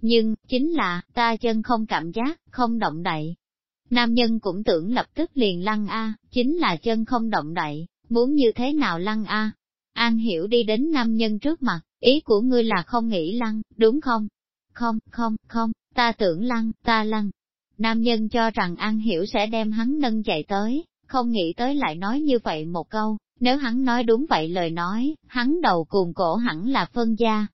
Nhưng, chính là, ta chân không cảm giác, không động đậy. Nam nhân cũng tưởng lập tức liền lăn A, chính là chân không động đậy, muốn như thế nào lăn A. An hiểu đi đến nam nhân trước mặt, ý của ngươi là không nghĩ lăn, đúng không? Không, không, không, ta tưởng lăn, ta lăn. Nam nhân cho rằng An hiểu sẽ đem hắn nâng chạy tới, không nghĩ tới lại nói như vậy một câu, nếu hắn nói đúng vậy lời nói, hắn đầu cùng cổ hẳn là phân gia.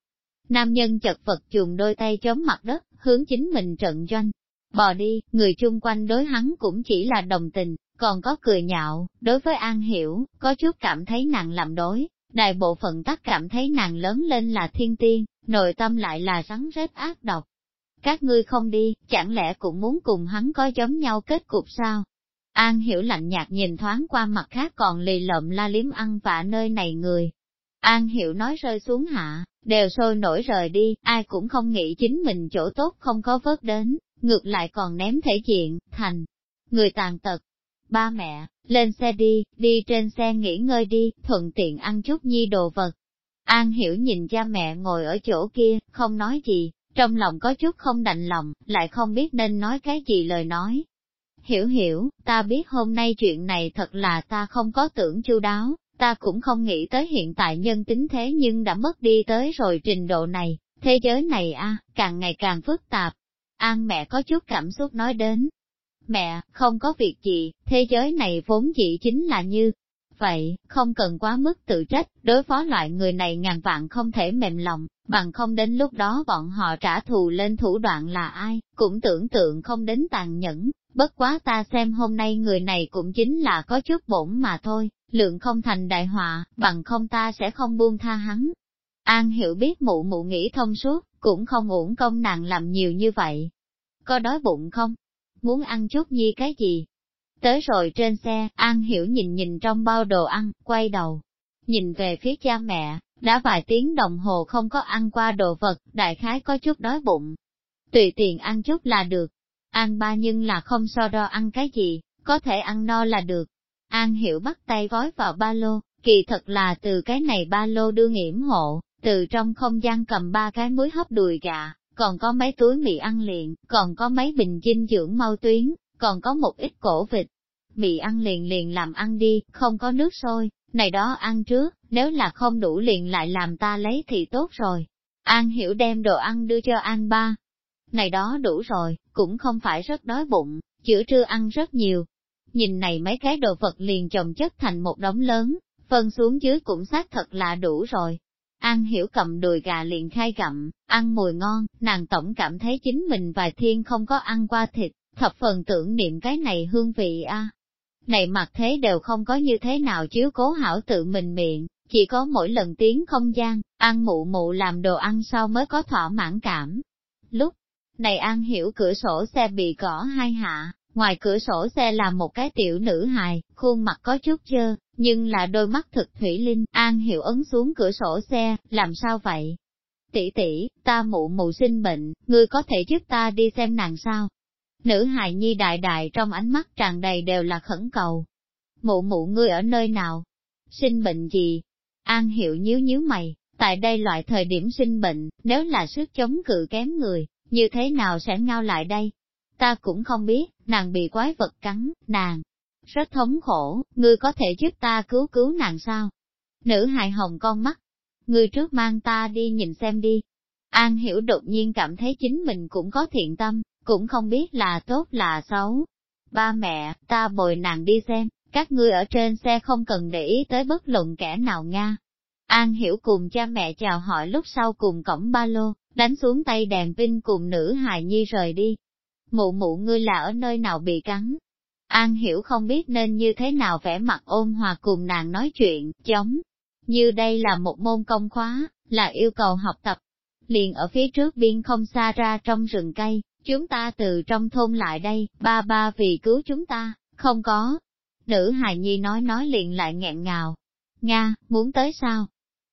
Nam nhân chật vật chùm đôi tay chống mặt đất, hướng chính mình trận doanh. Bò đi, người chung quanh đối hắn cũng chỉ là đồng tình, còn có cười nhạo, đối với An Hiểu, có chút cảm thấy nàng làm đối, đại bộ phận tắc cảm thấy nàng lớn lên là thiên tiên, nội tâm lại là rắn rết ác độc. Các ngươi không đi, chẳng lẽ cũng muốn cùng hắn có giống nhau kết cục sao? An hiểu lạnh nhạt nhìn thoáng qua mặt khác còn lì lợm la liếm ăn vạ nơi này người. An hiểu nói rơi xuống hạ, đều sôi nổi rời đi, ai cũng không nghĩ chính mình chỗ tốt không có vớt đến, ngược lại còn ném thể diện, thành người tàn tật. Ba mẹ, lên xe đi, đi trên xe nghỉ ngơi đi, thuận tiện ăn chút nhi đồ vật. An hiểu nhìn cha mẹ ngồi ở chỗ kia, không nói gì, trong lòng có chút không đành lòng, lại không biết nên nói cái gì lời nói, hiểu hiểu, ta biết hôm nay chuyện này thật là ta không có tưởng chu đáo, ta cũng không nghĩ tới hiện tại nhân tính thế nhưng đã mất đi tới rồi trình độ này, thế giới này a càng ngày càng phức tạp. An mẹ có chút cảm xúc nói đến. Mẹ, không có việc gì, thế giới này vốn dĩ chính là như, Vậy, không cần quá mức tự trách, đối phó loại người này ngàn vạn không thể mềm lòng, bằng không đến lúc đó bọn họ trả thù lên thủ đoạn là ai, cũng tưởng tượng không đến tàn nhẫn, bất quá ta xem hôm nay người này cũng chính là có chút bổn mà thôi, lượng không thành đại họa, bằng không ta sẽ không buông tha hắn. An hiểu biết mụ mụ nghĩ thông suốt, cũng không uổng công nàng làm nhiều như vậy. Có đói bụng không? Muốn ăn chút nhi cái gì? Tới rồi trên xe, An Hiểu nhìn nhìn trong bao đồ ăn, quay đầu, nhìn về phía cha mẹ, đã vài tiếng đồng hồ không có ăn qua đồ vật, đại khái có chút đói bụng. Tùy tiền ăn chút là được. An ba nhưng là không so đo ăn cái gì, có thể ăn no là được. An Hiểu bắt tay gói vào ba lô, kỳ thật là từ cái này ba lô đưa nghiễm hộ, từ trong không gian cầm ba cái muối hấp đùi gà, còn có mấy túi mì ăn liền, còn có mấy bình dinh dưỡng mau tuyến, còn có một ít cổ vịt. Mì ăn liền liền làm ăn đi, không có nước sôi, này đó ăn trước, nếu là không đủ liền lại làm ta lấy thì tốt rồi. An hiểu đem đồ ăn đưa cho An ba. Này đó đủ rồi, cũng không phải rất đói bụng, chữa trưa ăn rất nhiều. Nhìn này mấy cái đồ vật liền chồng chất thành một đống lớn, phân xuống dưới cũng xác thật là đủ rồi. An hiểu cầm đùi gà liền khai gặm, ăn mùi ngon, nàng tổng cảm thấy chính mình vài thiên không có ăn qua thịt, thập phần tưởng niệm cái này hương vị a. Này mặt thế đều không có như thế nào chiếu cố hảo tự mình miệng, chỉ có mỗi lần tiếng không gian, ăn mụ mụ làm đồ ăn sau mới có thỏa mãn cảm. Lúc này An hiểu cửa sổ xe bị cỏ hai hạ, ngoài cửa sổ xe là một cái tiểu nữ hài, khuôn mặt có chút chơ, nhưng là đôi mắt thực thủy linh, An hiệu ấn xuống cửa sổ xe, làm sao vậy? Tỷ tỷ, ta mụ mụ sinh bệnh, ngươi có thể giúp ta đi xem nàng sao? Nữ hài nhi đại đại trong ánh mắt tràn đầy đều là khẩn cầu. Mụ mụ ngươi ở nơi nào? Sinh bệnh gì? An hiệu nhíu nhíu mày, tại đây loại thời điểm sinh bệnh, nếu là sức chống cự kém người, như thế nào sẽ ngao lại đây? Ta cũng không biết, nàng bị quái vật cắn, nàng rất thống khổ, ngươi có thể giúp ta cứu cứu nàng sao? Nữ hài hồng con mắt, ngươi trước mang ta đi nhìn xem đi. An hiểu đột nhiên cảm thấy chính mình cũng có thiện tâm, cũng không biết là tốt là xấu. Ba mẹ, ta bồi nàng đi xem, các ngươi ở trên xe không cần để ý tới bất luận kẻ nào nga. An hiểu cùng cha mẹ chào hỏi lúc sau cùng cổng ba lô, đánh xuống tay đèn pin cùng nữ hài nhi rời đi. Mụ mụ ngươi là ở nơi nào bị cắn? An hiểu không biết nên như thế nào vẽ mặt ôn hòa cùng nàng nói chuyện, chống. Như đây là một môn công khóa, là yêu cầu học tập. Liền ở phía trước biên không xa ra trong rừng cây, chúng ta từ trong thôn lại đây, ba ba vì cứu chúng ta, không có. Nữ hài nhi nói nói liền lại nghẹn ngào. Nga, muốn tới sao?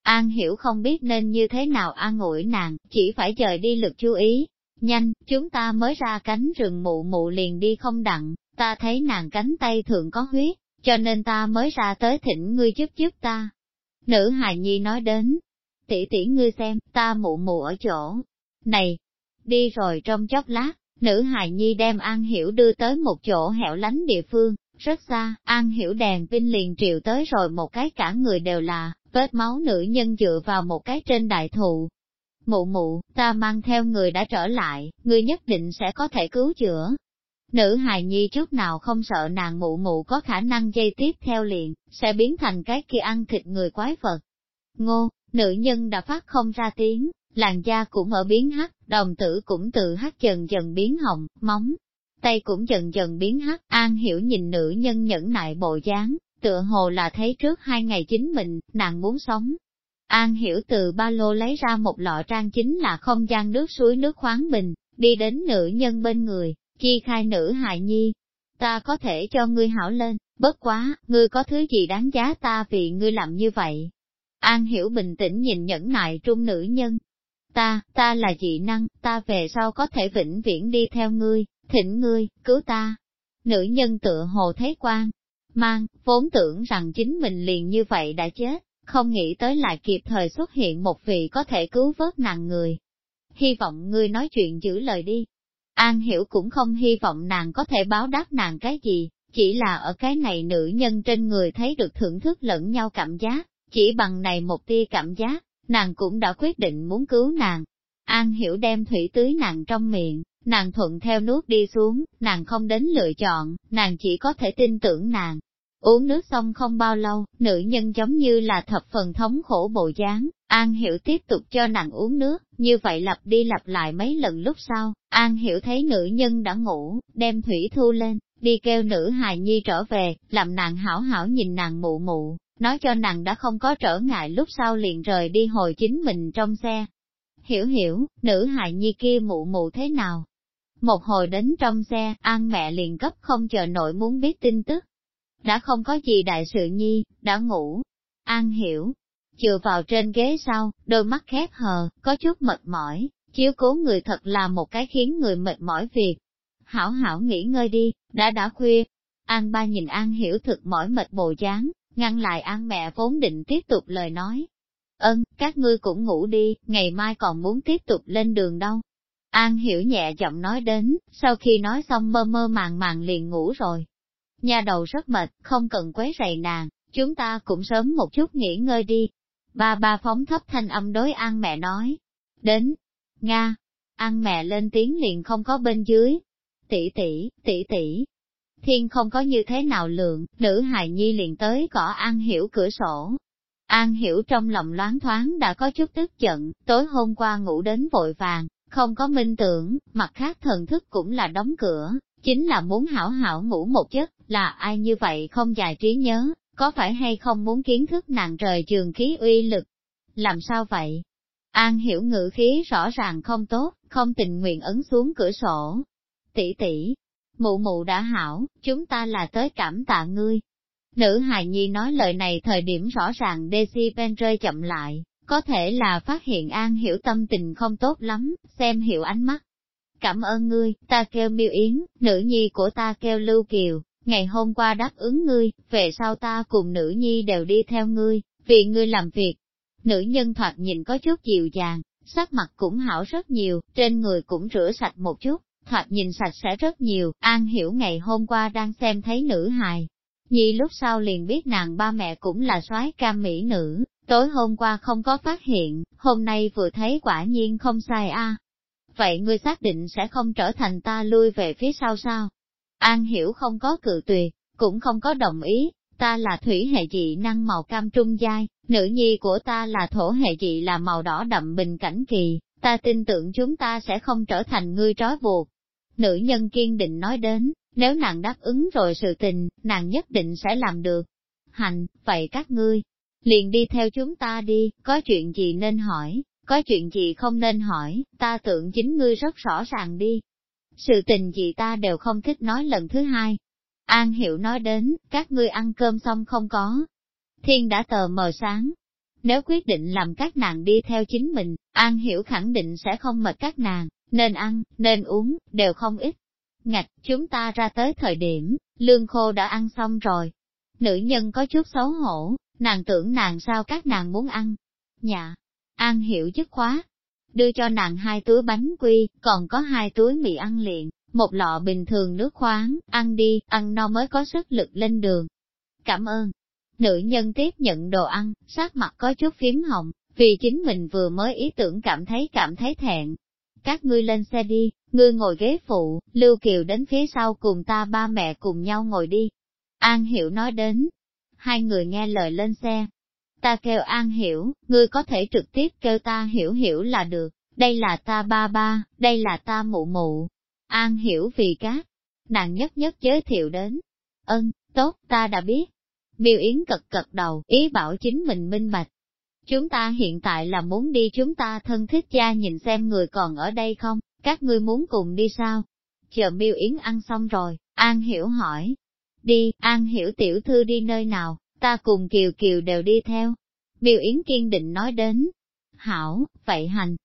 An hiểu không biết nên như thế nào an ủi nàng, chỉ phải chờ đi lực chú ý. Nhanh, chúng ta mới ra cánh rừng mụ mụ liền đi không đặng, ta thấy nàng cánh tay thường có huyết, cho nên ta mới ra tới thỉnh ngươi giúp giúp ta. Nữ hài nhi nói đến, tỷ tỷ ngươi xem, ta mụ mụ ở chỗ. Này, Đi rồi trong chốc lát, nữ hài nhi đem An Hiểu đưa tới một chỗ hẻo lánh địa phương, rất xa, An Hiểu đèn pin liền triệu tới rồi một cái cả người đều là, vết máu nữ nhân dựa vào một cái trên đại thụ. Mụ mụ, ta mang theo người đã trở lại, người nhất định sẽ có thể cứu chữa. Nữ hài nhi chút nào không sợ nàng mụ mụ có khả năng dây tiếp theo liền, sẽ biến thành cái kia ăn thịt người quái vật. Ngô, nữ nhân đã phát không ra tiếng, làn da cũng ở biến hắc, đồng tử cũng tự hắc dần dần biến hồng, móng, tay cũng dần dần biến hắc, An Hiểu nhìn nữ nhân nhẫn nại bộ dáng, tựa hồ là thấy trước hai ngày chính mình, nàng muốn sống. An Hiểu từ ba lô lấy ra một lọ trang chính là không gian nước suối nước khoáng bình, đi đến nữ nhân bên người, chi khai nữ hài nhi. Ta có thể cho ngươi hảo lên, bất quá, ngươi có thứ gì đáng giá ta vì ngươi làm như vậy. An Hiểu bình tĩnh nhìn nhẫn nại trung nữ nhân. Ta, ta là dị năng, ta về sau có thể vĩnh viễn đi theo ngươi, thỉnh ngươi, cứu ta. Nữ nhân tựa hồ thấy quan, mang, vốn tưởng rằng chính mình liền như vậy đã chết, không nghĩ tới lại kịp thời xuất hiện một vị có thể cứu vớt nàng người. Hy vọng ngươi nói chuyện giữ lời đi. An hiểu cũng không hy vọng nàng có thể báo đáp nàng cái gì, chỉ là ở cái này nữ nhân trên người thấy được thưởng thức lẫn nhau cảm giác, chỉ bằng này một tia cảm giác, nàng cũng đã quyết định muốn cứu nàng. An hiểu đem thủy tưới nàng trong miệng, Nàng thuận theo nước đi xuống, nàng không đến lựa chọn, nàng chỉ có thể tin tưởng nàng. Uống nước xong không bao lâu, nữ nhân giống như là thập phần thống khổ bộ dáng, An Hiểu tiếp tục cho nàng uống nước, như vậy lặp đi lặp lại mấy lần lúc sau, An Hiểu thấy nữ nhân đã ngủ, đem thủy thu lên, đi kêu nữ hài nhi trở về, làm nàng hảo hảo nhìn nàng mụ mụ, nói cho nàng đã không có trở ngại lúc sau liền rời đi hồi chính mình trong xe. Hiểu hiểu, nữ hài nhi kia mụ mụ thế nào, một hồi đến trong xe, An mẹ liền cấp không chờ nổi muốn biết tin tức. Đã không có gì đại sự nhi, đã ngủ. An hiểu, chừa vào trên ghế sau, đôi mắt khép hờ, có chút mệt mỏi, chiếu cố người thật là một cái khiến người mệt mỏi việc. Hảo hảo nghỉ ngơi đi, đã đã khuya. An ba nhìn An hiểu thực mỏi mệt bồ dáng, ngăn lại An mẹ vốn định tiếp tục lời nói. Ân, các ngươi cũng ngủ đi, ngày mai còn muốn tiếp tục lên đường đâu. An hiểu nhẹ giọng nói đến, sau khi nói xong mơ mơ màng màng liền ngủ rồi. Nhà đầu rất mệt, không cần quấy rầy nàng, chúng ta cũng sớm một chút nghỉ ngơi đi. Ba ba phóng thấp thanh âm đối An mẹ nói. Đến, Nga, An mẹ lên tiếng liền không có bên dưới. Tỷ tỷ, tỷ tỷ. Thiên không có như thế nào lượng, nữ hài nhi liền tới cỏ An hiểu cửa sổ. An hiểu trong lòng loáng thoáng đã có chút tức giận, tối hôm qua ngủ đến vội vàng, không có minh tưởng, mặt khác thần thức cũng là đóng cửa, chính là muốn hảo hảo ngủ một giấc, là ai như vậy không dài trí nhớ, có phải hay không muốn kiến thức nàng trời trường khí uy lực? Làm sao vậy? An hiểu ngữ khí rõ ràng không tốt, không tình nguyện ấn xuống cửa sổ. Tỷ tỷ, mụ mụ đã hảo, chúng ta là tới cảm tạ ngươi. Nữ hài nhi nói lời này thời điểm rõ ràng decibel rơi chậm lại, có thể là phát hiện An Hiểu tâm tình không tốt lắm, xem hiểu ánh mắt. Cảm ơn ngươi, ta kêu miêu yến, nữ nhi của ta kêu Lưu Kiều, ngày hôm qua đáp ứng ngươi, về sau ta cùng nữ nhi đều đi theo ngươi, vì ngươi làm việc. Nữ nhân thoạt nhìn có chút dịu dàng, sắc mặt cũng hảo rất nhiều, trên người cũng rửa sạch một chút, thoạt nhìn sạch sẽ rất nhiều, An Hiểu ngày hôm qua đang xem thấy nữ hài. Nhi lúc sau liền biết nàng ba mẹ cũng là soái cam mỹ nữ, Tối hôm qua không có phát hiện, hôm nay vừa thấy quả nhiên không sai a. Vậy ngươi xác định sẽ không trở thành ta lui về phía sau sao? An hiểu không có cự tuyệt, cũng không có đồng ý, ta là thủy hệ dị năng màu cam trung giai, nữ nhi của ta là thổ hệ dị là màu đỏ đậm bình cảnh kỳ, ta tin tưởng chúng ta sẽ không trở thành ngươi trói buộc. Nữ nhân kiên định nói đến, nếu nàng đáp ứng rồi sự tình, nàng nhất định sẽ làm được. Hành, vậy các ngươi, liền đi theo chúng ta đi, có chuyện gì nên hỏi, có chuyện gì không nên hỏi, ta tưởng chính ngươi rất rõ ràng đi. Sự tình gì ta đều không thích nói lần thứ hai. An Hiểu nói đến, các ngươi ăn cơm xong không có. Thiên đã tờ mờ sáng. Nếu quyết định làm các nàng đi theo chính mình, An Hiểu khẳng định sẽ không mệt các nàng, nên ăn, nên uống, đều không ít. Ngạch, chúng ta ra tới thời điểm, lương khô đã ăn xong rồi. Nữ nhân có chút xấu hổ, nàng tưởng nàng sao các nàng muốn ăn. Dạ, An hiểu dứt khóa đưa cho nàng hai túi bánh quy, còn có hai túi mì ăn liền, một lọ bình thường nước khoáng, ăn đi, ăn no mới có sức lực lên đường. Cảm ơn. Nữ nhân tiếp nhận đồ ăn, sắc mặt có chút phím hồng, vì chính mình vừa mới ý tưởng cảm thấy cảm thấy thẹn. Các ngươi lên xe đi, ngươi ngồi ghế phụ, Lưu Kiều đến phía sau cùng ta ba mẹ cùng nhau ngồi đi. An Hiểu nói đến, hai người nghe lời lên xe. Ta kêu An Hiểu, ngươi có thể trực tiếp kêu ta Hiểu Hiểu là được, đây là ta ba ba, đây là ta mụ mụ. An Hiểu vì cát, nàng nhất nhất giới thiệu đến. Ân, tốt, ta đã biết. Miêu Yến cật cật đầu, ý bảo chính mình minh bạch. Chúng ta hiện tại là muốn đi chúng ta thân thích cha nhìn xem người còn ở đây không, các ngươi muốn cùng đi sao? Chờ miêu yến ăn xong rồi, An Hiểu hỏi. Đi, An Hiểu tiểu thư đi nơi nào, ta cùng Kiều Kiều đều đi theo. Miêu Yến kiên định nói đến. Hảo, vậy hành.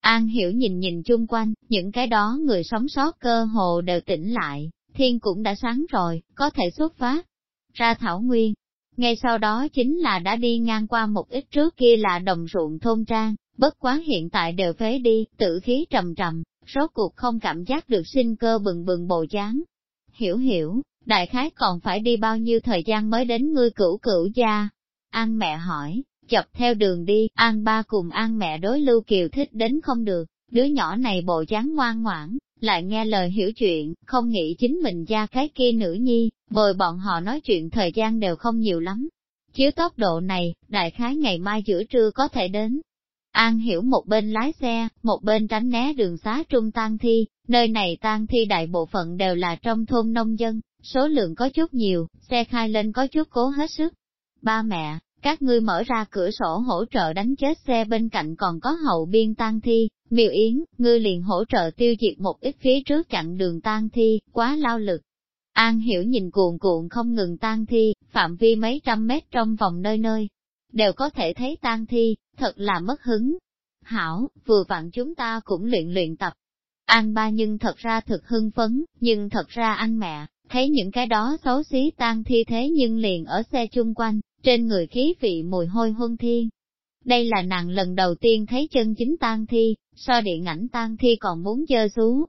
An Hiểu nhìn nhìn chung quanh, những cái đó người sống sót cơ hồ đều tỉnh lại, thiên cũng đã sáng rồi, có thể xuất phát. Ra Thảo Nguyên, ngay sau đó chính là đã đi ngang qua một ít trước kia là đồng ruộng thôn trang, bất quá hiện tại đều phế đi, tự khí trầm trầm, rốt cuộc không cảm giác được sinh cơ bừng bừng bồ chán. Hiểu hiểu, đại khái còn phải đi bao nhiêu thời gian mới đến ngươi cửu cửu gia? An mẹ hỏi, chập theo đường đi, An ba cùng An mẹ đối Lưu Kiều thích đến không được, đứa nhỏ này bộ dáng ngoan ngoãn, lại nghe lời hiểu chuyện, không nghĩ chính mình ra cái kia nữ nhi, bồi bọn họ nói chuyện thời gian đều không nhiều lắm. Chiếu tốc độ này, đại khái ngày mai giữa trưa có thể đến. An hiểu một bên lái xe, một bên tránh né đường xá trung tan thi, nơi này tan thi đại bộ phận đều là trong thôn nông dân, số lượng có chút nhiều, xe khai lên có chút cố hết sức. Ba mẹ, các ngươi mở ra cửa sổ hỗ trợ đánh chết xe bên cạnh còn có hậu biên tan thi, miêu yến, ngươi liền hỗ trợ tiêu diệt một ít phía trước chặn đường tan thi, quá lao lực. An hiểu nhìn cuồn cuộn không ngừng tan thi, phạm vi mấy trăm mét trong vòng nơi nơi, đều có thể thấy tan thi, thật là mất hứng. Hảo, vừa vặn chúng ta cũng luyện luyện tập. An ba nhưng thật ra thực hưng phấn, nhưng thật ra anh mẹ, thấy những cái đó xấu xí tan thi thế nhưng liền ở xe chung quanh, trên người khí vị mùi hôi huân thiên. Đây là nàng lần đầu tiên thấy chân chính tan thi, so điện ảnh tan thi còn muốn dơ xú,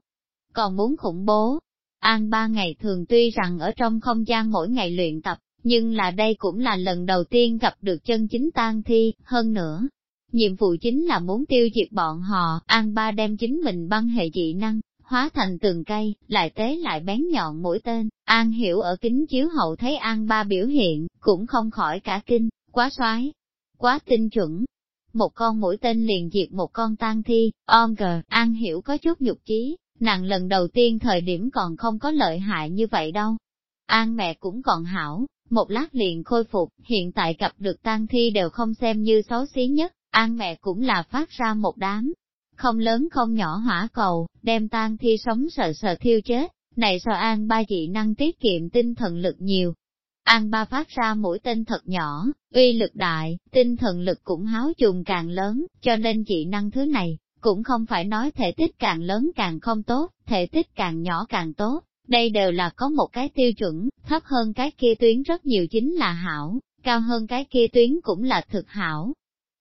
còn muốn khủng bố. An ba ngày thường tuy rằng ở trong không gian mỗi ngày luyện tập, nhưng là đây cũng là lần đầu tiên gặp được chân chính tan thi, hơn nữa. Nhiệm vụ chính là muốn tiêu diệt bọn họ, An ba đem chính mình băng hệ dị năng, hóa thành từng cây, lại tế lại bén nhọn mũi tên. An hiểu ở kính chiếu hậu thấy An ba biểu hiện, cũng không khỏi cả kinh, quá xoái, quá tinh chuẩn. Một con mũi tên liền diệt một con tan thi, Onger, An hiểu có chút nhục chí, nàng lần đầu tiên thời điểm còn không có lợi hại như vậy đâu. An mẹ cũng còn hảo, một lát liền khôi phục, hiện tại gặp được tan thi đều không xem như xấu xí nhất, An mẹ cũng là phát ra một đám, không lớn không nhỏ hỏa cầu, đem tan thi sống sợ sợ thiêu chết, này sao an ba dị năng tiết kiệm tinh thần lực nhiều. An ba phát ra mũi tên thật nhỏ, uy lực đại, tinh thần lực cũng háo trùng càng lớn, cho nên dị năng thứ này, cũng không phải nói thể tích càng lớn càng không tốt, thể tích càng nhỏ càng tốt, đây đều là có một cái tiêu chuẩn, thấp hơn cái kia tuyến rất nhiều chính là hảo, cao hơn cái kia tuyến cũng là thực hảo,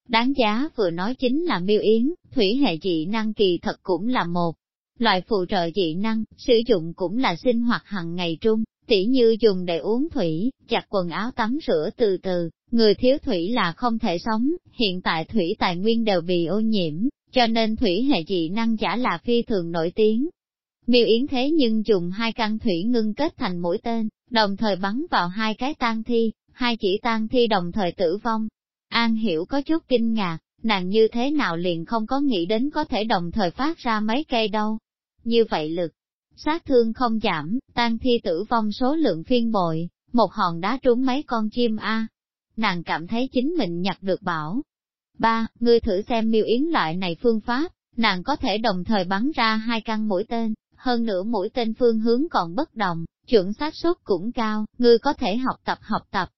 Đáng giá vừa nói chính là miêu yến, thủy hệ dị năng kỳ thật cũng là một loại phụ trợ dị năng, sử dụng cũng là sinh hoạt hàng ngày trung, tỉ như dùng để uống thủy, chặt quần áo tắm rửa từ từ, người thiếu thủy là không thể sống, hiện tại thủy tài nguyên đều bị ô nhiễm, cho nên thủy hệ dị năng giả là phi thường nổi tiếng. Miêu Yến thế nhưng dùng hai căn thủy ngưng kết thành mũi tên, đồng thời bắn vào hai cái tang thi, hai chỉ tang thi đồng thời tử vong, An hiểu có chút kinh ngạc, nàng như thế nào liền không có nghĩ đến có thể đồng thời phát ra mấy cây đâu. Như vậy lực, sát thương không giảm, tan thi tử vong số lượng phiên bội, một hòn đá trúng mấy con chim A. Nàng cảm thấy chính mình nhặt được bảo. Ba, ngươi thử xem miêu yến loại này phương pháp, nàng có thể đồng thời bắn ra hai căn mũi tên, hơn nữa mũi tên phương hướng còn bất đồng, chuẩn xác suất cũng cao, ngươi có thể học tập học tập.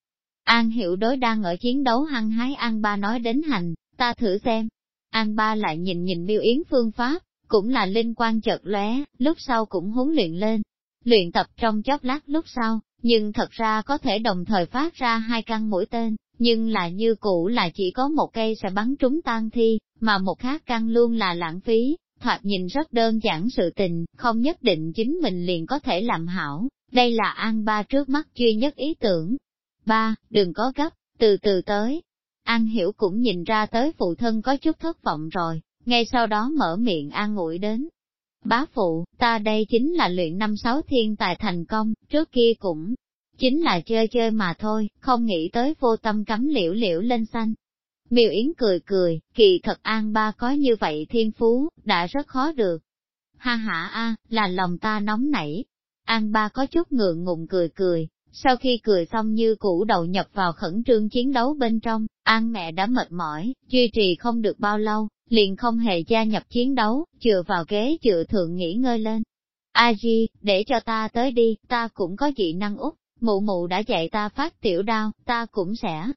An hiểu đối đang ở chiến đấu hăng hái An ba nói đến hành, ta thử xem. An ba lại nhìn nhìn miêu yến phương pháp, cũng là linh quan chợt lóe, lúc sau cũng huấn luyện lên. Luyện tập trong chốc lát lúc sau, nhưng thật ra có thể đồng thời phát ra hai căn mũi tên, nhưng là như cũ là chỉ có một cây sẽ bắn trúng tan thi, mà một khác căn luôn là lãng phí, thoạt nhìn rất đơn giản sự tình, không nhất định chính mình liền có thể làm hảo, đây là An Ba trước mắt duy nhất ý tưởng. Ba, đừng có gấp, từ từ tới. An Hiểu cũng nhìn ra tới phụ thân có chút thất vọng rồi, ngay sau đó mở miệng an ủi đến. Bá phụ, ta đây chính là luyện năm sáu thiên tài thành công, trước kia cũng chính là chơi chơi mà thôi, không nghĩ tới vô tâm cắm liễu liễu lên xanh. Miêu Yến cười cười, kỳ thật An Ba có như vậy thiên phú, đã rất khó được. Ha ha a, là lòng ta nóng nảy. An Ba có chút ngượng ngùng cười cười, sau khi cười xong như cũ đầu nhập vào khẩn trương chiến đấu bên trong, An mẹ đã mệt mỏi, duy trì không được bao lâu, liền không hề gia nhập chiến đấu, chừa vào ghế chừa thượng nghỉ ngơi lên. A Di, để cho ta tới đi, ta cũng có dị năng út, mụ mụ đã dạy ta phát tiểu đao, ta cũng sẽ.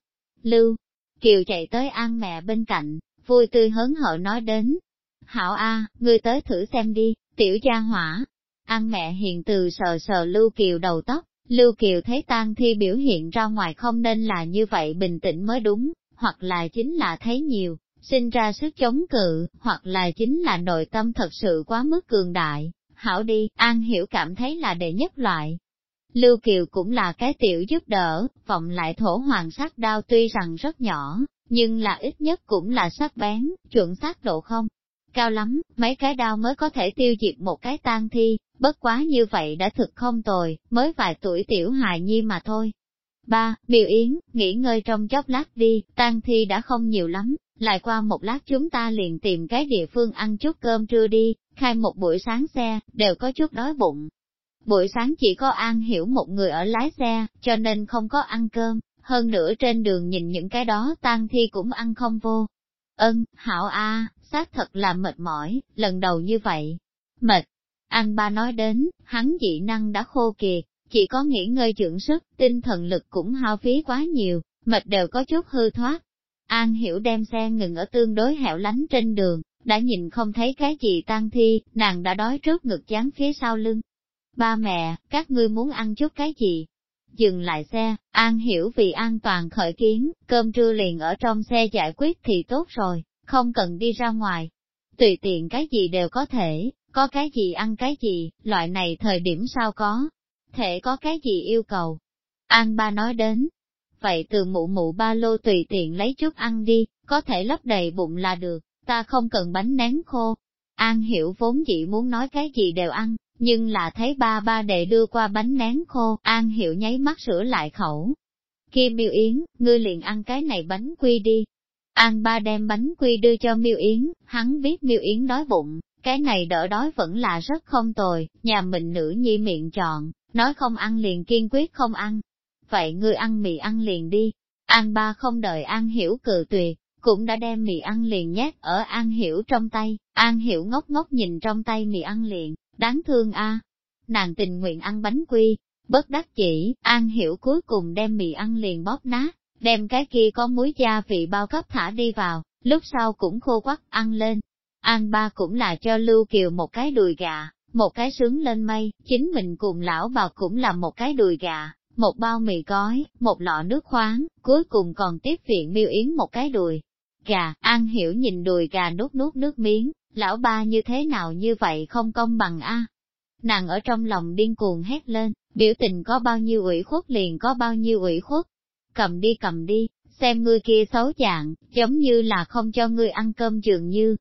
Lưu, Kiều chạy tới An mẹ bên cạnh, vui tươi hớn hở nói đến. Hảo A, ngươi tới thử xem đi, tiểu gia hỏa. An mẹ hiền từ sờ sờ Lưu Kiều đầu tóc, Lưu Kiều thấy tang thi biểu hiện ra ngoài không nên là như vậy bình tĩnh mới đúng, hoặc là chính là thấy nhiều, sinh ra sức chống cự, hoặc là chính là nội tâm thật sự quá mức cường đại. Hảo đi, An Hiểu cảm thấy là đệ nhất loại. Lưu Kiều cũng là cái tiểu giúp đỡ, vọng lại thổ hoàng sắc đao tuy rằng rất nhỏ, nhưng là ít nhất cũng là sắc bén, chuẩn xác độ không. Cao lắm, mấy cái đao mới có thể tiêu diệt một cái tang thi, bất quá như vậy đã thực không tồi, mới vài tuổi tiểu hài nhi mà thôi. Ba, Miêu Yến, nghỉ ngơi trong chốc lát đi, tang thi đã không nhiều lắm, lại qua một lát chúng ta liền tìm cái địa phương ăn chút cơm trưa đi, khai một buổi sáng xe, đều có chút đói bụng. Buổi sáng chỉ có An Hiểu một người ở lái xe, cho nên không có ăn cơm, hơn nữa trên đường nhìn những cái đó tang thi cũng ăn không vô. Ân, Hảo A, xác thật là mệt mỏi, lần đầu như vậy. Mệt. An ba nói đến, hắn dị năng đã khô kiệt, chỉ có nghỉ ngơi dưỡng sức, tinh thần lực cũng hao phí quá nhiều, mệt đều có chút hư thoát. An hiểu đem xe ngừng ở tương đối hẻo lánh trên đường, đã nhìn không thấy cái gì tan thi, nàng đã đói trước ngực chán phía sau lưng. Ba mẹ, các ngươi muốn ăn chút cái gì? Dừng lại xe, An hiểu vì an toàn khởi kiến, cơm trưa liền ở trong xe giải quyết thì tốt rồi, không cần đi ra ngoài. Tùy tiện cái gì đều có thể, có cái gì ăn cái gì, loại này thời điểm sao có, thể có cái gì yêu cầu. An ba nói đến, vậy từ mụ mụ ba lô tùy tiện lấy chút ăn đi, có thể lấp đầy bụng là được, ta không cần bánh nén khô. An hiểu vốn dĩ muốn nói cái gì đều ăn, nhưng là thấy ba ba đệ đưa qua bánh nén khô, An hiểu nháy mắt sửa lại khẩu. Kim miêu yến, ngươi liền ăn cái này bánh quy đi. An ba đem bánh quy đưa cho miêu yến, hắn biết miêu yến đói bụng, cái này đỡ đói vẫn là rất không tồi, nhà mình nữ nhi miệng chọn, nói không ăn liền kiên quyết không ăn. Vậy ngươi ăn mì ăn liền đi. An ba không đợi An Hiểu cự tuyệt, cũng đã đem mì ăn liền nhét ở An Hiểu trong tay, An Hiểu ngốc ngốc nhìn trong tay mì ăn liền, đáng thương a. Nàng tình nguyện ăn bánh quy, bất đắc chỉ, An Hiểu cuối cùng đem mì ăn liền bóp nát, đem cái kia có muối gia vị bao cấp thả đi vào, lúc sau cũng khô quắc ăn lên. An ba cũng là cho Lưu Kiều một cái đùi gà, một cái sướng lên mây, chính mình cùng lão bà cũng là một cái đùi gà, một bao mì gói, một lọ nước khoáng, cuối cùng còn tiếp viện miêu yến một cái đùi. Gà, An Hiểu nhìn đùi gà nuốt nuốt nước miếng, lão ba như thế nào như vậy không công bằng a Nàng ở trong lòng điên cuồng hét lên, biểu tình có bao nhiêu ủy khuất liền có bao nhiêu ủy khuất. Cầm đi cầm đi, xem ngươi kia xấu dạng, giống như là không cho ngươi ăn cơm dường như,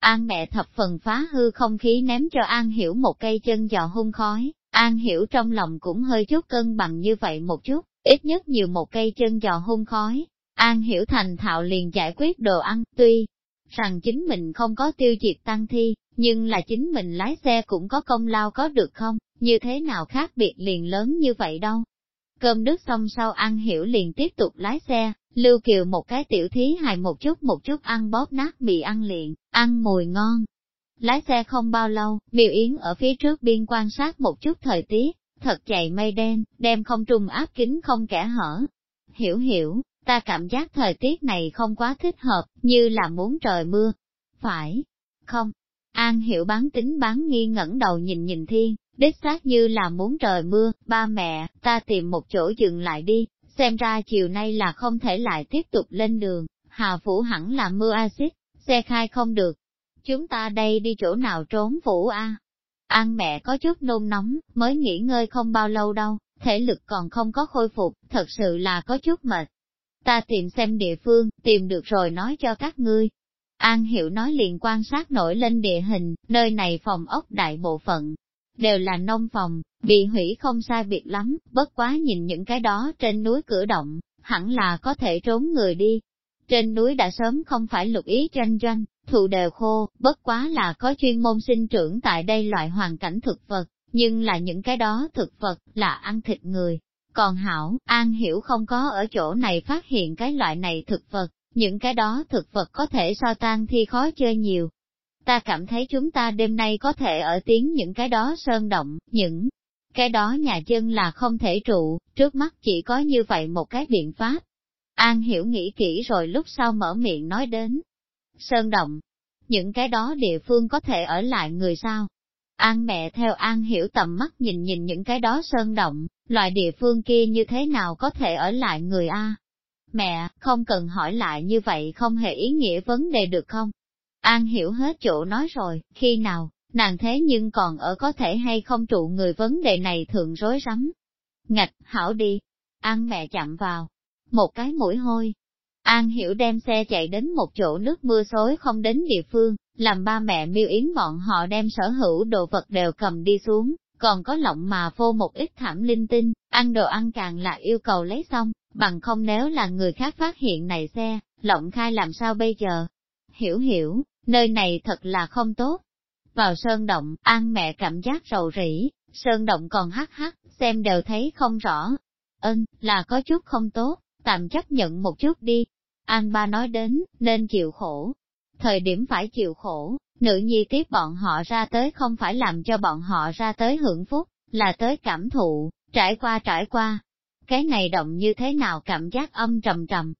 An mẹ thập phần phá hư không khí ném cho An Hiểu một cây chân giò hung khói, An Hiểu trong lòng cũng hơi chút cân bằng như vậy một chút, ít nhất nhiều một cây chân giò hung khói. An Hiểu thành thạo liền giải quyết đồ ăn, tuy rằng chính mình không có tiêu diệt tăng thi, nhưng là chính mình lái xe cũng có công lao có được không, như thế nào khác biệt liền lớn như vậy đâu. Cơm nước xong sau ăn Hiểu liền tiếp tục lái xe, Lưu Kiều một cái tiểu thí hài một chút một chút ăn bóp nát mì ăn liền, ăn mùi ngon. Lái xe không bao lâu, Miêu Yến ở phía trước biên quan sát một chút thời tiết, thật chạy mây đen, đem không trùng áp kính không kẻ hở. Hiểu hiểu, ta cảm giác thời tiết này không quá thích hợp, như là muốn trời mưa. Phải, không? An hiểu bán tính bán nghi ngẩng đầu nhìn nhìn thiên, đích xác như là muốn trời mưa, ba mẹ, ta tìm một chỗ dừng lại đi, xem ra chiều nay là không thể lại tiếp tục lên đường, Hà Phủ hẳn là mưa axit, xe khai không được. Chúng ta đây đi chỗ nào trốn Phủ A? An mẹ có chút nôn nóng, mới nghỉ ngơi không bao lâu đâu, thể lực còn không có khôi phục, thật sự là có chút mệt. Ta tìm xem địa phương, tìm được rồi nói cho các ngươi. An Hiểu nói liền quan sát nổi lên địa hình, nơi này phòng ốc đại bộ phận, đều là nông phòng, bị hủy không sai biệt lắm, bất quá nhìn những cái đó trên núi cửa động, hẳn là có thể trốn người đi. Trên núi đã sớm không phải lục ý tranh doanh, thụ đều khô, bất quá là có chuyên môn sinh trưởng tại đây loại hoàn cảnh thực vật, nhưng là những cái đó thực vật là ăn thịt người. Còn hảo, An Hiểu không có ở chỗ này phát hiện cái loại này thực vật, những cái đó thực vật có thể so tan thi khó chơi nhiều. Ta cảm thấy chúng ta đêm nay có thể ở tiếng những cái đó sơn động, những cái đó nhà dân là không thể trụ, trước mắt chỉ có như vậy một cái biện pháp. An Hiểu nghĩ kỹ rồi lúc sau mở miệng nói đến. Sơn động, những cái đó địa phương có thể ở lại người sao? An mẹ theo An Hiểu tầm mắt nhìn nhìn những cái đó sơn động, loại địa phương kia như thế nào có thể ở lại người A? Mẹ, không cần hỏi lại như vậy không hề ý nghĩa vấn đề được không? An Hiểu hết chỗ nói rồi, khi nào, nàng thế nhưng còn ở có thể hay không trụ người vấn đề này thường rối rắm. Ngạch, hảo đi. An mẹ chạm vào. Một cái mũi hôi. An hiểu đem xe chạy đến một chỗ nước mưa xối không đến địa phương, làm ba mẹ miêu yến bọn họ đem sở hữu đồ vật đều cầm đi xuống, còn có lọng mà vô một ít thảm linh tinh, ăn đồ ăn càng là yêu cầu lấy xong, bằng không nếu là người khác phát hiện này xe, lộng khai làm sao bây giờ? Hiểu hiểu, nơi này thật là không tốt, vào sơn động, an mẹ cảm giác rầu rĩ, sơn động còn hắc hắc, xem đều thấy không rõ. Ơn, là có chút không tốt, tạm chấp nhận một chút đi. An ba nói đến, nên chịu khổ. Thời điểm phải chịu khổ, nữ nhi tiếp bọn họ ra tới không phải làm cho bọn họ ra tới hưởng phúc, là tới cảm thụ, trải qua trải qua. Cái này động như thế nào cảm giác âm trầm trầm.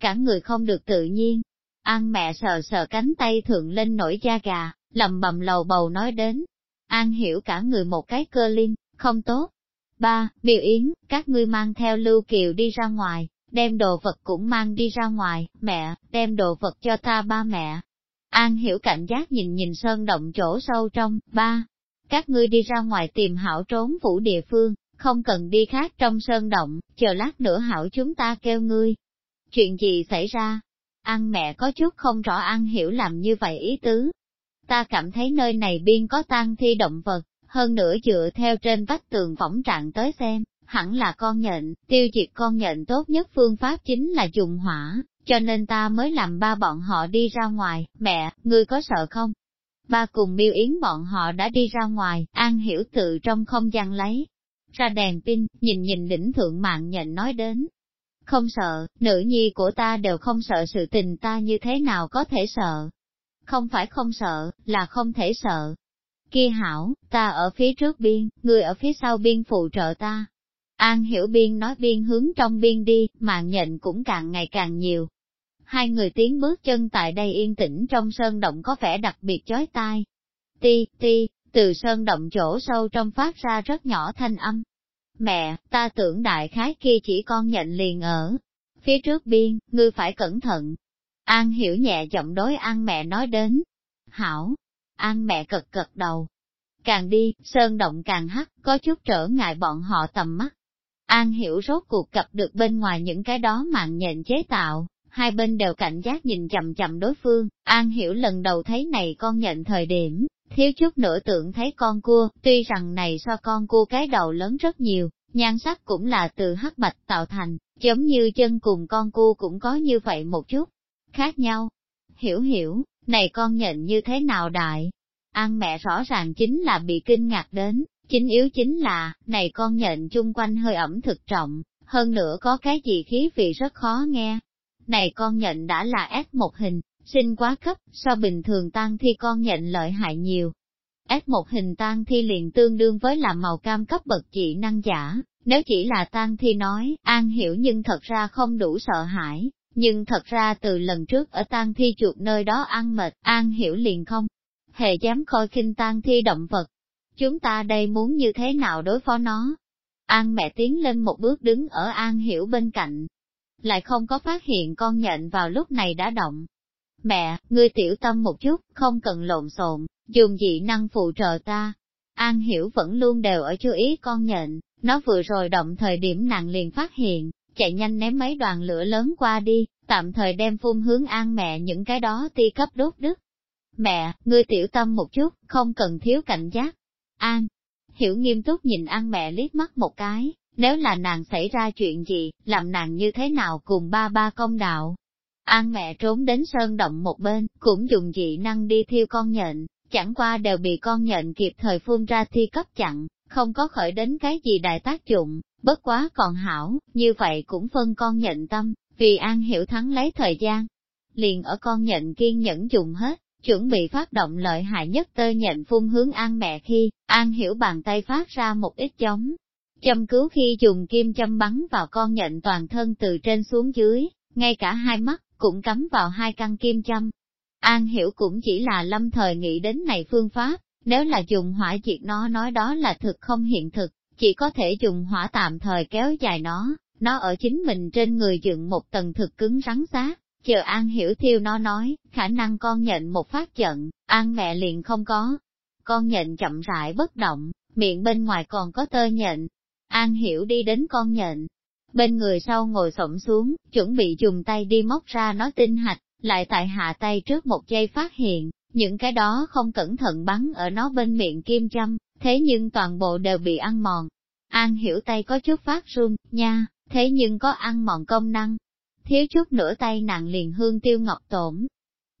Cả người không được tự nhiên. An mẹ sờ sờ cánh tay thượng lên nổi da gà, lầm bầm lầu bầu nói đến. An hiểu cả người một cái cơ liên, không tốt. Ba, biểu yến, các ngươi mang theo Lưu Kiều đi ra ngoài, đem đồ vật cũng mang đi ra ngoài, mẹ, đem đồ vật cho ta ba mẹ. An hiểu cảnh giác nhìn nhìn sơn động chỗ sâu trong, ba, các ngươi đi ra ngoài tìm hảo trốn phủ địa phương, không cần đi khác trong sơn động, chờ lát nữa hảo chúng ta kêu ngươi. Chuyện gì xảy ra? An mẹ có chút không rõ An hiểu làm như vậy ý tứ, ta cảm thấy nơi này biên có tang thi động vật, hơn nữa dựa theo trên vách tường võng trạng tới xem, hẳn là con nhện, tiêu diệt con nhện tốt nhất phương pháp chính là dùng hỏa, cho nên ta mới làm ba bọn họ đi ra ngoài, mẹ, ngươi có sợ không? Ba cùng miêu yến bọn họ đã đi ra ngoài, an hiểu tự trong không gian lấy ra đèn pin, nhìn nhìn đỉnh thượng mạng nhện nói đến. Không sợ, nữ nhi của ta đều không sợ sự tình ta như thế nào có thể sợ, không phải không sợ, là không thể sợ. Kia hảo, ta ở phía trước biên, người ở phía sau biên phụ trợ ta. An hiểu biên nói biên hướng trong biên đi, mạng nhện cũng càng ngày càng nhiều. Hai người tiến bước chân tại đây yên tĩnh trong sơn động có vẻ đặc biệt chói tai. Ti, ti, từ sơn động chỗ sâu trong phát ra rất nhỏ thanh âm. Mẹ, ta tưởng đại khái kia chỉ con nhận liền ở. Phía trước biên, ngươi phải cẩn thận, An hiểu nhẹ giọng đối An mẹ nói đến. Hảo, An mẹ cật cật đầu. Càng đi, sơn động càng hắt, có chút trở ngại bọn họ tầm mắt. An hiểu rốt cuộc gặp được bên ngoài những cái đó mạng nhện chế tạo, hai bên đều cảnh giác nhìn chậm chậm đối phương. An hiểu lần đầu thấy này con nhận thời điểm, thiếu chút nữa tưởng thấy con cua, tuy rằng này so con cua cái đầu lớn rất nhiều, nhan sắc cũng là từ hắc bạch tạo thành, giống như chân cùng con cua cũng có như vậy một chút khác nhau. Hiểu hiểu, này con nhận như thế nào đại? An mẹ rõ ràng chính là bị kinh ngạc đến, chính yếu chính là, này con nhện chung quanh hơi ẩm thực trọng, hơn nữa có cái gì khí vị rất khó nghe. Này con nhện đã là S một hình, sinh quá cấp, so bình thường tan thi con nhện lợi hại nhiều. S một hình tan thi liền tương đương với là màu cam cấp bậc dị năng giả, nếu chỉ là tan thi nói, an hiểu nhưng thật ra không đủ sợ hãi, nhưng thật ra từ lần trước ở tang thi chuột nơi đó ăn mệt, an hiểu liền không. Hề dám coi khinh tang thi động vật. Chúng ta đây muốn như thế nào đối phó nó? An mẹ tiến lên một bước đứng ở An Hiểu bên cạnh. Lại không có phát hiện con nhện vào lúc này đã động. Mẹ, ngươi tiểu tâm một chút, không cần lộn xộn, dùng dị năng phụ trợ ta. An Hiểu vẫn luôn đều ở chú ý con nhện, nó vừa rồi động thời điểm nàng liền phát hiện, chạy nhanh ném mấy đoàn lửa lớn qua đi, tạm thời đem phun hướng An mẹ những cái đó ti cấp đốt đứt. Mẹ, ngươi tiểu tâm một chút, không cần thiếu cảnh giác. An, hiểu nghiêm túc nhìn An mẹ liếc mắt một cái, nếu là nàng xảy ra chuyện gì, làm nàng như thế nào cùng ba ba công đạo. An mẹ trốn đến sơn động một bên, cũng dùng dị năng đi thiêu con nhện, chẳng qua đều bị con nhện kịp thời phun ra thi cấp chặn, không có khởi đến cái gì đại tác dụng, bất quá còn hảo, như vậy cũng phân con nhện tâm, vì An hiểu thắng lấy thời gian. Liền ở con nhện kiên nhẫn dùng hết, chuẩn bị phát động lợi hại nhất tơ nhện phun hướng An mẹ khi, An hiểu bàn tay phát ra một ít chống. Châm cứu khi dùng kim châm bắn vào con nhện toàn thân từ trên xuống dưới, ngay cả hai mắt, cũng cắm vào hai căn kim châm. An hiểu cũng chỉ là lâm thời nghĩ đến này phương pháp, nếu là dùng hỏa diệt nó nói đó là thực không hiện thực, chỉ có thể dùng hỏa tạm thời kéo dài nó, nó ở chính mình trên người dựng một tầng thực cứng rắn xác, chờ An hiểu thiêu nó nói, khả năng con nhện một phát giận, An mẹ liền không có. Con nhện chậm rãi bất động, miệng bên ngoài còn có tơ nhện. An hiểu đi đến con nhện, bên người sau ngồi xổm xuống, chuẩn bị dùng tay đi móc ra nó tinh hạch, lại tại hạ tay trước một giây phát hiện, những cái đó không cẩn thận bắn ở nó bên miệng kim châm, thế nhưng toàn bộ đều bị ăn mòn. An hiểu tay có chút phát run, nha, thế nhưng có ăn mòn công năng. Thiếu chút nữa tay nặng liền hương tiêu ngọc tổn.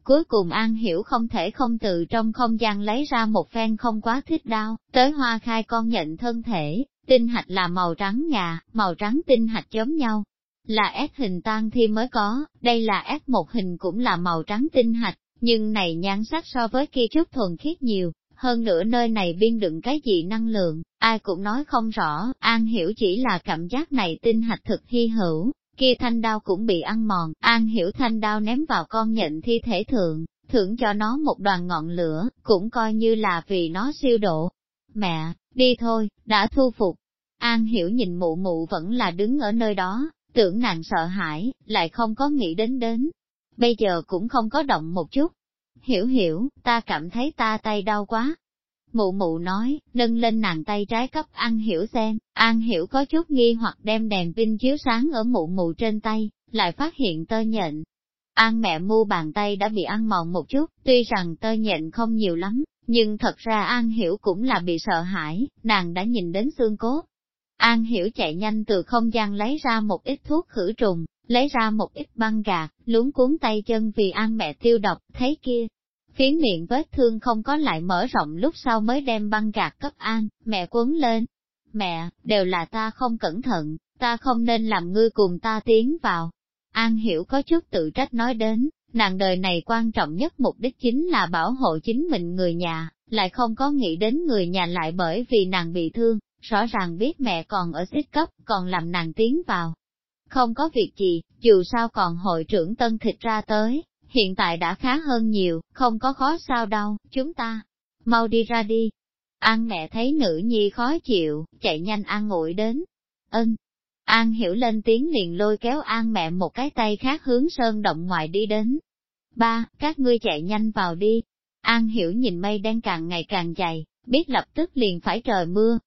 Cuối cùng An hiểu không thể không từ trong không gian lấy ra một phen không quá thích đau, tới hoa khai con nhận thân thể, tinh hạch là màu trắng ngà, màu trắng tinh hạch giống nhau. Là S hình tan thi mới có, đây là S một hình cũng là màu trắng tinh hạch, nhưng này nhan sắc so với kia chút thuần khiết nhiều, hơn nữa nơi này biên đựng cái gì năng lượng, ai cũng nói không rõ, An Hiểu chỉ là cảm giác này tinh hạch thực hy hữu, kia thanh đao cũng bị ăn mòn, An Hiểu thanh đao ném vào con nhện thi thể thượng, thưởng cho nó một đoàn ngọn lửa, cũng coi như là vì nó siêu độ. Mẹ, đi thôi, đã thu phục. An Hiểu nhìn mụ mụ vẫn là đứng ở nơi đó, tưởng nàng sợ hãi, lại không có nghĩ đến đến. Bây giờ cũng không có động một chút, Hiểu hiểu, ta cảm thấy ta tay đau quá. Mụ mụ nói, nâng lên nàng tay trái cấp An Hiểu xem, An Hiểu có chút nghi hoặc đem đèn pin chiếu sáng ở mụ mụ trên tay, lại phát hiện tơ nhện. An mẹ mu bàn tay đã bị ăn mòn một chút, tuy rằng tơ nhện không nhiều lắm, nhưng thật ra An Hiểu cũng là bị sợ hãi, nàng đã nhìn đến xương cốt. An Hiểu chạy nhanh từ không gian lấy ra một ít thuốc khử trùng, lấy ra một ít băng gạc, luống cuốn tay chân vì An mẹ tiêu độc, thấy kia, Phiến miệng vết thương không có lại mở rộng lúc sau mới đem băng gạt cấp an, mẹ quấn lên. Mẹ, đều là ta không cẩn thận, ta không nên làm ngươi cùng ta tiến vào. An hiểu có chút tự trách nói đến, nàng đời này quan trọng nhất mục đích chính là bảo hộ chính mình người nhà, lại không có nghĩ đến người nhà lại bởi vì nàng bị thương, rõ ràng biết mẹ còn ở xích cấp, còn làm nàng tiến vào. Không có việc gì, dù sao còn hội trưởng tân thịt ra tới, hiện tại đã khá hơn nhiều, không có khó sao đâu, chúng ta, mau đi ra đi. An mẹ thấy nữ nhi khó chịu, chạy nhanh an ngồi đến. Ân. An hiểu lên tiếng liền lôi kéo An mẹ một cái tay khác hướng sơn động ngoài đi đến. Ba, các ngươi chạy nhanh vào đi. An hiểu nhìn mây đang càng ngày càng dày, biết lập tức liền phải trời mưa.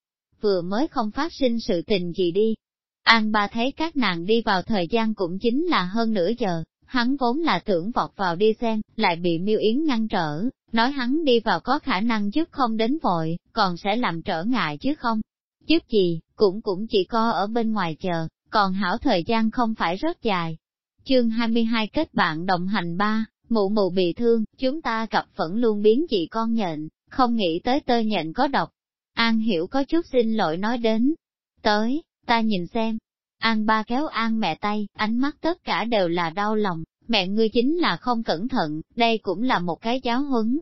Vừa mới không phát sinh sự tình gì đi. An ba thấy các nàng đi vào thời gian cũng chính là hơn nửa giờ, hắn vốn là tưởng vọt vào đi xem, lại bị miêu yến ngăn trở, nói hắn đi vào có khả năng chứ không đến vội, còn sẽ làm trở ngại chứ không. Chứ gì, cũng cũng chỉ có ở bên ngoài chờ, còn hảo thời gian không phải rất dài. Chương 22 kết bạn đồng hành ba, mụ mụ bị thương, chúng ta cặp vẫn luôn biến dị con nhện, không nghĩ tới tơ nhện có độc. An hiểu có chút xin lỗi nói đến. Tới, ta nhìn xem, An ba kéo An mẹ tay, ánh mắt tất cả đều là đau lòng, mẹ ngươi chính là không cẩn thận, đây cũng là một cái giáo huấn.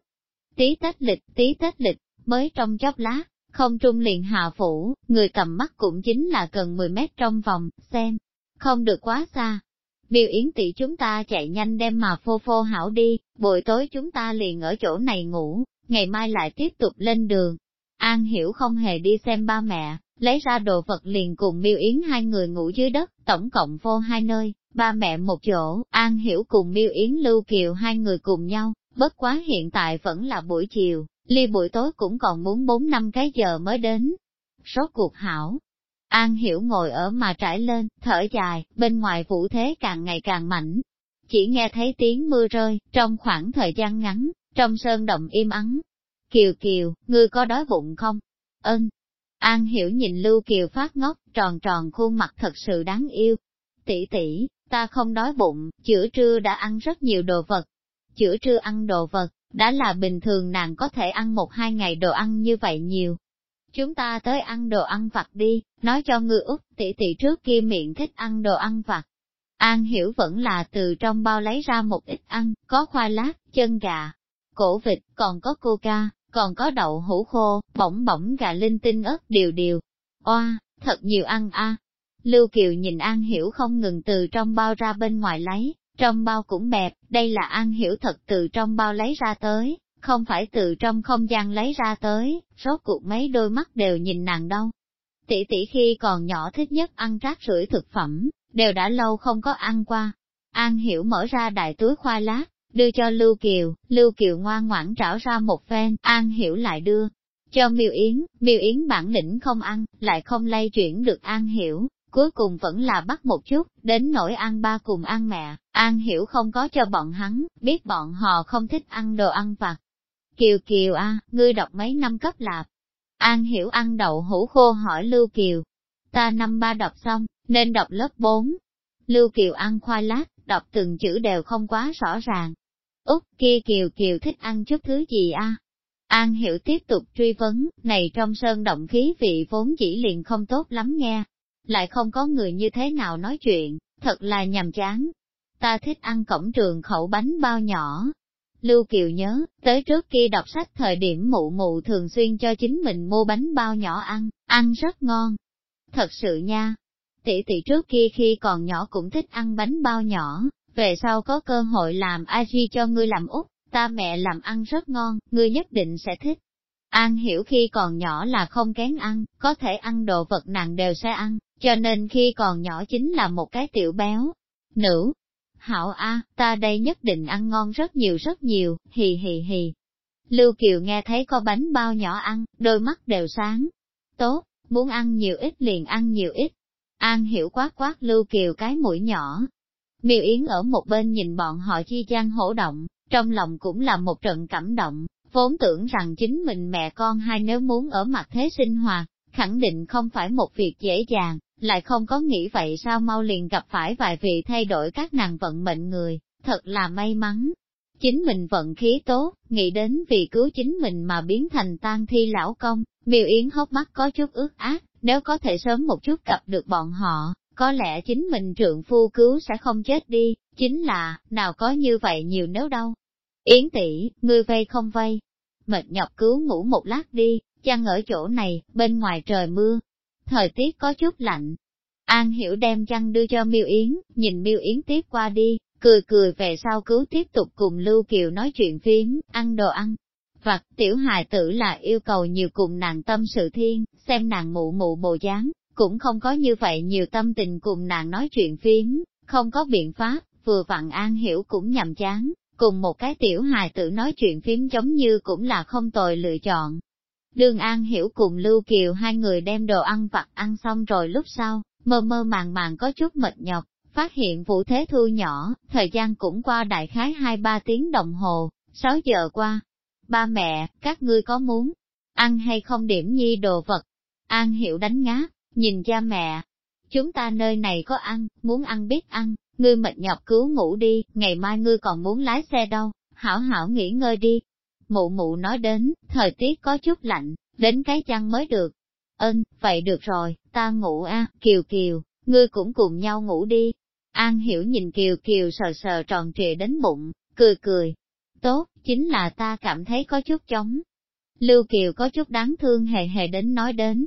Tí tách lịch, tí tách lịch, mới trong chốc lá, không trung liền hạ phủ, người cầm mắt cũng chính là gần 10 mét trong vòng, xem, không được quá xa. Biêu Yến tỷ chúng ta chạy nhanh đem mà phô phô hảo đi, buổi tối chúng ta liền ở chỗ này ngủ, ngày mai lại tiếp tục lên đường. An hiểu không hề đi xem ba mẹ, lấy ra đồ vật liền cùng miêu yến hai người ngủ dưới đất, tổng cộng vô hai nơi, ba mẹ một chỗ, An Hiểu cùng miêu yến Lưu Kiều hai người cùng nhau, bất quá hiện tại vẫn là buổi chiều, ly buổi tối cũng còn muốn bốn năm cái giờ mới đến. Số cuộc hảo. An Hiểu ngồi ở mà trải lên, thở dài, bên ngoài vũ thế càng ngày càng mạnh. Chỉ nghe thấy tiếng mưa rơi, trong khoảng thời gian ngắn, trong sơn động im ắng. Kiều Kiều, ngươi có đói bụng không? Ơn. An Hiểu nhìn Lưu Kiều phát ngốc, tròn tròn khuôn mặt thật sự đáng yêu. Tỷ tỷ, ta không đói bụng, chữa trưa đã ăn rất nhiều đồ vật. Chữa trưa ăn đồ vật, đã là bình thường nàng có thể ăn một hai ngày đồ ăn như vậy nhiều. Chúng ta tới ăn đồ ăn vặt đi, nói cho ngư út tỷ tỷ trước kia miệng thích ăn đồ ăn vặt. An hiểu vẫn là từ trong bao lấy ra một ít ăn, có khoai lát, chân gà, cổ vịt, còn có coca, còn có đậu hũ khô, bỏng bỏng gà linh tinh ớt điều điều. Oa, thật nhiều ăn a. Lưu Kiều nhìn An Hiểu không ngừng từ trong bao ra bên ngoài lấy, trong bao cũng bẹp, đây là An Hiểu thật từ trong bao lấy ra tới, không phải từ trong không gian lấy ra tới, rốt cuộc mấy đôi mắt đều nhìn nàng đâu. Tỷ tỷ khi còn nhỏ thích nhất ăn rác rưởi thực phẩm, đều đã lâu không có ăn qua. An Hiểu mở ra đại túi khoai lát, đưa cho Lưu Kiều, Lưu Kiều ngoan ngoãn trảo ra một phen, An Hiểu lại đưa. Cho Miêu Yến, Miêu Yến bản lĩnh không ăn, lại không lay chuyển được An Hiểu, cuối cùng vẫn là bắt một chút, đến nỗi ăn ba cùng ăn mẹ, An Hiểu không có cho bọn hắn, biết bọn họ không thích ăn đồ ăn vặt. Kiều Kiều a, ngươi đọc mấy năm cấp lạp. An Hiểu ăn đậu hũ khô hỏi Lưu Kiều. Ta năm ba đọc xong, nên đọc lớp 4. Lưu Kiều ăn khoai lát, đọc từng chữ đều không quá rõ ràng. Úc kia Kiều Kiều thích ăn chút thứ gì a? An Hiểu tiếp tục truy vấn, này trong sơn động khí vị vốn chỉ liền không tốt lắm nghe, lại không có người như thế nào nói chuyện, thật là nhàm chán. Ta thích ăn cổng trường khẩu bánh bao nhỏ. Lưu Kiều nhớ, tới trước kia đọc sách thời điểm mụ mụ thường xuyên cho chính mình mua bánh bao nhỏ ăn, ăn rất ngon. Thật sự nha, tỷ tỷ trước kia khi còn nhỏ cũng thích ăn bánh bao nhỏ, về sau có cơ hội làm a di cho ngươi làm út, ta mẹ làm ăn rất ngon, ngươi nhất định sẽ thích. An hiểu khi còn nhỏ là không kén ăn, có thể ăn đồ vật nặng đều sẽ ăn, cho nên khi còn nhỏ chính là một cái tiểu béo. Nữ, hảo a, ta đây nhất định ăn ngon rất nhiều rất nhiều, hì hì hì. Lưu Kiều nghe thấy có bánh bao nhỏ ăn, đôi mắt đều sáng. Tốt, muốn ăn nhiều ít liền ăn nhiều ít. An hiểu quát quát Lưu Kiều cái mũi nhỏ. Miêu Yến ở một bên nhìn bọn họ chi gian hổ động, trong lòng cũng là một trận cảm động, vốn tưởng rằng chính mình mẹ con hai nếu muốn ở mặt thế sinh hoạt, khẳng định không phải một việc dễ dàng, lại không có nghĩ vậy sao mau liền gặp phải vài vị thay đổi các nàng vận mệnh người, thật là may mắn. Chính mình vận khí tốt, nghĩ đến vì cứu chính mình mà biến thành tan thi lão công, miêu yến hốc mắt có chút ướt át, nếu có thể sớm một chút gặp được bọn họ, có lẽ chính mình trượng phu cứu sẽ không chết đi, chính là, nào có như vậy nhiều nếu đâu. Yến tỷ, ngươi vây không vây, mệt nhọc cứu ngủ một lát đi, chăng ở chỗ này, bên ngoài trời mưa, thời tiết có chút lạnh. An Hiểu đem chăn đưa cho Miêu Yến, nhìn Miêu Yến tiếp qua đi, cười cười về sau cứu tiếp tục cùng Lưu Kiều nói chuyện phiếm ăn đồ ăn. Vặt tiểu hài tử là yêu cầu nhiều cùng nàng tâm sự thiên, xem nàng mụ mụ bồ dáng, cũng không có như vậy nhiều tâm tình cùng nàng nói chuyện phiếm không có biện pháp, vừa vặn An Hiểu cũng nhầm chán, cùng một cái tiểu hài tử nói chuyện phiếm giống như cũng là không tồi lựa chọn. đường An Hiểu cùng Lưu Kiều hai người đem đồ ăn vặt ăn xong rồi lúc sau, mơ mơ màng màng có chút mệt nhọc, phát hiện vụ thế thu nhỏ, thời gian cũng qua đại khái 2-3 tiếng đồng hồ, 6 giờ qua. Ba mẹ, các ngươi có muốn ăn hay không điểm nhi đồ vật? An Hiểu đánh ngáp, nhìn cha mẹ. Chúng ta nơi này có ăn, muốn ăn biết ăn, ngươi mệt nhọc cứu ngủ đi, ngày mai ngươi còn muốn lái xe đâu, hảo hảo nghỉ ngơi đi. Mụ mụ nói đến, thời tiết có chút lạnh, đến cái chăn mới được. Ơn, vậy được rồi, ta ngủ a Kiều Kiều, ngươi cũng cùng nhau ngủ đi. An hiểu nhìn Kiều Kiều sờ sờ tròn trịa đến bụng, cười cười. Tốt, chính là ta cảm thấy có chút chống. Lưu Kiều có chút đáng thương hề hề đến nói đến.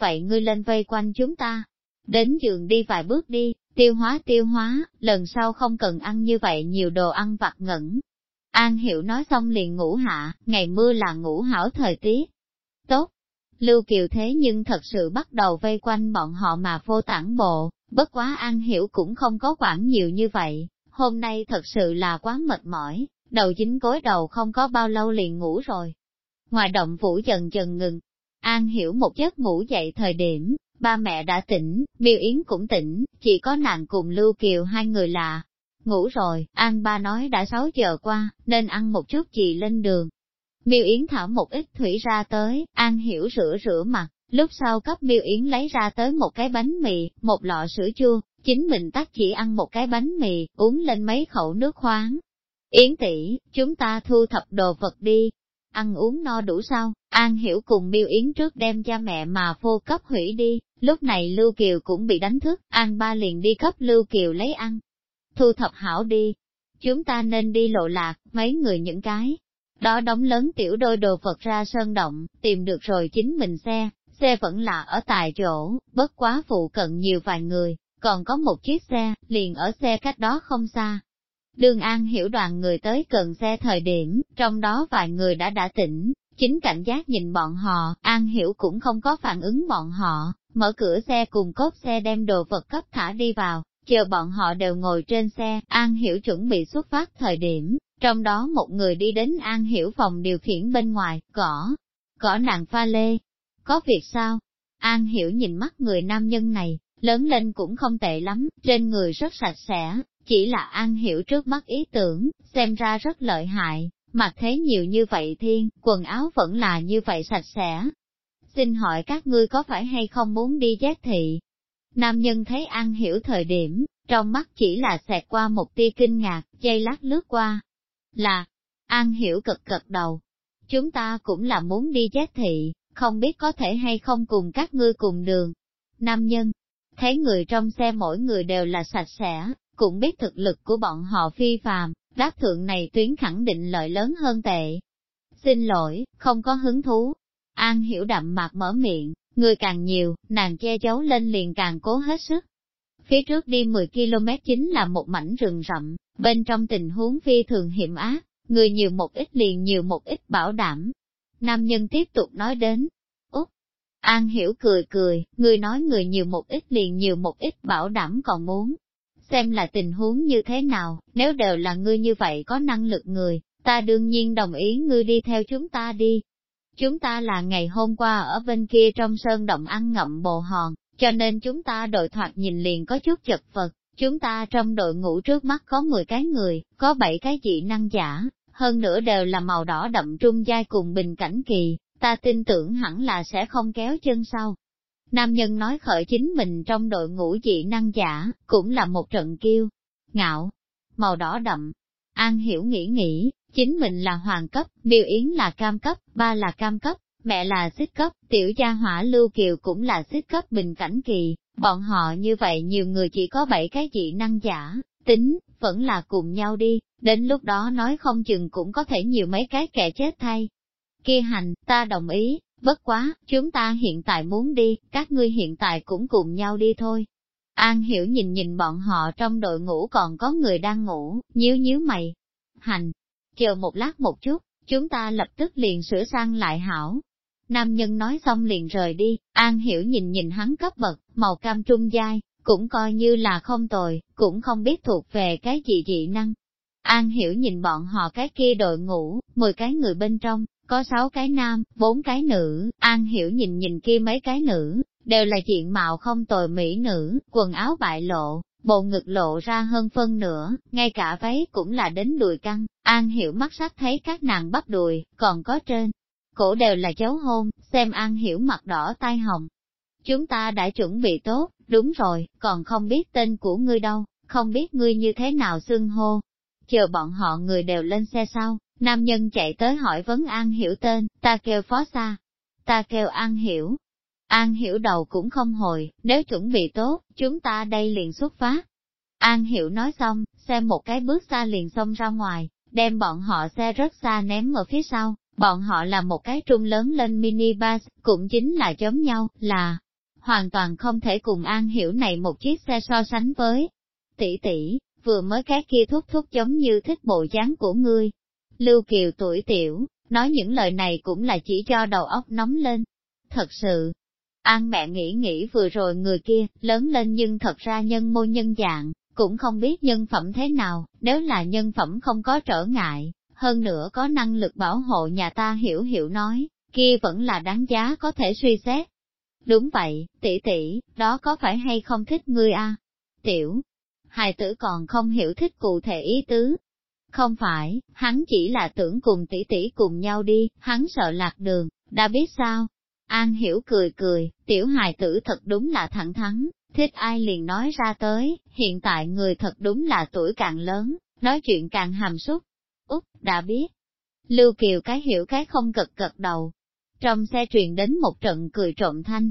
Vậy ngươi lên vây quanh chúng ta. Đến giường đi vài bước đi, tiêu hóa tiêu hóa, lần sau không cần ăn như vậy nhiều đồ ăn vặt ngẩn. An Hiểu nói xong liền ngủ hạ, ngày mưa là ngủ hảo thời tiết. Tốt. Lưu Kiều thế nhưng thật sự bắt đầu vây quanh bọn họ mà phô tản bộ, bất quá An Hiểu cũng không có quản nhiều như vậy, hôm nay thật sự là quá mệt mỏi, đầu chính gối đầu không có bao lâu liền ngủ rồi. Ngoài động phủ dần dần ngừng, An Hiểu một giấc ngủ dậy thời điểm, ba mẹ đã tỉnh, Miêu Yến cũng tỉnh, chỉ có nàng cùng Lưu Kiều hai người là ngủ rồi, An ba nói đã 6 giờ qua, nên ăn một chút gì lên đường. Miêu Yến thả một ít thủy ra tới, An Hiểu rửa rửa mặt, lúc sau cấp Miêu Yến lấy ra tới một cái bánh mì, một lọ sữa chua, chính mình tắt chỉ ăn một cái bánh mì, uống lên mấy khẩu nước khoáng. Yến tỷ, chúng ta thu thập đồ vật đi. Ăn uống no đủ sao, An Hiểu cùng Miêu Yến trước đem cha mẹ mà phô cấp hủy đi, lúc này Lưu Kiều cũng bị đánh thức, An ba liền đi cấp Lưu Kiều lấy ăn. Thu thập hảo đi, chúng ta nên đi lộ lạc, mấy người những cái. Đó đóng lớn tiểu đôi đồ vật ra sơn động, tìm được rồi chính mình xe, xe vẫn là ở tại chỗ, bất quá phụ cận nhiều vài người, còn có một chiếc xe, liền ở xe cách đó không xa. Đường An hiểu đoàn người tới cần xe thời điểm, trong đó vài người đã đã tỉnh, chính cảnh giác nhìn bọn họ, An hiểu cũng không có phản ứng bọn họ, mở cửa xe cùng cốt xe đem đồ vật cấp thả đi vào, chờ bọn họ đều ngồi trên xe, An hiểu chuẩn bị xuất phát thời điểm, trong đó một người đi đến An hiểu phòng điều khiển bên ngoài, gõ, gõ nàng pha lê. Có việc sao? An hiểu nhìn mắt người nam nhân này, lớn lên cũng không tệ lắm, trên người rất sạch sẽ, chỉ là An hiểu trước mắt ý tưởng, xem ra rất lợi hại, mặc thế nhiều như vậy thiên, quần áo vẫn là như vậy sạch sẽ. Xin hỏi các ngươi có phải hay không muốn đi giác thị? Nam nhân thấy An hiểu thời điểm, trong mắt chỉ là xẹt qua một tia kinh ngạc, dây lát lướt qua. Là, An hiểu cực cực đầu. Chúng ta cũng là muốn đi giác thị, không biết có thể hay không cùng các ngươi cùng đường. Nam nhân, thấy người trong xe mỗi người đều là sạch sẽ, cũng biết thực lực của bọn họ phi phàm, đáp thượng này tuyến khẳng định lợi lớn hơn tệ. Xin lỗi, không có hứng thú. An hiểu đậm mạc mở miệng, người càng nhiều, nàng che giấu lên liền càng cố hết sức. Phía trước đi 10 km chính là một mảnh rừng rậm, bên trong tình huống phi thường hiểm ác, người nhiều một ít liền nhiều một ít bảo đảm. Nam nhân tiếp tục nói đến, Úc, An hiểu cười cười, người nói người nhiều một ít liền nhiều một ít bảo đảm còn muốn. Xem là tình huống như thế nào, nếu đều là ngươi như vậy có năng lực người, ta đương nhiên đồng ý ngươi đi theo chúng ta đi. Chúng ta là ngày hôm qua ở bên kia trong sơn động ăn ngậm bồ hòn, cho nên chúng ta đội thoạt nhìn liền có chút chật vật. Chúng ta trong đội ngũ trước mắt có 10 cái người, có 7 cái dị năng giả, hơn nữa đều là màu đỏ đậm trung giai cùng bình cảnh kỳ, ta tin tưởng hẳn là sẽ không kéo chân sau. Nam nhân nói khởi chính mình trong đội ngũ dị năng giả, cũng là một trận kiêu, ngạo, màu đỏ đậm. An hiểu nghĩ nghĩ, chính mình là hoàng cấp, miêu yến là cam cấp, ba là cam cấp, mẹ là xích cấp, tiểu gia hỏa lưu kiều cũng là xích cấp bình cảnh kỳ, bọn họ như vậy nhiều người chỉ có bảy cái dị năng giả, tính, vẫn là cùng nhau đi, đến lúc đó nói không chừng cũng có thể nhiều mấy cái kẻ chết thay. Kia hành, ta đồng ý, bất quá, chúng ta hiện tại muốn đi, các ngươi hiện tại cũng cùng nhau đi thôi. An hiểu nhìn nhìn bọn họ trong đội ngũ còn có người đang ngủ, nhíu nhíu mày. Hành, chờ một lát một chút, chúng ta lập tức liền sửa sang lại hảo. Nam nhân nói xong liền rời đi, An hiểu nhìn nhìn hắn cấp bậc, màu cam trung dai, cũng coi như là không tồi, cũng không biết thuộc về cái gì dị năng. An hiểu nhìn bọn họ cái kia đội ngũ, 10 cái người bên trong, có sáu cái nam, bốn cái nữ, An hiểu nhìn nhìn kia mấy cái nữ, đều là diện mạo không tồi mỹ nữ, quần áo bại lộ, bộ ngực lộ ra hơn phân nửa, ngay cả váy cũng là đến đùi căng, An hiểu mắt sắc thấy các nàng bắp đùi, còn có trên. Cổ đều là dấu hôn, xem An hiểu mặt đỏ tai hồng. Chúng ta đã chuẩn bị tốt, đúng rồi, còn không biết tên của ngươi đâu, không biết ngươi như thế nào xưng hô. Chờ bọn họ người đều lên xe sau, nam nhân chạy tới hỏi vấn An hiểu tên, ta kêu phó xa, ta kêu An hiểu. An hiểu đầu cũng không hồi, nếu chuẩn bị tốt, chúng ta đây liền xuất phát. An hiểu nói xong, xem một cái bước xa liền xông ra ngoài, đem bọn họ xe rất xa ném ở phía sau, bọn họ là một cái trung lớn lên mini bus, cũng chính là giống nhau, là hoàn toàn không thể cùng An Hiểu này một chiếc xe so sánh với. Tỷ tỷ, vừa mới cái kia thúc thúc giống như thích bộ dáng của ngươi. Lưu Kiều tuổi tiểu, nói những lời này cũng là chỉ cho đầu óc nóng lên. thật sự. An mẹ nghĩ nghĩ vừa rồi người kia, lớn lên nhưng thật ra nhân mô nhân dạng, cũng không biết nhân phẩm thế nào, nếu là nhân phẩm không có trở ngại, hơn nữa có năng lực bảo hộ nhà ta hiểu hiểu nói, kia vẫn là đáng giá có thể suy xét. Đúng vậy, tỷ tỷ, đó có phải hay không thích ngươi a? Tiểu, hài tử còn không hiểu thích cụ thể ý tứ. Không phải, hắn chỉ là tưởng cùng tỷ tỷ cùng nhau đi, hắn sợ lạc đường, đã biết sao? An hiểu cười cười, tiểu hài tử thật đúng là thẳng thắn, thích ai liền nói ra tới, hiện tại người thật đúng là tuổi càng lớn, nói chuyện càng hàm súc. Úc, đã biết. Lưu Kiều cái hiểu cái không cực cực đầu. Trong xe truyền đến một trận cười trộm thanh.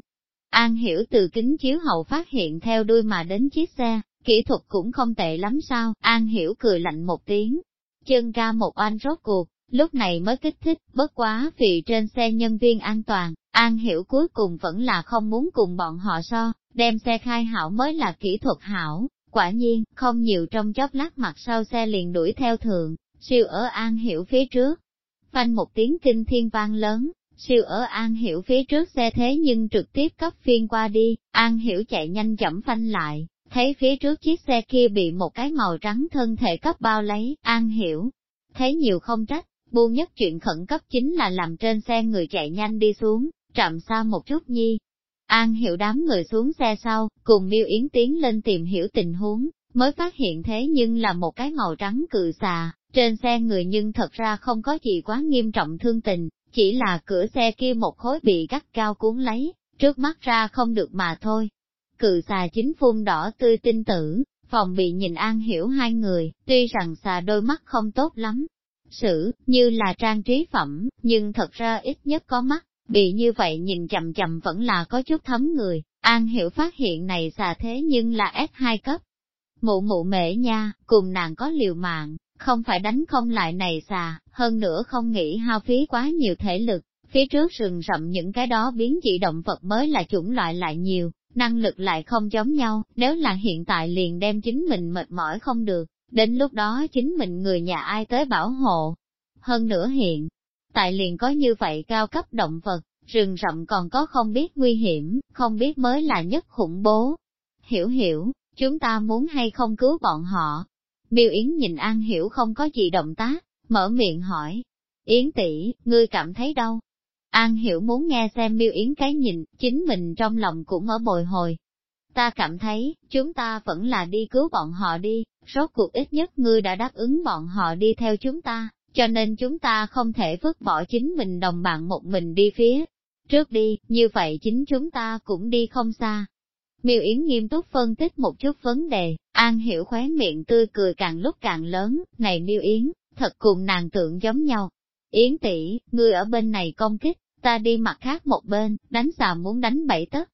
An hiểu từ kính chiếu hậu phát hiện theo đuôi mà đến chiếc xe, kỹ thuật cũng không tệ lắm sao, An hiểu cười lạnh một tiếng. Chân ra một oanh rốt cuộc, lúc này mới kích thích, bất quá vì trên xe nhân viên an toàn, An hiểu cuối cùng vẫn là không muốn cùng bọn họ so, đem xe khai hảo mới là kỹ thuật hảo, quả nhiên, không nhiều trong chóp lát mặt sau xe liền đuổi theo thượng, siêu ở An hiểu phía trước. Phanh một tiếng kinh thiên vang lớn, siêu ở An Hiểu phía trước xe thế nhưng trực tiếp cấp phiên qua đi, An Hiểu chạy nhanh chậm phanh lại, thấy phía trước chiếc xe kia bị một cái màu trắng thân thể cấp bao lấy, An Hiểu. Thấy nhiều không trách, bu nhất chuyện khẩn cấp chính là làm trên xe người chạy nhanh đi xuống, chậm xa một chút nhi. An Hiểu đám người xuống xe sau, cùng Miêu Yến tiến lên tìm hiểu tình huống, mới phát hiện thế nhưng là một cái màu trắng cự xà, trên xe người nhưng thật ra không có gì quá nghiêm trọng thương tình, chỉ là cửa xe kia một khối bị gắt cao cuốn lấy, trước mắt ra không được mà thôi. Cự xà chính phun đỏ tươi tinh tử, phòng bị nhìn an hiểu hai người, tuy rằng xà đôi mắt không tốt lắm, sử, như là trang trí phẩm, nhưng thật ra ít nhất có mắt, bị như vậy nhìn chậm chậm vẫn là có chút thấm người, an hiểu phát hiện này xà thế nhưng là S2 cấp. Mụ mụ mễ nha, cùng nàng có liều mạng, không phải đánh không lại này xà, hơn nữa không nghĩ hao phí quá nhiều thể lực, phía trước rừng rậm những cái đó biến dị động vật mới là chủng loại lại nhiều, năng lực lại không giống nhau, nếu là hiện tại liền đem chính mình mệt mỏi không được, đến lúc đó chính mình người nhà ai tới bảo hộ. Hơn nữa hiện, tại liền có như vậy cao cấp động vật, rừng rậm còn có không biết nguy hiểm, không biết mới là nhất khủng bố. Hiểu hiểu, chúng ta muốn hay không cứu bọn họ, Miêu Yến nhìn An Hiểu không có gì động tác, mở miệng hỏi. Yến tỷ, ngươi cảm thấy đâu? An Hiểu muốn nghe xem Miêu Yến cái nhìn, chính mình trong lòng cũng ở bồi hồi. Ta cảm thấy, chúng ta vẫn là đi cứu bọn họ đi, rốt cuộc ít nhất ngươi đã đáp ứng bọn họ đi theo chúng ta, cho nên chúng ta không thể vứt bỏ chính mình đồng bạn một mình đi phía trước đi, như vậy chính chúng ta cũng đi không xa, Miêu Yến nghiêm túc phân tích một chút vấn đề, An Hiểu khóe miệng tươi cười càng lúc càng lớn, này Miêu Yến, thật cùng nàng tượng giống nhau. Yến tỷ, ngươi ở bên này công kích, ta đi mặt khác một bên, đánh xà muốn đánh bảy tấc.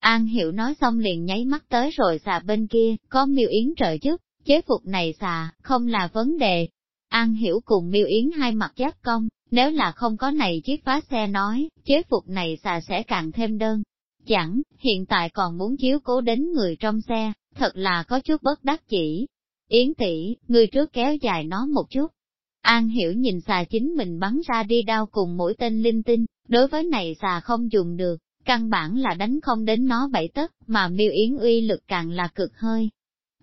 An Hiểu nói xong liền nháy mắt tới rồi xà bên kia, có Miêu Yến trợ giúp, chế phục này xà, không là vấn đề. An Hiểu cùng Miêu Yến hai mặt giáp công, nếu là không có này chiếc phá xe nói, chế phục này xà sẽ càng thêm đơn, Chẳng, hiện tại còn muốn chiếu cố đến người trong xe, thật là có chút bất đắc chỉ. Yến tỷ, người trước kéo dài nó một chút. An hiểu nhìn xà chính mình bắn ra đi đao cùng mũi tên linh tinh, đối với này xà không dùng được, căn bản là đánh không đến nó bảy tấc, mà miêu yến uy lực càng là cực hơi.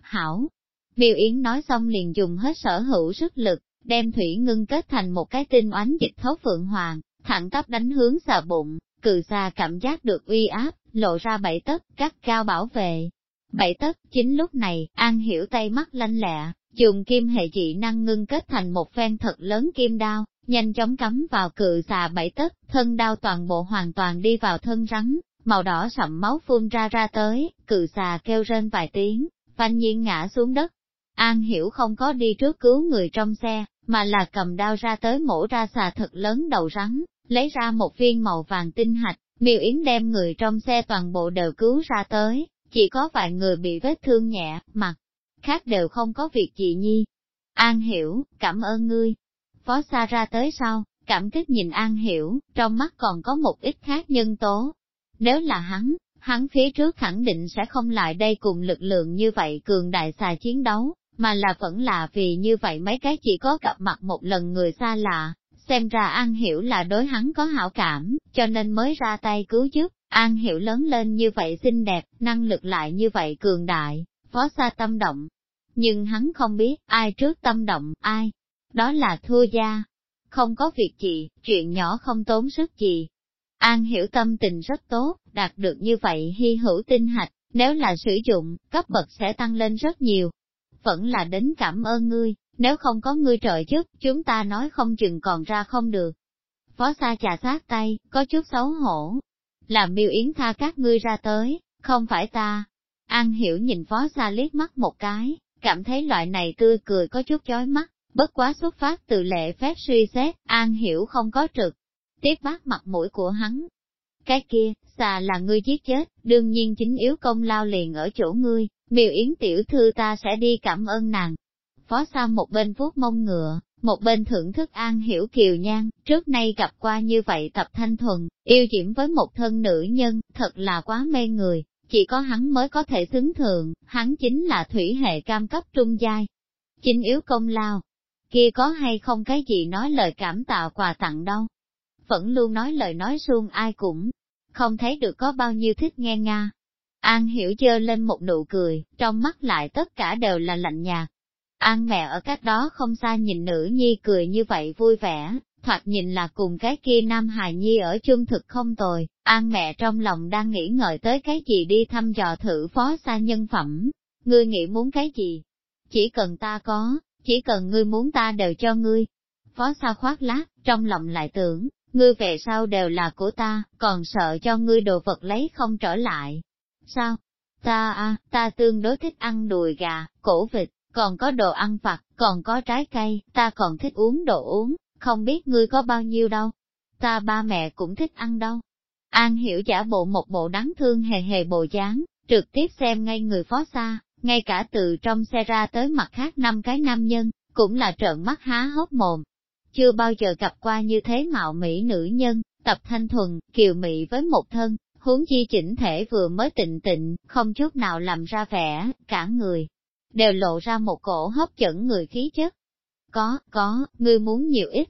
Hảo! Miêu Yến nói xong liền dùng hết sở hữu sức lực, đem thủy ngưng kết thành một cái tinh oánh dịch thấu phượng hoàng, thẳng tắp đánh hướng xà bụng, cự xà cảm giác được uy áp, lộ ra bảy tấc, cắt cao bảo vệ. Bảy tấc, chính lúc này, An hiểu tay mắt lanh lẹ, dùng kim hệ dị năng ngưng kết thành một phen thật lớn kim đao, nhanh chóng cắm vào cự xà bảy tấc, thân đao toàn bộ hoàn toàn đi vào thân rắn, màu đỏ sậm máu phun ra ra tới, cự xà kêu rên vài tiếng, phanh nhiên ngã xuống đất. An hiểu không có đi trước cứu người trong xe, mà là cầm đao ra tới mổ ra xà thật lớn đầu rắn, lấy ra một viên màu vàng tinh hạch, miêu yến đem người trong xe toàn bộ đều cứu ra tới, chỉ có vài người bị vết thương nhẹ, mặt khác đều không có việc gì nhi. An hiểu, cảm ơn ngươi. Phó xa ra tới sau, cảm kích nhìn An hiểu, trong mắt còn có một ít khác nhân tố. Nếu là hắn, hắn phía trước khẳng định sẽ không lại đây cùng lực lượng như vậy cường đại xà chiến đấu, mà là vẫn là vì như vậy mấy cái chỉ có gặp mặt một lần người xa lạ, xem ra An Hiểu là đối hắn có hảo cảm, cho nên mới ra tay cứu giúp, An Hiểu lớn lên như vậy xinh đẹp, năng lực lại như vậy cường đại, phó xa tâm động. Nhưng hắn không biết, ai trước tâm động, ai, đó là thua gia. Không có việc gì, chuyện nhỏ không tốn sức gì. An Hiểu tâm tình rất tốt, đạt được như vậy hy hữu tinh hạch, nếu là sử dụng, cấp bậc sẽ tăng lên rất nhiều. Vẫn là đến cảm ơn ngươi, nếu không có ngươi trợ giúp, chúng ta nói không chừng còn ra không được. Phó Sa trà sát tay, có chút xấu hổ. Làm miêu yến tha các ngươi ra tới, không phải ta. An hiểu nhìn Phó Sa liếc mắt một cái, cảm thấy loại này tươi cười có chút chói mắt, bất quá xuất phát từ lệ phép suy xét, An hiểu không có trực. Tiếp bác mặt mũi của hắn. Cái kia, xà là ngươi giết chết, đương nhiên chính yếu công lao liền ở chỗ ngươi, miều yến tiểu thư ta sẽ đi cảm ơn nàng, Phó Sam một bên vuốt mông ngựa, một bên thưởng thức an hiểu kiều nhan, trước nay gặp qua như vậy tập thanh thuần, yêu diễm với một thân nữ nhân, thật là quá mê người, chỉ có hắn mới có thể xứng thượng, hắn chính là thủy hệ cam cấp trung giai. Chính yếu công lao, kia có hay không cái gì nói lời cảm tạ quà tặng đâu. Vẫn luôn nói lời nói suông ai cũng, không thấy được có bao nhiêu thích nghe Nga. An hiểu dơ lên một nụ cười, trong mắt lại tất cả đều là lạnh nhạt, An mẹ ở cách đó không xa nhìn nữ nhi cười như vậy vui vẻ, thoạt nhìn là cùng cái kia nam hài nhi ở chung thực không tồi, an mẹ trong lòng đang nghĩ ngợi tới cái gì đi thăm dò thử phó xa nhân phẩm. Ngươi nghĩ muốn cái gì? Chỉ cần ta có, chỉ cần ngươi muốn ta đều cho ngươi. Phó xa khoát lát, trong lòng lại tưởng, ngươi về sau đều là của ta, còn sợ cho ngươi đồ vật lấy không trở lại. Sao? Ta à, ta tương đối thích ăn đùi gà, cổ vịt, còn có đồ ăn vặt, còn có trái cây, ta còn thích uống đồ uống, không biết ngươi có bao nhiêu đâu. Ta ba mẹ cũng thích ăn đâu. An hiểu giả bộ một bộ đáng thương hề hề bộ dáng, trực tiếp xem ngay người phó xa, ngay cả từ trong xe ra tới mặt khác năm cái nam nhân, cũng là trợn mắt há hốc mồm. Chưa bao giờ gặp qua như thế mạo mỹ nữ nhân, tập thanh thuần, kiều mị với một thân, huống chi chỉnh thể vừa mới tịnh tịnh, không chút nào làm ra vẻ, cả người, đều lộ ra một cổ hấp dẫn người khí chất. Có, có, ngươi muốn nhiều ít.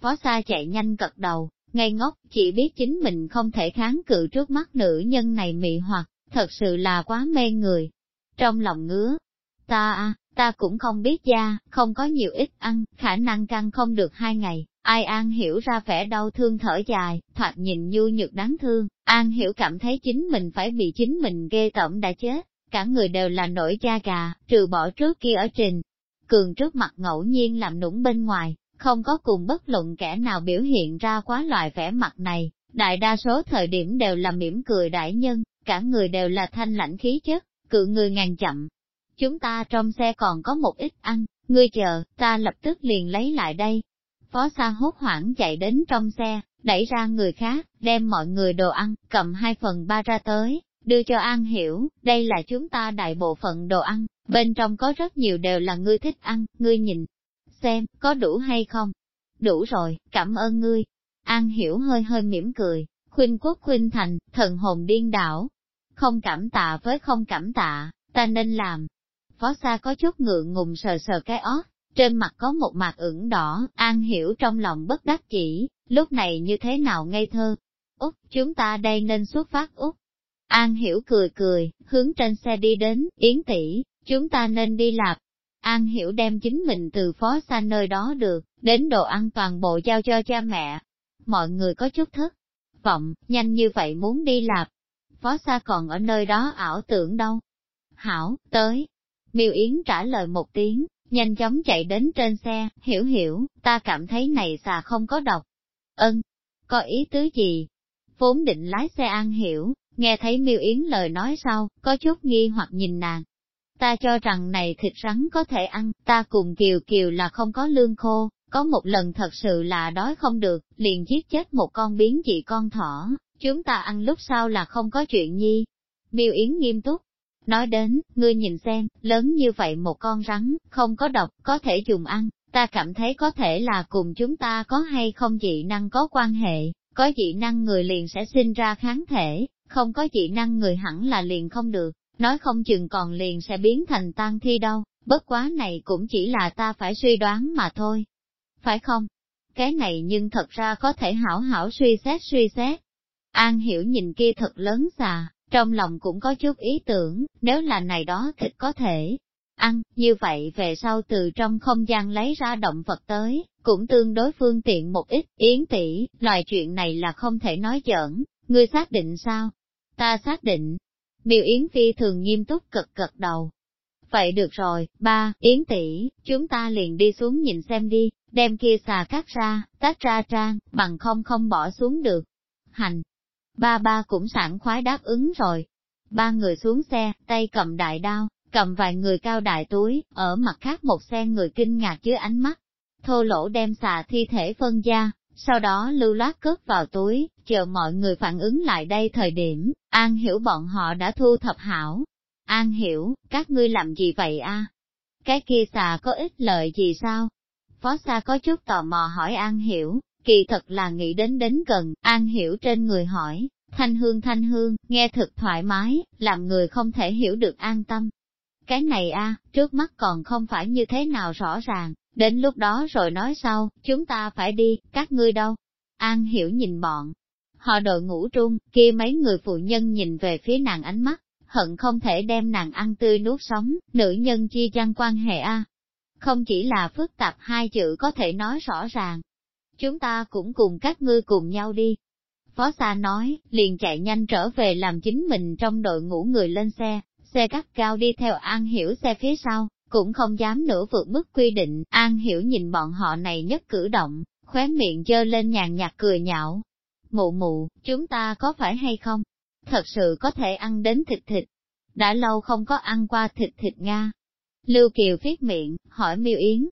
Phó Sa chạy nhanh cật đầu, ngây ngốc, chỉ biết chính mình không thể kháng cự trước mắt nữ nhân này mị hoặc, thật sự là quá mê người. Trong lòng ngứa, ta à, ta cũng không biết da, không có nhiều ít ăn, khả năng căng không được hai ngày. Ai An hiểu ra vẻ đau thương thở dài, thoạt nhìn nhu nhược đáng thương, An hiểu cảm thấy chính mình phải bị chính mình ghê tởm đã chết. Cả người đều là nổi da gà, trừ bỏ trước kia ở trình. Cường trước mặt ngẫu nhiên làm nũng bên ngoài, không có cùng bất luận kẻ nào biểu hiện ra quá loại vẻ mặt này, đại đa số thời điểm đều là mỉm cười đại nhân, cả người đều là thanh lãnh khí chất, cự người ngàn chậm. Chúng ta trong xe còn có một ít ăn, ngươi chờ, ta lập tức liền lấy lại đây. Phó xa hốt hoảng chạy đến trong xe, đẩy ra người khác, đem mọi người đồ ăn, cầm hai phần ba ra tới, đưa cho An Hiểu, đây là chúng ta đại bộ phận đồ ăn, bên trong có rất nhiều đều là ngươi thích ăn, ngươi nhìn, xem, có đủ hay không? Đủ rồi, cảm ơn ngươi. An Hiểu hơi hơi mỉm cười, khuyên quốc khuyên thành, thần hồn điên đảo. Không cảm tạ với không cảm tạ, ta nên làm. Phó Sa có chút ngượng ngùng sờ sờ cái ót, trên mặt có một mặt ửng đỏ, An Hiểu trong lòng bất đắc chỉ, lúc này như thế nào ngây thơ. Úc, chúng ta đây nên xuất phát Úc. An Hiểu cười cười, hướng trên xe đi đến, Yến tỷ, chúng ta nên đi lạp. An Hiểu đem chính mình từ phó xa nơi đó được, đến đồ ăn toàn bộ giao cho cha mẹ. Mọi người có chút thất vọng, nhanh như vậy muốn đi lạp. Phó xa còn ở nơi đó ảo tưởng đâu. Hảo, tới. Miêu Yến trả lời một tiếng, nhanh chóng chạy đến trên xe, hiểu hiểu, ta cảm thấy này xà không có độc. Ân, có ý tứ gì? Vốn định lái xe An Hiểu, Nghe thấy miêu yến lời nói sau, có chút nghi hoặc nhìn nàng. Ta cho rằng này thịt rắn có thể ăn, ta cùng Kiều Kiều là không có lương khô, có một lần thật sự là đói không được, liền giết chết một con biến dị con thỏ, chúng ta ăn lúc sau là không có chuyện nhi. Miêu Yến nghiêm túc, nói đến, ngươi nhìn xem, lớn như vậy một con rắn, không có độc, có thể dùng ăn, ta cảm thấy có thể là cùng chúng ta có hay không dị năng có quan hệ, có dị năng người liền sẽ sinh ra kháng thể, không có dị năng người hẳn là liền không được, nói không chừng còn liền sẽ biến thành tan thi đâu, bất quá này cũng chỉ là ta phải suy đoán mà thôi. Phải không? cái này nhưng thật ra có thể hảo hảo suy xét suy xét. An hiểu nhìn kia thật lớn xà, trong lòng cũng có chút ý tưởng, nếu là này đó thịt có thể ăn, như vậy về sau từ trong không gian lấy ra động vật tới, cũng tương đối phương tiện một ít, yến tỷ, loài chuyện này là không thể nói giỡn, ngươi xác định sao? Ta xác định. Miêu Yến Phi thường nghiêm túc cực cực đầu. Vậy được rồi, ba, Yến tỷ, chúng ta liền đi xuống nhìn xem đi, đem kia xà cắt ra, tách ra trang, bằng không không bỏ xuống được. Hành. Ba ba cũng sẵn khoái đáp ứng rồi. Ba người xuống xe, tay cầm đại đao, cầm vài người cao đại túi, ở mặt khác một xe người kinh ngạc dưới ánh mắt. Thô lỗ đem xà thi thể phân ra, sau đó lưu loát cướp vào túi, chờ mọi người phản ứng lại đây thời điểm, An hiểu bọn họ đã thu thập hảo. An hiểu, các ngươi làm gì vậy a? Cái kia xà có ích lợi gì sao? Phó xa có chút tò mò hỏi An hiểu, kỳ thật là nghĩ đến đến gần, An hiểu trên người hỏi, thanh hương thanh hương, nghe thật thoải mái, làm người không thể hiểu được an tâm. Cái này a, trước mắt còn không phải như thế nào rõ ràng, đến lúc đó rồi nói sau, chúng ta phải đi, các ngươi đâu? An hiểu nhìn bọn. Họ đội ngủ trung, kia mấy người phụ nhân nhìn về phía nàng ánh mắt, hận không thể đem nàng ăn tươi nuốt sống, nữ nhân chi chăng quan hệ a. Không chỉ là phức tạp hai chữ có thể nói rõ ràng. Chúng ta cũng cùng các ngươi cùng nhau đi. Phó Sa nói, liền chạy nhanh trở về làm chính mình trong đội ngũ người lên xe, xe cắt cao đi theo An Hiểu xe phía sau, cũng không dám nữa vượt mức quy định. An Hiểu nhìn bọn họ này nhất cử động, khóe miệng dơ lên nhàn nhạt cười nhạo. Mụ mụ, chúng ta có phải hay không? Thật sự có thể ăn đến thịt thịt. Đã lâu không có ăn qua thịt thịt Nga. Lưu Kiều viết miệng, hỏi Miêu Yến.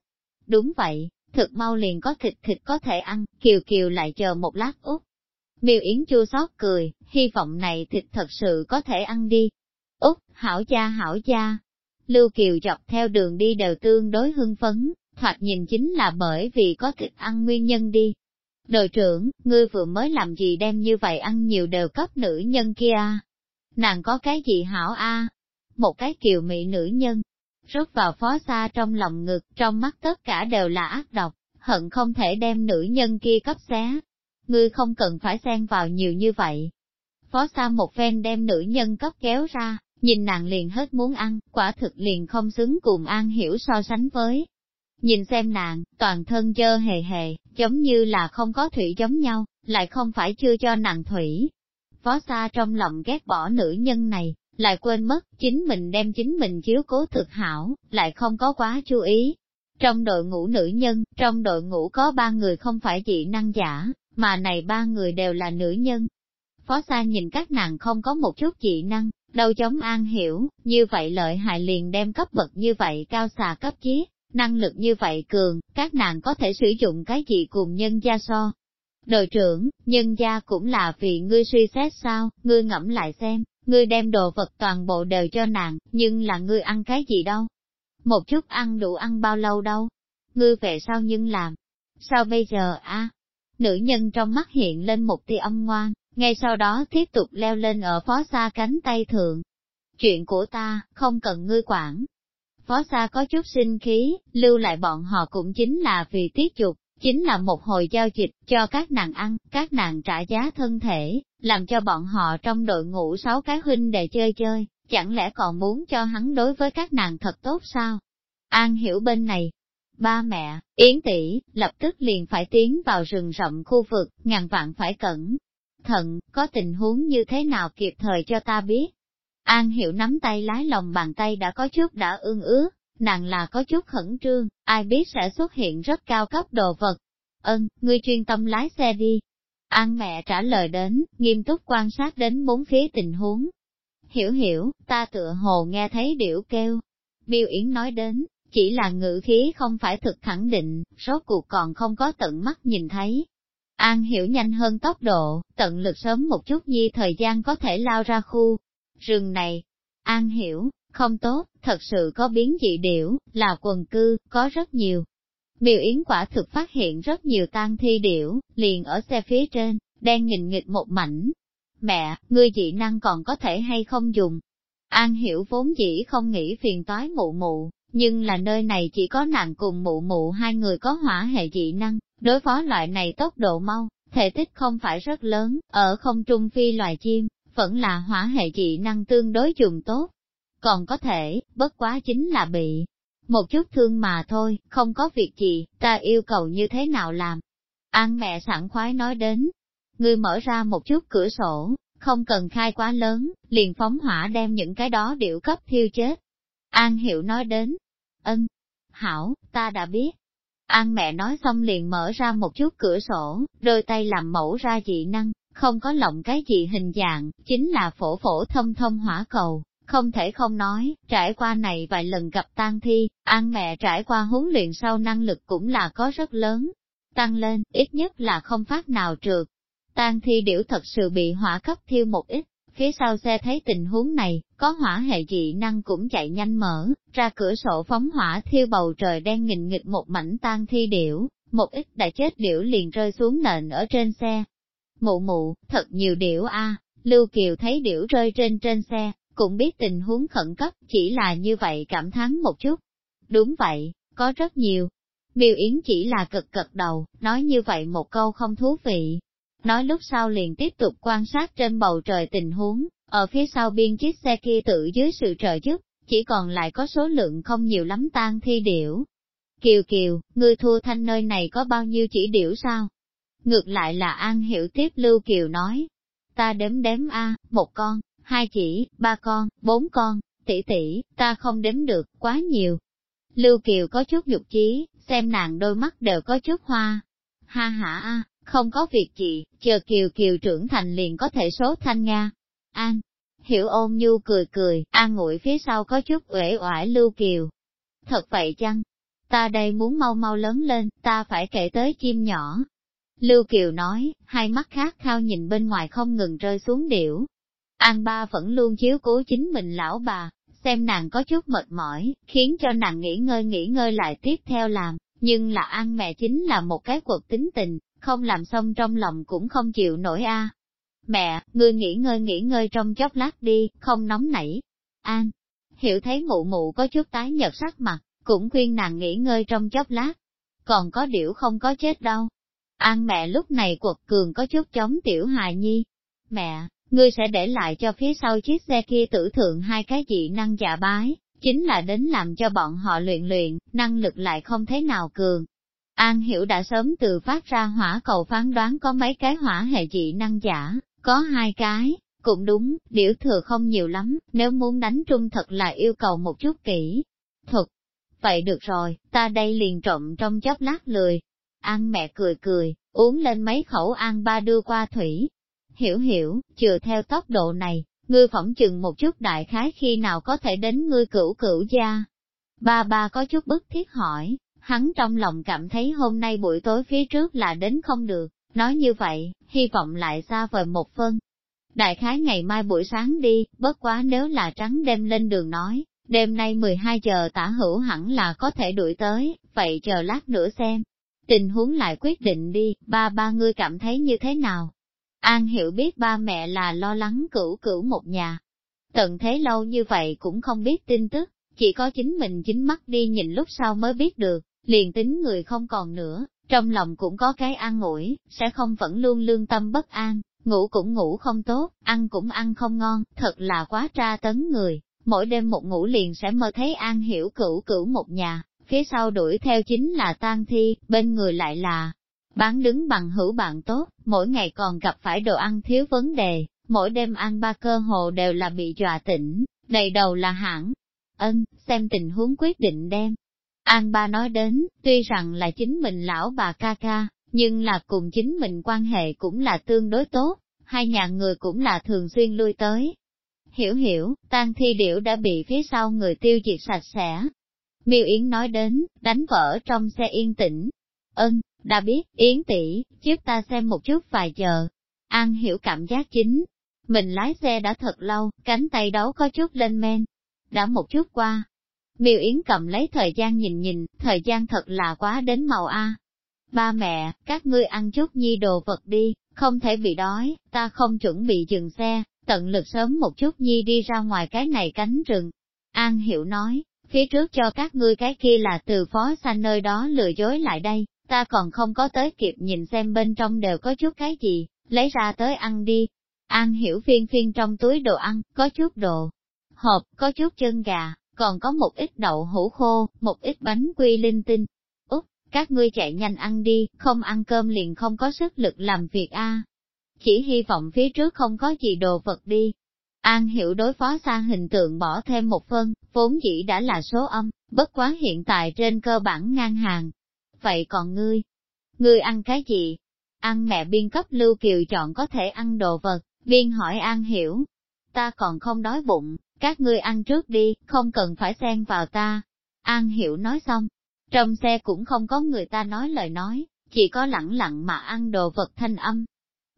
Đúng vậy, thực mau liền có thịt thịt có thể ăn, Kiều Kiều lại chờ một lát út. Miêu Yến chua xót cười, hy vọng này thịt thật sự có thể ăn đi, út hảo cha hảo cha. Lưu Kiều dọc theo đường đi đều tương đối hưng phấn, thoạt nhìn chính là bởi vì có thịt ăn nguyên nhân đi. Đội trưởng, ngươi vừa mới làm gì đem như vậy ăn nhiều đều cấp nữ nhân kia Nàng có cái gì hảo a? Một cái kiều mỹ nữ nhân, rớt vào phó xa trong lòng ngực, trong mắt tất cả đều là ác độc, hận không thể đem nữ nhân kia cấp xé. Ngươi không cần phải xen vào nhiều như vậy. Phó xa một phen đem nữ nhân cấp kéo ra, Nhìn nàng liền hết muốn ăn, quả thực liền không xứng cùng An Hiểu so sánh với. Nhìn xem nàng, toàn thân dơ hề hề, giống như là không có thủy giống nhau, lại không phải chưa cho nàng thủy. Phó xa trong lòng ghét bỏ nữ nhân này, lại quên mất, chính mình đem chính mình chiếu cố thực hảo, lại không có quá chú ý. Trong đội ngũ nữ nhân, trong đội ngũ có ba người không phải dị năng giả, mà này ba người đều là nữ nhân. Phó xa nhìn các nàng không có một chút dị năng, đâu chống an hiểu, như vậy lợi hại liền đem cấp bậc như vậy cao xà cấp chí, năng lực như vậy cường, các nàng có thể sử dụng cái gì cùng nhân gia so. Đội trưởng, nhân gia cũng là vì ngươi suy xét sao, ngươi ngẫm lại xem, ngươi đem đồ vật toàn bộ đều cho nàng, nhưng là ngươi ăn cái gì đâu? Một chút ăn đủ ăn bao lâu đâu? Ngươi về sao nhưng làm? Sao bây giờ a? Nữ nhân trong mắt hiện lên một tia âm ngoan, ngay sau đó tiếp tục leo lên ở phó xa cánh tay thượng. Chuyện của ta, không cần ngươi quản. Phó xa có chút sinh khí, lưu lại bọn họ cũng chính là vì tiết dục, chính là một hồi giao dịch cho các nàng ăn, các nàng trả giá thân thể, làm cho bọn họ trong đội ngũ sáu cái huynh để chơi chơi, chẳng lẽ còn muốn cho hắn đối với các nàng thật tốt sao? An hiểu bên này, ba mẹ, Yến tỷ lập tức liền phải tiến vào rừng rậm khu vực, ngàn vạn phải cẩn thận, có tình huống như thế nào kịp thời cho ta biết. An hiểu nắm tay lái lòng bàn tay đã có chút đã ương ứa, nàng là có chút khẩn trương, ai biết sẽ xuất hiện rất cao cấp đồ vật. Ân, ngươi chuyên tâm lái xe đi. An mẹ trả lời đến, nghiêm túc quan sát đến bốn phía tình huống. Hiểu hiểu, ta tựa hồ nghe thấy điệu kêu. Biêu Yến nói đến, chỉ là ngữ khí không phải thực khẳng định, rốt cuộc còn không có tận mắt nhìn thấy, An hiểu nhanh hơn tốc độ, tận lực sớm một chút nhi thời gian có thể lao ra khu. Rừng này, An hiểu, không tốt, thật sự có biến dị điểu, là quần cư, có rất nhiều. Miêu Yến quả thực phát hiện rất nhiều tang thi điểu, liền ở xe phía trên, đang nghìn nghịch một mảnh. Mẹ, ngươi dị năng còn có thể hay không dùng? An hiểu vốn dĩ không nghĩ phiền toái mụ mụ, nhưng là nơi này chỉ có nàng cùng mụ mụ hai người có hỏa hệ dị năng, Đối phó loại này tốc độ mau, thể tích không phải rất lớn, ở không trung phi loài chim, vẫn là hỏa hệ dị năng tương đối dùng tốt. Còn có thể, bất quá chính là bị một chút thương mà thôi, không có việc gì, ta yêu cầu như thế nào làm. An mẹ sẵn khoái nói đến, ngươi mở ra một chút cửa sổ, không cần khai quá lớn, liền phóng hỏa đem những cái đó điệu cấp thiêu chết. An Hiệu nói đến, ân, hảo, ta đã biết. An mẹ nói xong liền mở ra một chút cửa sổ, đôi tay làm mẫu ra dị năng, không có lộng cái gì hình dạng, chính là phổ phổ thông thông hỏa cầu. Không thể không nói, trải qua này vài lần gặp tang thi, An mẹ trải qua huấn luyện sau năng lực cũng là có rất lớn. Tăng lên, ít nhất là không phát nào trượt. Tang thi điểu thật sự bị hỏa cấp thiêu một ít, phía sau xe thấy tình huống này, có hỏa hệ dị năng cũng chạy nhanh mở, ra cửa sổ phóng hỏa thiêu bầu trời đen nghìn nghịch một mảnh tan thi điểu, một ít đã chết điểu liền rơi xuống nền ở trên xe. Mụ mụ, thật nhiều điểu a Lưu Kiều thấy điểu rơi trên trên xe, cũng biết tình huống khẩn cấp, chỉ là như vậy cảm thán một chút. Đúng vậy, có rất nhiều. Miêu Yến chỉ là cực cực đầu, nói như vậy một câu không thú vị, Nói lúc sau liền tiếp tục quan sát trên bầu trời tình huống, ở phía sau biên chiếc xe kia tự dưới sự trợ giúp, chỉ còn lại có số lượng không nhiều lắm tan thi điểu. Kiều Kiều, ngươi thua thanh nơi này có bao nhiêu chỉ điểu sao? Ngược lại là An Hiểu tiếp Lưu Kiều nói. Ta đếm đếm a, một con, hai chỉ, ba con, bốn con, tỷ tỷ, ta không đếm được, quá nhiều. Lưu Kiều có chút dục chí, xem nàng đôi mắt đều có chút hoa. Ha ha a, không có việc gì, chờ Kiều Kiều trưởng thành liền có thể số thanh Nga. An, hiểu ôn nhu cười cười, an ngụy phía sau có chút uể oải Lưu Kiều. Thật vậy chăng? Ta đây muốn mau mau lớn lên, ta phải kể tới chim nhỏ. Lưu Kiều nói, hai mắt khác khao nhìn bên ngoài không ngừng rơi xuống điểu. An ba vẫn luôn chiếu cố chính mình lão bà, xem nàng có chút mệt mỏi, khiến cho nàng nghỉ ngơi nghỉ ngơi lại tiếp theo làm, nhưng là An mẹ chính là một cái cuộc tính tình, không làm xong trong lòng cũng không chịu nổi a. Mẹ, ngươi nghỉ ngơi nghỉ ngơi trong chốc lát đi, không nóng nảy. An, hiểu thấy mụ mụ có chút tái nhợt sắc mặt, cũng khuyên nàng nghỉ ngơi trong chốc lát. Còn có điểu không có chết đâu. An mẹ lúc này quật cường có chút chống tiểu hài nhi. Mẹ, ngươi sẽ để lại cho phía sau chiếc xe kia tử thượng hai cái dị năng giả bái, chính là đến làm cho bọn họ luyện luyện, năng lực lại không thế nào cường, An Hiểu đã sớm từ phát ra hỏa cầu phán đoán có mấy cái hỏa hệ dị năng giả, có hai cái, cũng đúng, điểu thừa không nhiều lắm, nếu muốn đánh trung thật là yêu cầu một chút kỹ. Thuật. Vậy được rồi, ta đây liền trộm trong chốc lát lười. An mẹ cười cười, uống lên mấy khẩu an ba đưa qua thủy. Hiểu hiểu, chừa theo tốc độ này, ngươi phỏng chừng một chút đại khái khi nào có thể đến ngươi cửu cửu gia. Ba ba có chút bức thiết hỏi, hắn trong lòng cảm thấy hôm nay buổi tối phía trước là đến không được, nói như vậy, hy vọng lại xa vời một phân. Đại khái ngày mai buổi sáng đi, bất quá nếu là trắng đêm lên đường nói, đêm nay 12 giờ tả hữu hẳn là có thể đuổi tới, vậy chờ lát nữa xem. Tình huống lại quyết định đi, ba ba ngươi cảm thấy như thế nào? An hiểu biết ba mẹ là lo lắng cửu cửu một nhà. Tận thế lâu như vậy cũng không biết tin tức, chỉ có chính mình chính mắt đi nhìn lúc sau mới biết được, liền tính người không còn nữa, trong lòng cũng có cái an ủi, sẽ không vẫn luôn lương tâm bất an, ngủ cũng ngủ không tốt, ăn cũng ăn không ngon, thật là quá tra tấn người, mỗi đêm một ngủ liền sẽ mơ thấy an hiểu cửu cửu một nhà, phía sau đuổi theo chính là tang thi, bên người lại là bán đứng bằng hữu bạn tốt, mỗi ngày còn gặp phải đồ ăn thiếu vấn đề, mỗi đêm ăn ba cơ hồ đều là bị dọa tỉnh, đầy đầu là hãng. Ân, xem tình huống quyết định đem, An ba nói đến, tuy rằng là chính mình lão bà ca ca, nhưng là cùng chính mình quan hệ cũng là tương đối tốt, hai nhà người cũng là thường xuyên lui tới. Hiểu hiểu, tang thi điểu đã bị phía sau người tiêu diệt sạch sẽ. Miêu Yến nói đến, đánh vỡ trong xe yên tĩnh. Ân, đã biết, Yến tỷ, giúp ta xem một chút vài giờ. An hiểu cảm giác chính. Mình lái xe đã thật lâu, cánh tay đấu có chút lên men. Đã một chút qua, Miêu Yến cầm lấy thời gian nhìn nhìn, thời gian thật là quá đến màu A. Ba mẹ, các ngươi ăn chút nhi đồ vật đi, không thể bị đói, ta không chuẩn bị dừng xe, tận lực sớm một chút nhi đi ra ngoài cái này cánh rừng. An Hiểu nói, phía trước cho các ngươi cái kia là từ phó xanh nơi đó lừa dối lại đây, ta còn không có tới kịp nhìn xem bên trong đều có chút cái gì, lấy ra tới ăn đi. An hiểu phiên phiên trong túi đồ ăn, có chút đồ hộp, có chút chân gà, còn có một ít đậu hũ khô, một ít bánh quy linh tinh. Úc, các ngươi chạy nhanh ăn đi, không ăn cơm liền không có sức lực làm việc a. Chỉ hy vọng phía trước không có gì đồ vật đi. An hiểu đối phó sang hình tượng bỏ thêm một phân, vốn dĩ đã là số âm, bất quá hiện tại trên cơ bản ngang hàng. Vậy còn ngươi? Ngươi ăn cái gì? Ăn mẹ biên cấp Lưu Kiều chọn có thể ăn đồ vật, biên hỏi An hiểu. Ta còn không đói bụng, các ngươi ăn trước đi, không cần phải xen vào ta. An hiểu nói xong, trong xe cũng không có người ta nói lời nói, chỉ có lẳng lặng mà ăn đồ vật thanh âm.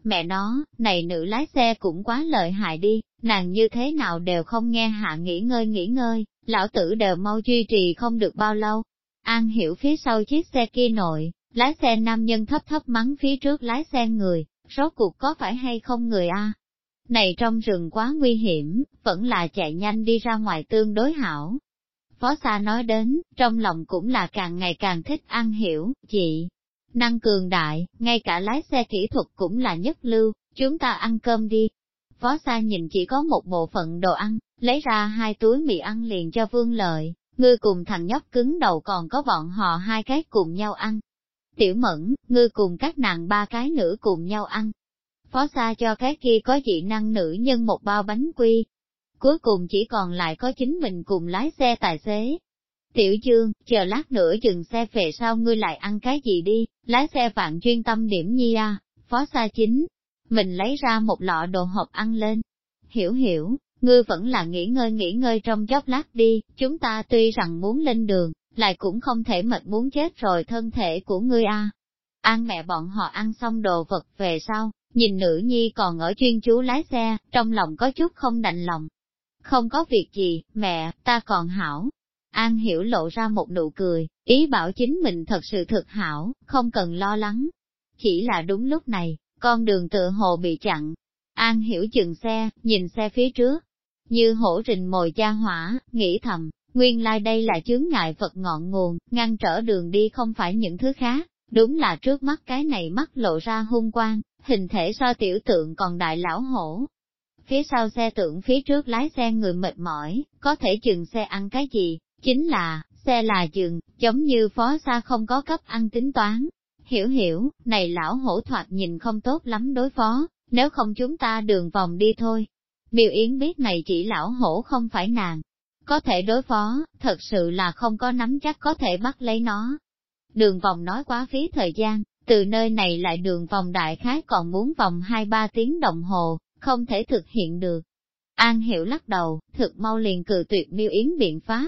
Mẹ nó, này nữ lái xe cũng quá lợi hại đi, nàng như thế nào đều không nghe hạ nghỉ ngơi nghỉ ngơi, lão tử đều mau duy trì không được bao lâu. An hiểu phía sau chiếc xe kia nội, lái xe nam nhân thấp thấp mắng phía trước lái xe người, rốt cuộc có phải hay không người a? Này trong rừng quá nguy hiểm, vẫn là chạy nhanh đi ra ngoài tương đối hảo. Phó Sa nói đến, trong lòng cũng là càng ngày càng thích An hiểu, chị. Năng cường đại, ngay cả lái xe kỹ thuật cũng là nhất lưu, chúng ta ăn cơm đi. Phó Sa nhìn chỉ có một bộ phận đồ ăn, lấy ra hai túi mì ăn liền cho vương lợi, ngươi cùng thằng nhóc cứng đầu còn có bọn họ hai cái cùng nhau ăn. Tiểu mẫn, ngươi cùng các nàng ba cái nữ cùng nhau ăn, phó xa cho cái kia có dị năng nữ nhân một bao bánh quy. Cuối cùng chỉ còn lại có chính mình cùng lái xe tài xế. Tiểu Dương, chờ lát nữa dừng xe về sau ngươi lại ăn cái gì đi, lái xe vạn chuyên tâm điểm nhi à, phó xa chính. Mình lấy ra một lọ đồ hộp ăn lên. Hiểu hiểu, ngươi vẫn là nghỉ ngơi nghỉ ngơi trong chốc lát đi, chúng ta tuy rằng muốn lên đường, lại cũng không thể mệt muốn chết rồi thân thể của ngươi a. À. An mẹ bọn họ ăn xong đồ vật về sau, Nhìn nữ nhi còn ở chuyên chú lái xe, trong lòng có chút không đành lòng. Không có việc gì, mẹ, ta còn hảo. An hiểu lộ ra một nụ cười, ý bảo chính mình thật sự thực hảo, không cần lo lắng. Chỉ là đúng lúc này, con đường tựa hồ bị chặn. An hiểu dừng xe, nhìn xe phía trước. Như hổ rình mồi cha hỏa, nghĩ thầm, nguyên lai like đây là chướng ngại vật ngọn nguồn, ngăn trở đường đi không phải những thứ khác, đúng là trước mắt cái này mắt lộ ra hung quang, hình thể so tiểu tượng còn đại lão hổ. Phía sau xe tượng phía trước lái xe người mệt mỏi, có thể chừng xe ăn cái gì, chính là, xe là chừng giống như phó xa không có cấp ăn tính toán. Hiểu hiểu, này lão hổ thoạt nhìn không tốt lắm đối phó, nếu không chúng ta đường vòng đi thôi. Miêu Yến biết này chỉ lão hổ không phải nàng, có thể đối phó, thật sự là không có nắm chắc có thể bắt lấy nó. Đường vòng nói quá phí thời gian, từ nơi này lại đường vòng đại khái còn muốn vòng 2-3 tiếng đồng hồ, không thể thực hiện được. An hiểu lắc đầu, thực mau liền cự tuyệt miêu yến biện pháp.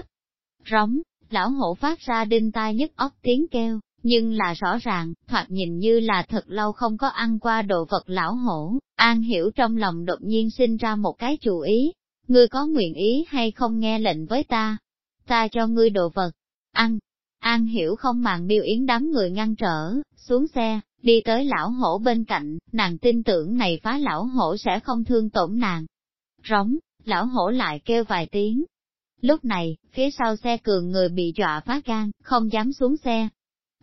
Rống, lão hổ phát ra đinh tai nhất óc tiếng kêu, nhưng là rõ ràng, thoạt nhìn như là thật lâu không có ăn qua đồ vật lão hổ. An hiểu trong lòng đột nhiên sinh ra một cái chủ ý, ngươi có nguyện ý hay không nghe lệnh với ta? Ta cho ngươi đồ vật, ăn, An hiểu không màng miêu yến đám người ngăn trở, xuống xe, đi tới lão hổ bên cạnh, nàng tin tưởng này phá lão hổ sẽ không thương tổn nàng. Rống, lão hổ lại kêu vài tiếng. Lúc này, phía sau xe cường người bị dọa phá gan, không dám xuống xe.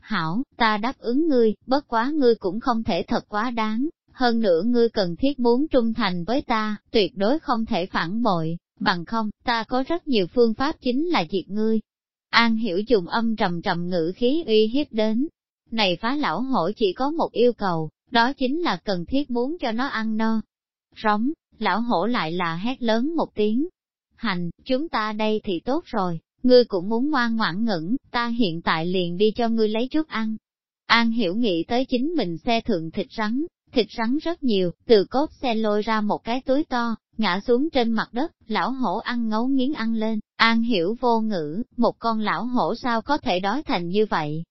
Hảo, ta đáp ứng ngươi, bất quá ngươi cũng không thể thật quá đáng, hơn nữa ngươi cần thiết muốn trung thành với ta, tuyệt đối không thể phản bội, bằng không, ta có rất nhiều phương pháp chính là diệt ngươi, An hiểu dùng âm trầm trầm ngữ khí uy hiếp đến. Này phá lão hổ chỉ có một yêu cầu, đó chính là cần thiết muốn cho nó ăn no. Rống, lão hổ lại là hét lớn một tiếng. Hành, chúng ta đây thì tốt rồi, ngươi cũng muốn ngoan ngoãn ngẩn, ta hiện tại liền đi cho ngươi lấy chút ăn. An hiểu nghĩ tới chính mình xe thượng thịt rắn, thịt rắn rất nhiều, từ cốt xe lôi ra một cái túi to, ngã xuống trên mặt đất, lão hổ ăn ngấu nghiến ăn lên, an hiểu vô ngữ, một con lão hổ sao có thể đói thành như vậy.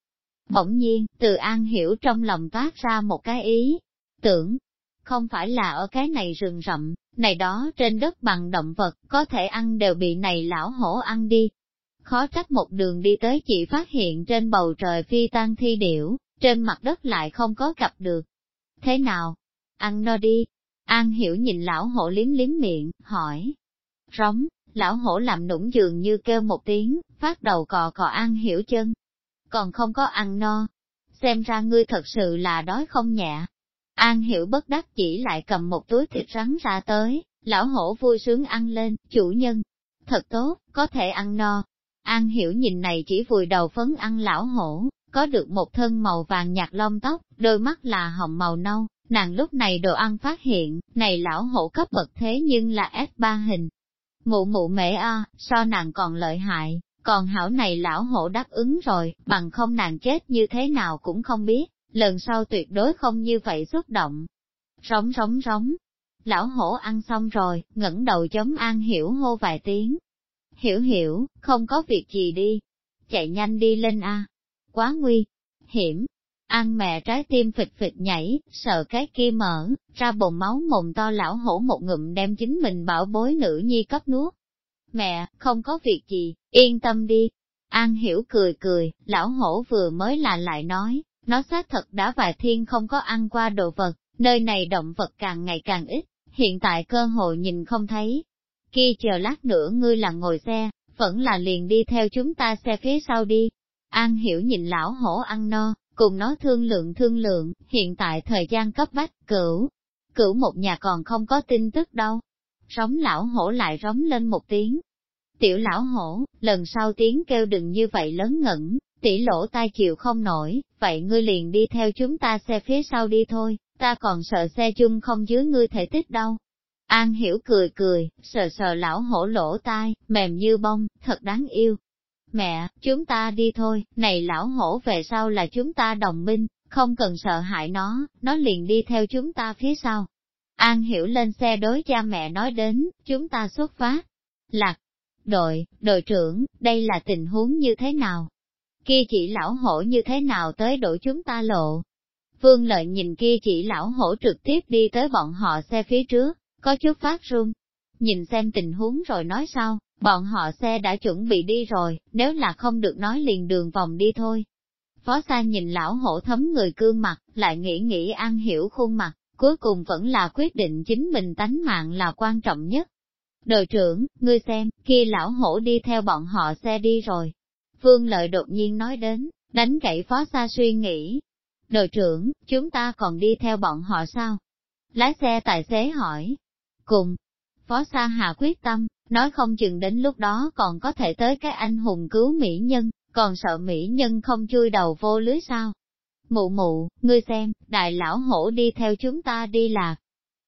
Bỗng nhiên, từ an hiểu trong lòng toát ra một cái ý, tưởng, không phải là ở cái này rừng rậm, này đó trên đất bằng động vật, có thể ăn đều bị này lão hổ ăn đi. Khó trách một đường đi tới chỉ phát hiện trên bầu trời phi tan thi điểu, trên mặt đất lại không có gặp được. Thế nào? Ăn no đi, An hiểu nhìn lão hổ liếm liếm miệng, hỏi. Rống, lão hổ làm nũng dường như kêu một tiếng, phát đầu cò cò An hiểu chân. Còn không có ăn no. xem ra ngươi thật sự là đói không nhẹ. An hiểu bất đắc chỉ lại cầm một túi thịt rắn ra tới, lão hổ vui sướng ăn lên, chủ nhân. Thật tốt, có thể ăn no. An hiểu nhìn này chỉ vùi đầu phấn ăn lão hổ, có được một thân màu vàng nhạt lông tóc, đôi mắt là hồng màu nâu, nàng lúc này đồ ăn phát hiện, này lão hổ cấp bậc thế nhưng là S3 hình. Mụ mụ mẹ a, so nàng còn lợi hại, còn hảo này lão hổ đáp ứng rồi, bằng không nàng chết như thế nào cũng không biết, lần sau tuyệt đối không như vậy xúc động. Rống rống rống, lão hổ ăn xong rồi, ngẩng đầu chống an hiểu hô vài tiếng. Hiểu hiểu, không có việc gì đi, chạy nhanh đi lên a quá nguy hiểm. An mẹ trái tim phịch phịch nhảy, sợ cái kia mở, ra bồn máu mồm to lão hổ một ngụm đem chính mình bảo bối nữ nhi cấp nuốt. Mẹ, không có việc gì, yên tâm đi. An hiểu cười cười, lão hổ vừa mới là lại nói, nó xác thật đã vài thiên không có ăn qua đồ vật, nơi này động vật càng ngày càng ít, hiện tại cơ hội nhìn không thấy. Kia chờ lát nữa ngươi là ngồi xe, vẫn là liền đi theo chúng ta xe phía sau đi, An hiểu nhìn lão hổ ăn no, cùng nó thương lượng thương lượng, hiện tại thời gian cấp bách, cửu, cửu một nhà còn không có tin tức đâu. Sống lão hổ lại rống lên một tiếng. Tiểu lão hổ, lần sau tiếng kêu đừng như vậy lớn ngẩn, tỷ lỗ tai chịu không nổi, vậy ngươi liền đi theo chúng ta xe phía sau đi thôi, ta còn sợ xe chung không dưới ngươi thể tích đâu. An hiểu cười cười, sờ sờ lão hổ lỗ tai, mềm như bông, thật đáng yêu. Mẹ, chúng ta đi thôi, này lão hổ về sau là chúng ta đồng minh, không cần sợ hại nó, nó liền đi theo chúng ta phía sau. An hiểu lên xe đối cha mẹ nói đến, chúng ta xuất phát. Lạc, đội, đội trưởng, đây là tình huống như thế nào? Kia chỉ lão hổ như thế nào tới đội chúng ta lộ? Vương lợi nhìn kia chỉ lão hổ trực tiếp đi tới bọn họ xe phía trước, có chút phát run. Nhìn xem tình huống rồi nói sau, Bọn họ xe đã chuẩn bị đi rồi, nếu là không được nói liền đường vòng đi thôi. Phó Sa nhìn lão hổ thấm người cương mặt, lại nghĩ nghĩ an hiểu khuôn mặt, cuối cùng vẫn là quyết định chính mình tánh mạng là quan trọng nhất. Đội trưởng, ngươi xem, kia lão hổ đi theo bọn họ xe đi rồi. Vương Lợi đột nhiên nói đến, đánh gãy Phó Sa suy nghĩ. Đội trưởng, chúng ta còn đi theo bọn họ sao? Lái xe tài xế hỏi. Cùng, Phó Sa Hà quyết tâm, nói không chừng đến lúc đó còn có thể tới cái anh hùng cứu mỹ nhân, còn sợ mỹ nhân không chui đầu vô lưới sao. Mụ mụ, ngươi xem, đại lão hổ đi theo chúng ta đi lạc.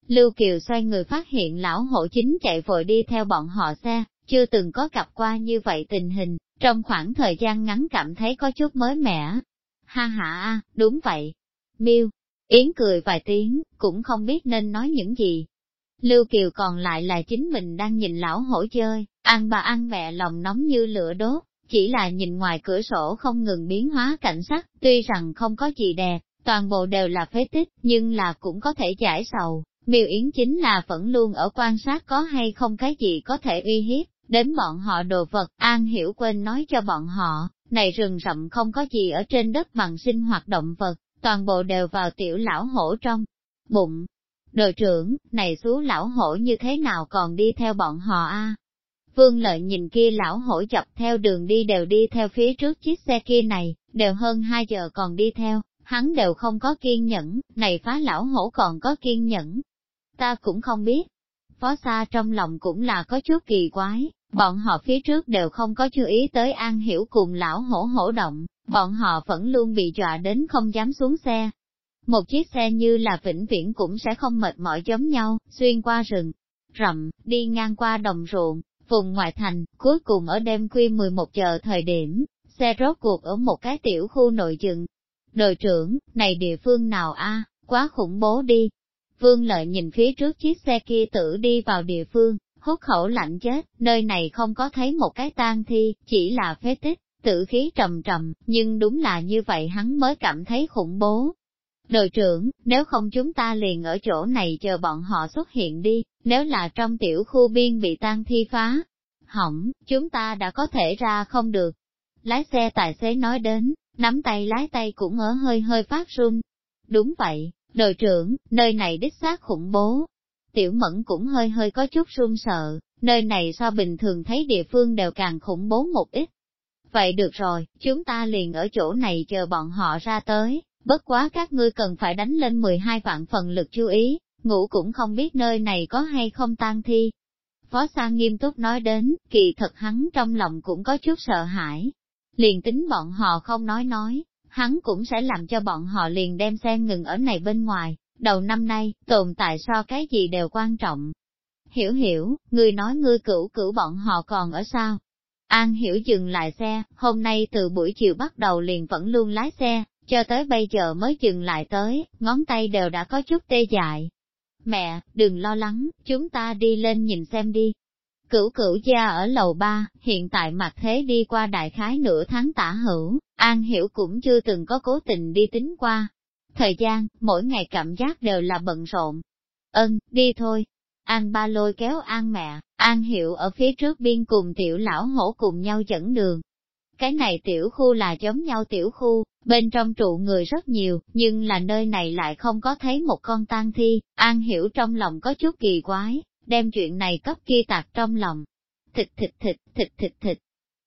Lưu Kiều xoay người phát hiện lão hổ chính chạy vội đi theo bọn họ xe, chưa từng có gặp qua như vậy tình hình, trong khoảng thời gian ngắn cảm thấy có chút mới mẻ. Ha ha a, đúng vậy. Miêu, Yến cười vài tiếng, cũng không biết nên nói những gì, Lưu Kiều còn lại là chính mình đang nhìn lão hổ chơi, ăn bà ăn mẹ lòng nóng như lửa đốt, chỉ là nhìn ngoài cửa sổ không ngừng biến hóa cảnh sắc, tuy rằng không có gì đẹp, toàn bộ đều là phế tích, nhưng là cũng có thể giải sầu. Miêu Yến chính là vẫn luôn ở quan sát có hay không cái gì có thể uy hiếp, đến bọn họ đồ vật, An Hiểu quên nói cho bọn họ, này rừng rậm không có gì ở trên đất bằng sinh hoạt động vật, toàn bộ đều vào tiểu lão hổ trong bụng, Đội trưởng, này xú lão hổ như thế nào còn đi theo bọn họ a? Vương lợi nhìn kia lão hổ chập theo đường đi đều đi theo phía trước chiếc xe kia này, đều hơn 2 giờ còn đi theo, hắn đều không có kiên nhẫn, này phá lão hổ còn có kiên nhẫn. Ta cũng không biết. Phó xa trong lòng cũng là có chút kỳ quái, bọn họ phía trước đều không có chú ý tới an hiểu cùng lão hổ hổ động, bọn họ vẫn luôn bị dọa đến không dám xuống xe, một chiếc xe như là vĩnh viễn cũng sẽ không mệt mỏi giống nhau, xuyên qua rừng, rậm, đi ngang qua đồng ruộng, vùng ngoại thành, cuối cùng ở đêm khuya 11 giờ thời điểm, xe rốt cuộc ở một cái tiểu khu nội dựng. Đội trưởng, này địa phương nào a quá khủng bố đi. Vương lợi nhìn phía trước chiếc xe kia tử đi vào địa phương, hút khẩu lạnh chết, nơi này không có thấy một cái tang thi, chỉ là phế tích, tử khí trầm trầm, nhưng đúng là như vậy hắn mới cảm thấy khủng bố. Đội trưởng, nếu không chúng ta liền ở chỗ này chờ bọn họ xuất hiện đi, nếu là trong tiểu khu biên bị tan thi phá. Hỏng, chúng ta đã có thể ra không được. Lái xe tài xế nói đến, nắm tay lái tay cũng ở hơi hơi phát run. Đúng vậy, đội trưởng, nơi này đích xác khủng bố. Tiểu mẫn cũng hơi hơi có chút run sợ, nơi này so bình thường thấy địa phương đều càng khủng bố một ít. Vậy được rồi, chúng ta liền ở chỗ này chờ bọn họ ra tới, Bất quá các ngươi cần phải đánh lên 12 vạn phần lực chú ý, ngủ cũng không biết nơi này có hay không tan thi. Phó Sa nghiêm túc nói đến, kỳ thật hắn trong lòng cũng có chút sợ hãi. Liền tính bọn họ không nói nói, hắn cũng sẽ làm cho bọn họ liền đem xe ngừng ở này bên ngoài, đầu năm nay, tồn tại so cái gì đều quan trọng. Hiểu hiểu, người nói ngươi cửu cửu bọn họ còn ở sao? An hiểu dừng lại xe, hôm nay từ buổi chiều bắt đầu liền vẫn luôn lái xe, cho tới bây giờ mới dừng lại tới, ngón tay đều đã có chút tê dại. Mẹ, đừng lo lắng, chúng ta đi lên nhìn xem đi. Cửu cửu gia ở lầu ba, hiện tại mặt thế đi qua đại khái nửa tháng tả hữu, An Hiểu cũng chưa từng có cố tình đi tính qua. Thời gian, mỗi ngày cảm giác đều là bận rộn. Ân, đi thôi. An ba lôi kéo An mẹ, An Hiểu ở phía trước biên cùng tiểu lão hổ cùng nhau dẫn đường. Cái này tiểu khu là giống nhau tiểu khu, bên trong trụ người rất nhiều, nhưng là nơi này lại không có thấy một con tang thi, An Hiểu trong lòng có chút kỳ quái, đem chuyện này cấp kia tạc trong lòng. Thịt thịt thịt, thịt thịt thịt.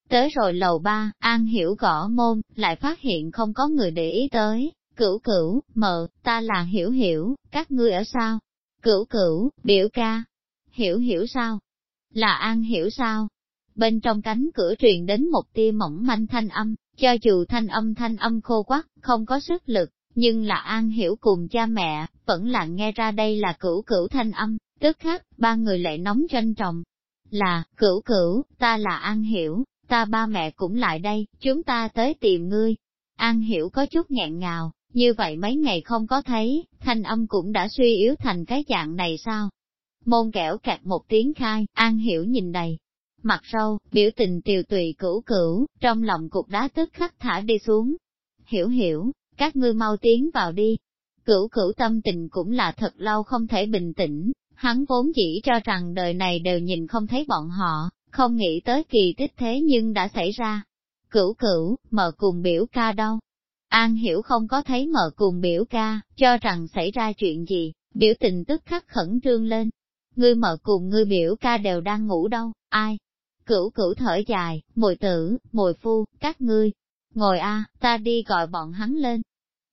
Tới rồi lầu ba, An Hiểu gõ môn, lại phát hiện không có người để ý tới. Cửu cửu, mợ, ta là Hiểu Hiểu, các ngươi ở sao? Cửu cửu, biểu ca. Hiểu Hiểu sao? Là An Hiểu sao? Bên trong cánh cửa truyền đến một tia mỏng manh thanh âm, cho dù thanh âm thanh âm khô quắc, không có sức lực, nhưng là An Hiểu cùng cha mẹ, vẫn là nghe ra đây là cửu cửu thanh âm, tức khắc, ba người lại nóng tranh trọng. Là, cửu cửu, ta là An Hiểu, ta ba mẹ cũng lại đây, chúng ta tới tìm ngươi. An Hiểu có chút nghẹn ngào, như vậy mấy ngày không có thấy, thanh âm cũng đã suy yếu thành cái dạng này sao? Môn kẻo cạt một tiếng khai, An Hiểu nhìn đầy. Mặt sâu, biểu tình tiều tụy cửu cửu, trong lòng cục đá tức khắc thả đi xuống. Hiểu hiểu, các ngươi mau tiến vào đi. Cửu cửu tâm tình cũng là thật lâu không thể bình tĩnh, hắn vốn chỉ cho rằng đời này đều nhìn không thấy bọn họ, không nghĩ tới kỳ tích thế nhưng đã xảy ra. Cửu cửu, mờ cùng biểu ca đâu? An hiểu không có thấy mờ cùng biểu ca, cho rằng xảy ra chuyện gì, biểu tình tức khắc khẩn trương lên. Ngươi mờ cùng ngươi biểu ca đều đang ngủ đâu, ai? Cửu cửu thở dài, mùi tử, mùi phu, các ngươi. Ngồi a, ta đi gọi bọn hắn lên.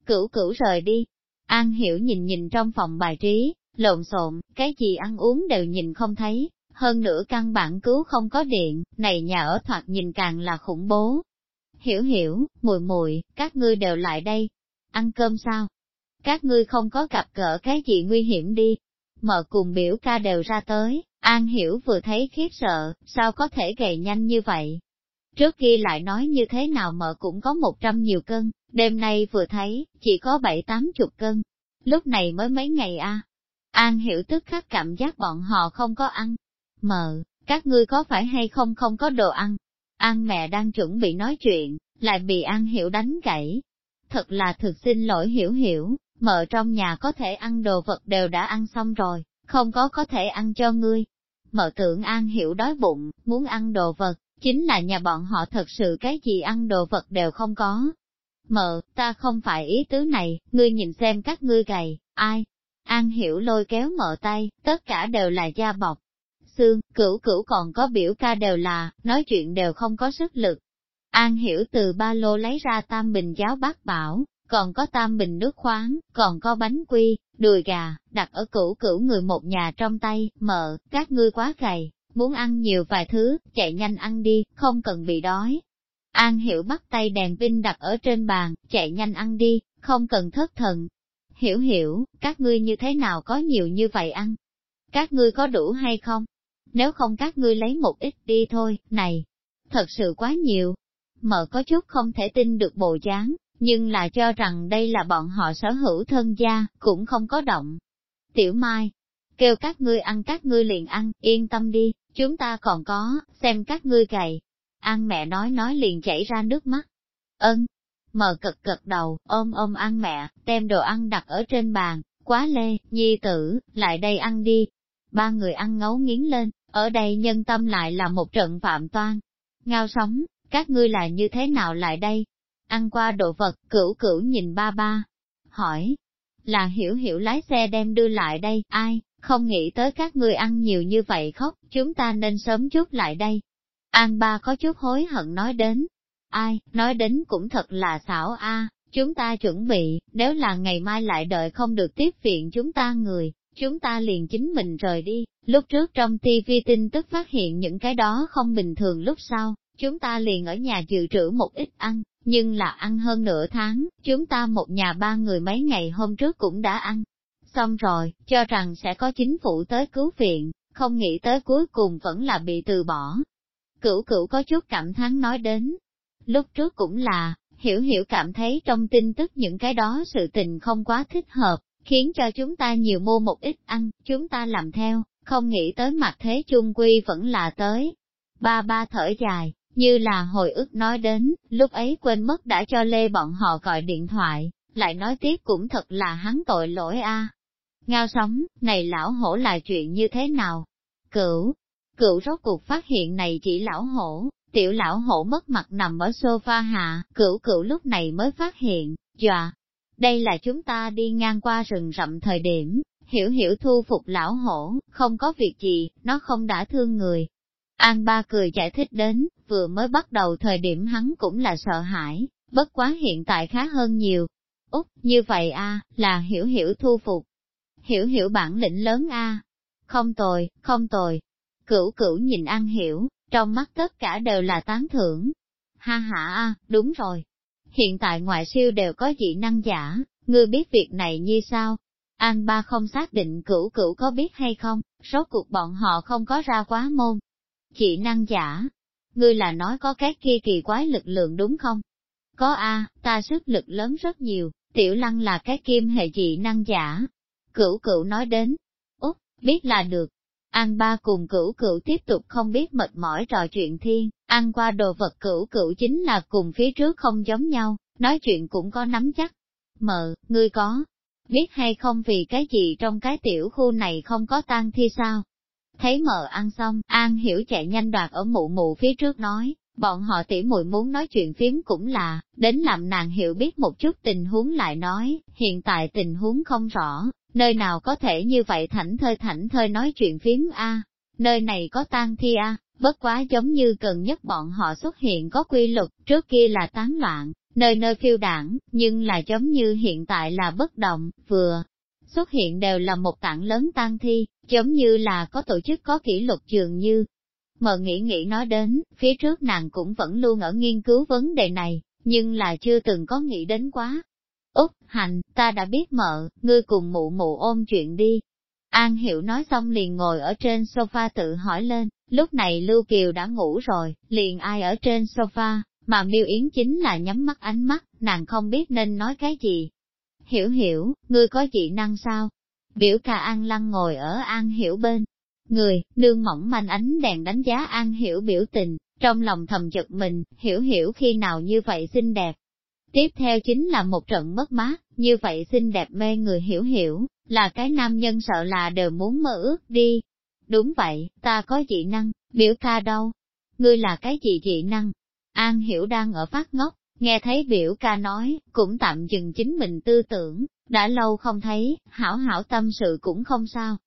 Cửu cửu rời đi. An hiểu nhìn nhìn trong phòng bài trí, lộn xộn, cái gì ăn uống đều nhìn không thấy, hơn nữa căn bản cứu không có điện, này nhà ở thoạt nhìn càng là khủng bố. Hiểu hiểu, mùi mùi, các ngươi đều lại đây. Ăn cơm sao? Các ngươi không có gặp cỡ cái gì nguy hiểm đi. Mở cùng biểu ca đều ra tới, An Hiểu vừa thấy khiếp sợ, sao có thể gầy nhanh như vậy? Trước kia lại nói như thế nào mợ cũng có một trăm nhiều cân, đêm nay vừa thấy, chỉ có bảy tám chục cân. Lúc này mới mấy ngày a An Hiểu tức khắc cảm giác bọn họ không có ăn, Mợ, các ngươi có phải hay không không có đồ ăn? An mẹ đang chuẩn bị nói chuyện, lại bị An Hiểu đánh gãy. Thật là thực xin lỗi Hiểu Hiểu, mợ trong nhà có thể ăn đồ vật đều đã ăn xong rồi, không có có thể ăn cho ngươi. Mợ tưởng An Hiểu đói bụng, muốn ăn đồ vật, chính là nhà bọn họ thật sự cái gì ăn đồ vật đều không có. Mợ, ta không phải ý tứ này, ngươi nhìn xem các ngươi gầy, ai? An Hiểu lôi kéo mợ tay, tất cả đều là da bọc, xương, cửu cửu còn có biểu ca đều là, nói chuyện đều không có sức lực. An hiểu từ ba lô lấy ra tam bình giáo bát bảo, còn có tam bình nước khoáng, còn có bánh quy, đùi gà, đặt ở cửu cửu người một nhà trong tay, mợ, các ngươi quá gầy, muốn ăn nhiều vài thứ, chạy nhanh ăn đi, không cần bị đói. An hiểu bắt tay đèn pin đặt ở trên bàn, chạy nhanh ăn đi, không cần thất thần. Hiểu hiểu, các ngươi như thế nào có nhiều như vậy ăn? Các ngươi có đủ hay không? nếu không các ngươi lấy một ít đi thôi, này, thật sự quá nhiều. Mợ có chút không thể tin được bộ dáng, nhưng là cho rằng đây là bọn họ sở hữu thân gia, cũng không có động. Tiểu Mai, kêu các ngươi ăn các ngươi liền ăn, yên tâm đi, chúng ta còn có, xem các ngươi cày. An mẹ nói nói liền chảy ra nước mắt. Ân, mờ cực cực đầu, ôm ôm ăn mẹ, đem đồ ăn đặt ở trên bàn, quá lê, nhi tử, lại đây ăn đi. Ba người ăn ngấu nghiến lên, ở đây nhân tâm lại là một trận phạm toan. Ngao sống, các ngươi là như thế nào lại đây? Ăn qua đồ vật, cửu cửu nhìn ba ba. Hỏi, là hiểu hiểu lái xe đem đưa lại đây, ai, không nghĩ tới các ngươi ăn nhiều như vậy khóc, chúng ta nên sớm chút lại đây. An ba có chút hối hận nói đến. Ai, nói đến cũng thật là xảo a, chúng ta chuẩn bị, nếu là ngày mai lại đợi không được tiếp viện chúng ta người, chúng ta liền chính mình rời đi. Lúc trước trong TV tin tức phát hiện những cái đó không bình thường lúc sau, chúng ta liền ở nhà dự trữ một ít ăn, nhưng là ăn hơn nửa tháng, chúng ta một nhà ba người mấy ngày hôm trước cũng đã ăn. Xong rồi, cho rằng sẽ có chính phủ tới cứu viện, không nghĩ tới cuối cùng vẫn là bị từ bỏ. Cửu cửu có chút cảm thán nói đến. Lúc trước cũng là, hiểu hiểu cảm thấy trong tin tức những cái đó sự tình không quá thích hợp, khiến cho chúng ta nhiều mua một ít ăn, chúng ta làm theo, không nghĩ tới mặt thế chung quy vẫn là tới. Ba ba thở dài, như là hồi ức nói đến, lúc ấy quên mất đã cho Lê bọn họ gọi điện thoại, lại nói tiếp cũng thật là hắn tội lỗi a. Ngao sống, này lão hổ là chuyện như thế nào? Cửu, cửu rốt cuộc phát hiện này chỉ lão hổ, tiểu lão hổ mất mặt nằm ở sofa hạ, cửu cửu lúc này mới phát hiện, dọa. Đây là chúng ta đi ngang qua rừng rậm thời điểm, hiểu hiểu thu phục lão hổ, không có việc gì, nó không đã thương người. An ba cười giải thích đến, vừa mới bắt đầu thời điểm hắn cũng là sợ hãi, bất quá hiện tại khá hơn nhiều. Úc, như vậy a là hiểu hiểu thu phục. Hiểu hiểu bản lĩnh lớn a Không tồi, không tồi. Cửu cửu nhìn An hiểu, trong mắt tất cả đều là tán thưởng. Ha ha a đúng rồi. Hiện tại ngoại siêu đều có dị năng giả, ngươi biết việc này như sao? An ba không xác định cửu cửu có biết hay không, số cuộc bọn họ không có ra quá môn. Chị năng giả, ngươi là nói có cái kia kỳ quái lực lượng đúng không? Có a, ta sức lực lớn rất nhiều, tiểu lăng là cái kim hệ dị năng giả. Cửu cửu nói đến, út, biết là được. An ba cùng cửu cửu tiếp tục không biết mệt mỏi trò chuyện thiên, ăn qua đồ vật cửu cửu chính là cùng phía trước không giống nhau, nói chuyện cũng có nắm chắc. Mờ, ngươi có, biết hay không vì cái gì trong cái tiểu khu này không có tang thi sao? Thấy mờ ăn xong, An hiểu chạy nhanh đoạt ở mụ mụ phía trước nói, bọn họ tỉ muội muốn nói chuyện phím cũng là, đến làm nàng hiểu biết một chút tình huống lại nói, hiện tại tình huống không rõ, nơi nào có thể như vậy thảnh thơi thảnh thơi nói chuyện phím a nơi này có tang thi a bất quá giống như cần nhất bọn họ xuất hiện có quy luật, trước kia là tán loạn, nơi nơi phiêu đảng, nhưng là giống như hiện tại là bất động, vừa xuất hiện đều là một tảng lớn tang thi, giống như là có tổ chức có kỷ luật dường như. Mờ nghĩ nghĩ nói đến, phía trước nàng cũng vẫn luôn ở nghiên cứu vấn đề này, nhưng là chưa từng có nghĩ đến quá. Úc, hành, ta đã biết mợ, ngươi cùng mụ mụ ôm chuyện đi. An Hiểu nói xong liền ngồi ở trên sofa tự hỏi lên, lúc này Lưu Kiều đã ngủ rồi, liền ai ở trên sofa, mà miêu yến chính là nhắm mắt ánh mắt, nàng không biết nên nói cái gì, Hiểu hiểu, ngươi có dị năng sao? Biểu ca An Lăng ngồi ở An Hiểu bên. Người, nương mỏng manh ánh đèn đánh giá An Hiểu biểu tình, trong lòng thầm giật mình, Hiểu Hiểu khi nào như vậy xinh đẹp. Tiếp theo chính là một trận mất mát, như vậy xinh đẹp mê người Hiểu Hiểu, là cái nam nhân sợ là đều muốn mơ ước đi. Đúng vậy, ta có dị năng, biểu ca đâu? Ngươi là cái gì dị năng? An Hiểu đang ở phát ngốc, Nghe thấy biểu ca nói, cũng tạm dừng chính mình tư tưởng, đã lâu không thấy, hảo hảo tâm sự cũng không sao.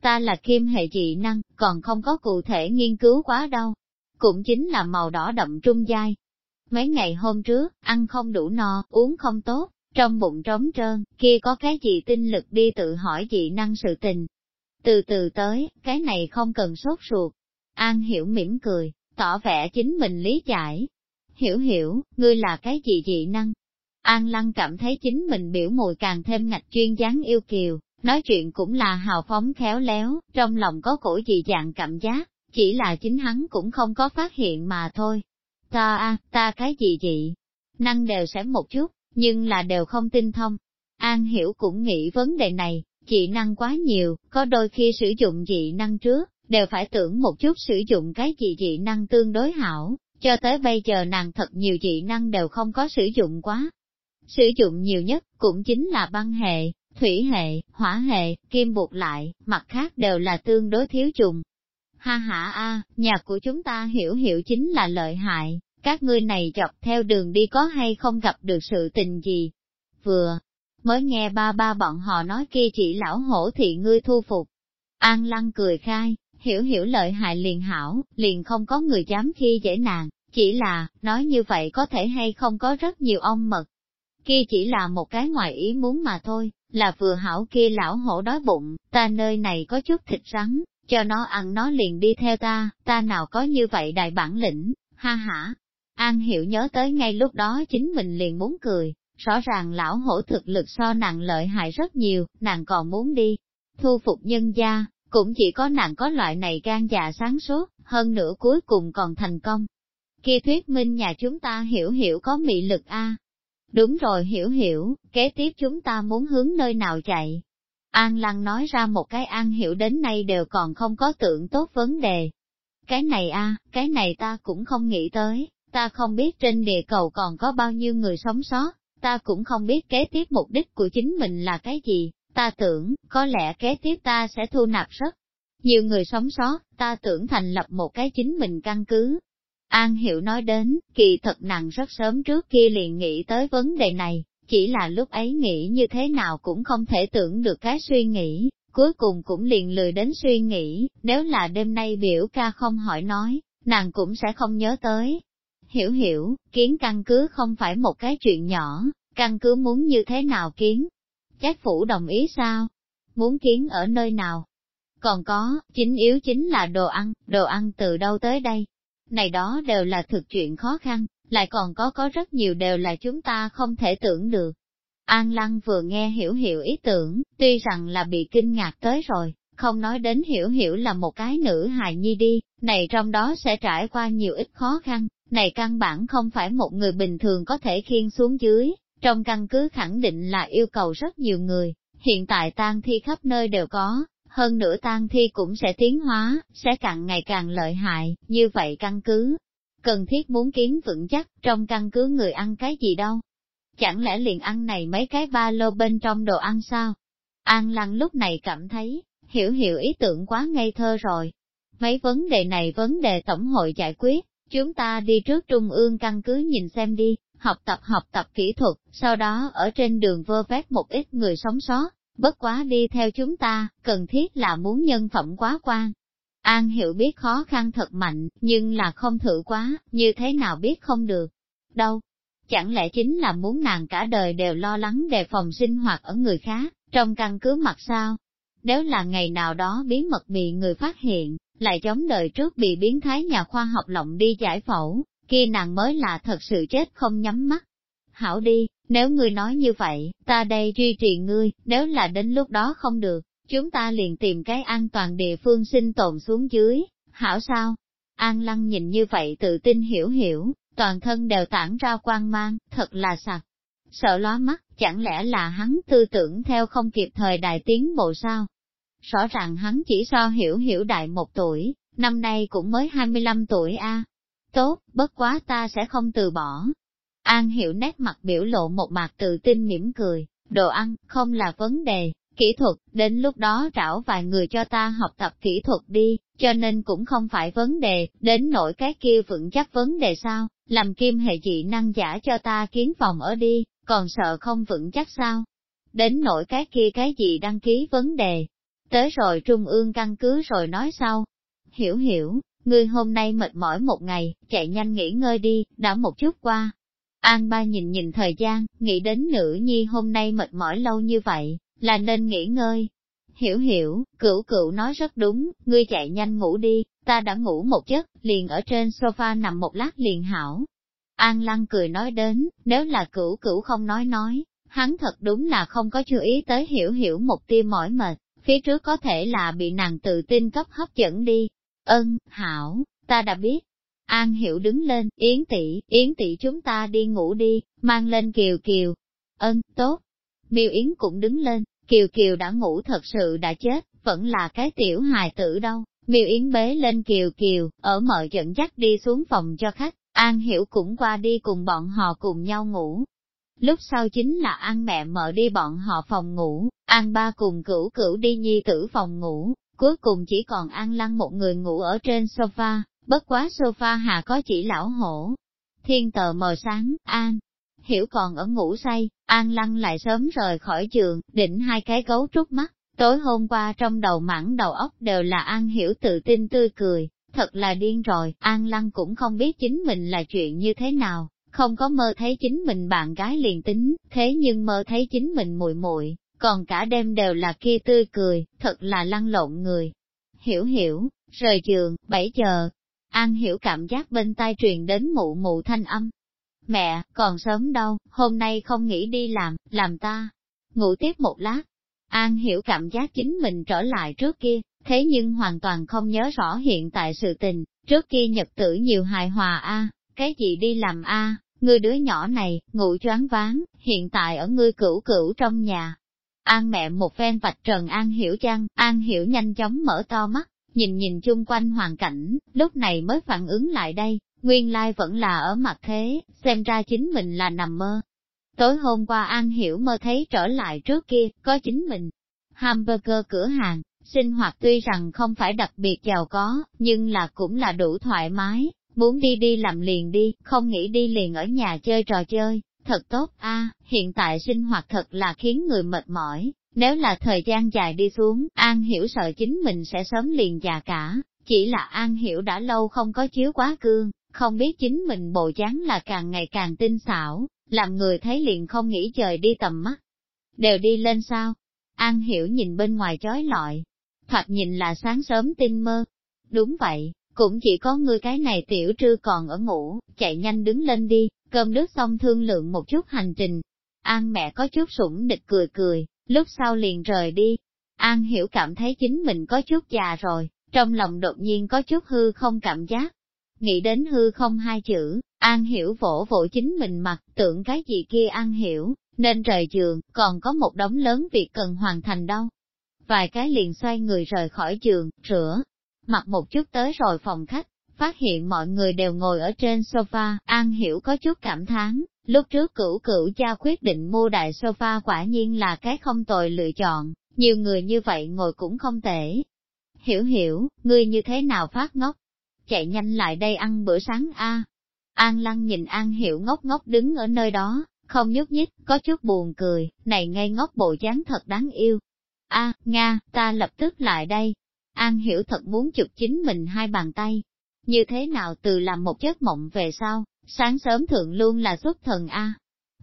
Ta là kim hệ dị năng, còn không có cụ thể nghiên cứu quá đâu. Cũng chính là màu đỏ đậm trung dai. Mấy ngày hôm trước, ăn không đủ no, uống không tốt, trong bụng trống trơn, kia có cái gì tinh lực đi tự hỏi dị năng sự tình. Từ từ tới, cái này không cần sốt ruột. An hiểu mỉm cười, tỏ vẻ chính mình lý giải, hiểu hiểu, ngươi là cái gì dị năng. An Lăng cảm thấy chính mình biểu mùi càng thêm ngạch chuyên dáng yêu kiều, nói chuyện cũng là hào phóng khéo léo, trong lòng có cổ dị dạng cảm giác, chỉ là chính hắn cũng không có phát hiện mà thôi. Ta a, ta cái gì dị, năng đều sẽ một chút, nhưng là đều không tinh thông. An hiểu cũng nghĩ vấn đề này, dị năng quá nhiều, có đôi khi sử dụng dị năng trước, đều phải tưởng một chút sử dụng cái gì dị năng tương đối hảo, cho tới bây giờ nàng thật nhiều dị năng đều không có sử dụng quá. Sử dụng nhiều nhất cũng chính là băng hệ, thủy hệ, hỏa hệ, kim buộc lại, mặt khác đều là tương đối thiếu trùng. Ha ha a, nhà của chúng ta hiểu hiểu chính là lợi hại, các ngươi này dọc theo đường đi có hay không gặp được sự tình gì. Vừa, mới nghe ba ba bọn họ nói kia chỉ lão hổ thì ngươi thu phục. An lăng cười khai, hiểu hiểu lợi hại liền hảo, liền không có người dám khi dễ nàng, chỉ là, nói như vậy có thể hay không có rất nhiều ong mật. kia chỉ là một cái ngoài ý muốn mà thôi, là vừa hảo kia lão hổ đói bụng, ta nơi này có chút thịt rắn, cho nó ăn nó liền đi theo ta, ta nào có như vậy đại bản lĩnh, ha ha. An hiểu nhớ tới ngay lúc đó chính mình liền muốn cười, rõ ràng lão hổ thực lực so nàng lợi hại rất nhiều, nàng còn muốn đi, thu phục nhân gia, cũng chỉ có nàng có loại này gan dạ sáng suốt, hơn nữa cuối cùng còn thành công. Kia thuyết minh nhà chúng ta hiểu hiểu có mị lực a. Đúng rồi hiểu hiểu, kế tiếp chúng ta muốn hướng nơi nào chạy. An Lăng nói ra một cái An hiểu đến nay đều còn không có tưởng tốt vấn đề. Cái này a, cái này ta cũng không nghĩ tới, ta không biết trên địa cầu còn có bao nhiêu người sống sót, ta cũng không biết kế tiếp mục đích của chính mình là cái gì, ta tưởng, có lẽ kế tiếp ta sẽ thu nạp rất nhiều người sống sót, ta tưởng thành lập một cái chính mình căn cứ. An Hiểu nói đến, kỳ thật nàng rất sớm trước kia liền nghĩ tới vấn đề này, chỉ là lúc ấy nghĩ như thế nào cũng không thể tưởng được cái suy nghĩ, cuối cùng cũng liền lười đến suy nghĩ, nếu là đêm nay biểu ca không hỏi nói, nàng cũng sẽ không nhớ tới. Hiểu hiểu, kiến căn cứ không phải một cái chuyện nhỏ, căn cứ muốn như thế nào kiến, Chắc phủ đồng ý sao? Muốn kiến ở nơi nào? Còn có, chính yếu chính là đồ ăn, đồ ăn từ đâu tới đây? Này đó đều là thực chuyện khó khăn, lại còn có có rất nhiều đều là chúng ta không thể tưởng được. An Lăng vừa nghe hiểu hiểu ý tưởng, tuy rằng là bị kinh ngạc tới rồi, không nói đến hiểu hiểu là một cái nữ hài nhi đi, này trong đó sẽ trải qua nhiều ít khó khăn, này căn bản không phải một người bình thường có thể khiên xuống dưới, trong căn cứ khẳng định là yêu cầu rất nhiều người, hiện tại tang thi khắp nơi đều có, hơn nữa tang thi cũng sẽ tiến hóa, sẽ càng ngày càng lợi hại, như vậy căn cứ. Cần thiết muốn kiến vững chắc, trong căn cứ người ăn cái gì đâu. Chẳng lẽ liền ăn này mấy cái ba lô bên trong đồ ăn sao? An lăng lúc này cảm thấy, hiểu hiểu ý tưởng quá ngây thơ rồi. Mấy vấn đề này vấn đề tổng hội giải quyết, chúng ta đi trước trung ương căn cứ nhìn xem đi, học tập học tập kỹ thuật, sau đó ở trên đường vơ vét một ít người sống sót, bất quá đi theo chúng ta, cần thiết là muốn nhân phẩm quá quan. An hiểu biết khó khăn thật mạnh, nhưng là không thử quá, như thế nào biết không được. Đâu? Chẳng lẽ chính là muốn nàng cả đời đều lo lắng đề phòng sinh hoạt ở người khác, trong căn cứ mặt sao? Nếu là ngày nào đó bí mật bị người phát hiện, lại giống đời trước bị biến thái nhà khoa học lộng đi giải phẫu, kia nàng mới là thật sự chết không nhắm mắt. Hảo đi, nếu ngươi nói như vậy, ta đây duy trì ngươi, nếu là đến lúc đó không được, chúng ta liền tìm cái an toàn địa phương sinh tồn xuống dưới, hảo sao? An lăng nhìn như vậy tự tin hiểu hiểu, toàn thân đều tản ra quang mang, thật là sặc. Sợ lóa mắt, chẳng lẽ là hắn tư tưởng theo không kịp thời đại tiến bộ sao? Rõ ràng hắn chỉ so hiểu hiểu đại một tuổi, năm nay cũng mới 25 tuổi a Tốt, bất quá ta sẽ không từ bỏ. An hiểu nét mặt biểu lộ một mặt tự tin mỉm cười, đồ ăn, không là vấn đề, kỹ thuật, đến lúc đó trảo vài người cho ta học tập kỹ thuật đi, cho nên cũng không phải vấn đề, đến nỗi cái kia vững chắc vấn đề sao, làm kim hệ dị năng giả cho ta kiến phòng ở đi, còn sợ không vững chắc sao. Đến nỗi cái kia cái gì đăng ký vấn đề, tới rồi trung ương căn cứ rồi nói sau. Hiểu hiểu, Ngươi hôm nay mệt mỏi một ngày, chạy nhanh nghỉ ngơi đi, đã một chút qua. An ba nhìn nhìn thời gian, nghĩ đến nữ nhi hôm nay mệt mỏi lâu như vậy, là nên nghỉ ngơi. Hiểu hiểu, cửu cửu nói rất đúng, ngươi chạy nhanh ngủ đi, ta đã ngủ một giấc, liền ở trên sofa nằm một lát liền hảo. An lăng cười nói đến, nếu là cửu cửu không nói nói, hắn thật đúng là không có chú ý tới hiểu hiểu một tia mỏi mệt, phía trước có thể là bị nàng tự tin cấp hấp dẫn đi, Ân, hảo, ta đã biết. An Hiểu đứng lên, Yến tỷ, Yến tỷ chúng ta đi ngủ đi, mang lên Kiều Kiều. Ân, tốt. Miêu Yến cũng đứng lên, Kiều Kiều đã ngủ thật sự đã chết, vẫn là cái tiểu hài tử đâu. Miêu Yến bế lên Kiều Kiều, ở mở dẫn dắt đi xuống phòng cho khách, An Hiểu cũng qua đi cùng bọn họ cùng nhau ngủ. Lúc sau chính là An mẹ mở đi bọn họ phòng ngủ, An ba cùng cửu cửu đi nhi tử phòng ngủ, Cuối cùng chỉ còn An Lăng một người ngủ ở trên sofa, bất quá sofa hạ có chỉ lão hổ. Thiên tờ mờ sáng, An, hiểu còn ở ngủ say, An Lăng lại sớm rời khỏi giường, định hai cái gấu trút mắt. Tối hôm qua trong đầu mảng đầu óc đều là An Hiểu tự tin tươi cười, thật là điên rồi, An Lăng cũng không biết chính mình là chuyện như thế nào, không có mơ thấy chính mình bạn gái liền tính, thế nhưng mơ thấy chính mình muội muội, còn cả đêm đều là kia tươi cười, thật là lăn lộn người. Hiểu hiểu, rời giường, 7 giờ, An hiểu cảm giác bên tai truyền đến mụ mụ thanh âm. Mẹ, còn sớm đâu, hôm nay không nghĩ đi làm, làm ta. Ngủ tiếp một lát. An hiểu cảm giác chính mình trở lại trước kia, thế nhưng hoàn toàn không nhớ rõ hiện tại sự tình, trước kia nhật tử nhiều hài hòa a, cái gì đi làm a, ngươi đứa nhỏ này, ngủ choáng váng, hiện tại ở ngươi cửu cửu trong nhà. An mẹ một phen vạch trần An hiểu chăng, An hiểu nhanh chóng mở to mắt, nhìn nhìn chung quanh hoàn cảnh, lúc này mới phản ứng lại đây, nguyên lai vẫn là ở mặt thế, xem ra chính mình là nằm mơ. Tối hôm qua An Hiểu mơ thấy trở lại trước kia, có chính mình. Hamburger cửa hàng, sinh hoạt tuy rằng không phải đặc biệt giàu có, nhưng là cũng là đủ thoải mái, muốn đi đi làm liền đi, không nghĩ đi liền ở nhà chơi trò chơi, thật tốt a hiện tại sinh hoạt thật là khiến người mệt mỏi, nếu là thời gian dài đi xuống, An Hiểu sợ chính mình sẽ sớm liền già cả, chỉ là An Hiểu đã lâu không có chiếu quá cương, không biết chính mình bộ dáng là càng ngày càng tinh xảo, làm người thấy liền không nghĩ trời đi tầm mắt. Đều đi lên sao? An Hiểu nhìn bên ngoài chói lọi, thoạt nhìn là sáng sớm tinh mơ. Đúng vậy, cũng chỉ có ngươi cái này tiểu trư còn ở ngủ, chạy nhanh đứng lên đi, cơm nước xong thương lượng một chút hành trình. An mẹ có chút sủng địch cười cười, lúc sau liền rời đi. An hiểu cảm thấy chính mình có chút già rồi, trong lòng đột nhiên có chút hư không cảm giác. Nghĩ đến hư không hai chữ, An hiểu vỗ vỗ chính mình mặt, tưởng cái gì kia An hiểu, nên rời giường, còn có một đống lớn việc cần hoàn thành đâu. Vài cái liền xoay người rời khỏi giường, rửa, mặc một chút tới rồi phòng khách, phát hiện mọi người đều ngồi ở trên sofa, An Hiểu có chút cảm thán, lúc trước cửu cửu cha quyết định mua đại sofa quả nhiên là cái không tồi lựa chọn, nhiều người như vậy ngồi cũng không tệ. Hiểu hiểu, ngươi như thế nào phát ngốc? Chạy nhanh lại đây ăn bữa sáng a. An Lăng nhìn An Hiểu ngốc ngốc đứng ở nơi đó, không nhúc nhích, có chút buồn cười, này ngây ngốc bộ dáng thật đáng yêu. A, Nga, ta lập tức lại đây. An Hiểu thật muốn chụp chính mình hai bàn tay, như thế nào từ làm một giấc mộng về sau, sáng sớm thượng luôn là xuất thần A.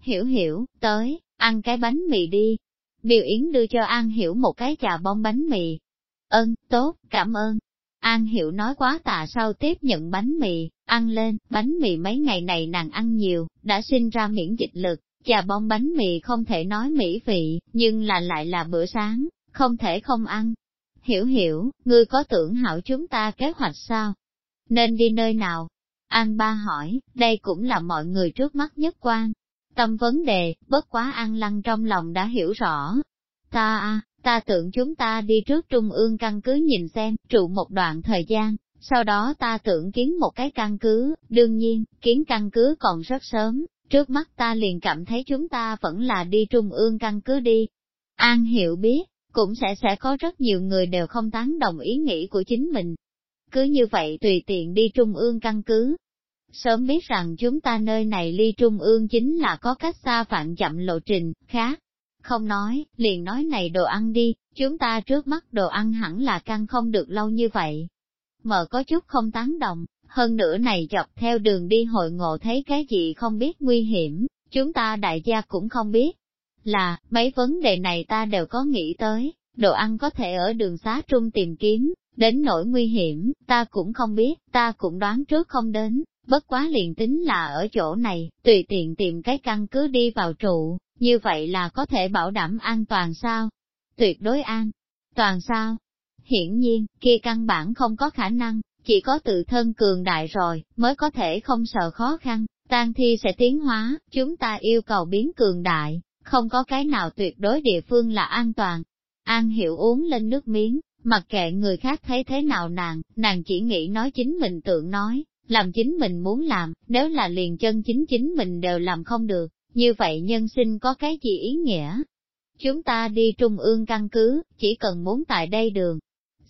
Hiểu hiểu, tới, ăn cái bánh mì đi. Biểu Yến đưa cho An Hiểu một cái trà bông bánh mì. Ơn, tốt, cảm ơn. An Hiểu nói quá tạ sau tiếp nhận bánh mì, ăn lên, bánh mì mấy ngày này nàng ăn nhiều, đã sinh ra miễn dịch lực, trà bông bánh mì không thể nói mỹ vị, nhưng là lại là bữa sáng, không thể không ăn. Hiểu hiểu, ngươi có tưởng hảo chúng ta kế hoạch sao? Nên đi nơi nào? An ba hỏi, đây cũng là mọi người trước mắt nhất quan. Tâm vấn đề, bất quá An Lăng trong lòng đã hiểu rõ. Ta à, ta tưởng chúng ta đi trước trung ương căn cứ nhìn xem, trụ một đoạn thời gian, sau đó ta tưởng kiến một cái căn cứ, đương nhiên, kiến căn cứ còn rất sớm, trước mắt ta liền cảm thấy chúng ta vẫn là đi trung ương căn cứ đi. An hiểu biết, cũng sẽ sẽ có rất nhiều người đều không tán đồng ý nghĩ của chính mình, cứ như vậy tùy tiện đi trung ương căn cứ. Sớm biết rằng chúng ta nơi này ly trung ương chính là có cách xa vạn chậm lộ trình, khác. Không nói, liền nói này đồ ăn đi, chúng ta trước mắt đồ ăn hẳn là căng không được lâu như vậy. Mờ có chút không tán đồng, hơn nữa này dọc theo đường đi hội ngộ thấy cái gì không biết nguy hiểm, chúng ta đại gia cũng không biết. Là, mấy vấn đề này ta đều có nghĩ tới, đồ ăn có thể ở đường xá trung tìm kiếm, Đến nỗi nguy hiểm, ta cũng không biết, ta cũng đoán trước không đến, bất quá liền tính là ở chỗ này, tùy tiện tìm cái căn cứ đi vào trụ, như vậy là có thể bảo đảm an toàn sao? Tuyệt đối an toàn sao? Hiển nhiên, kia căn bản không có khả năng, chỉ có tự thân cường đại rồi, mới có thể không sợ khó khăn, tan thi sẽ tiến hóa, chúng ta yêu cầu biến cường đại, không có cái nào tuyệt đối địa phương là an toàn. An hiểu uống lên nước miếng, Mặc kệ người khác thấy thế nào nàng, nàng chỉ nghĩ nói chính mình tượng nói, làm chính mình muốn làm, nếu là liền chân chính chính mình đều làm không được, như vậy nhân sinh có cái gì ý nghĩa? Chúng ta đi trung ương căn cứ, chỉ cần muốn tại đây đường.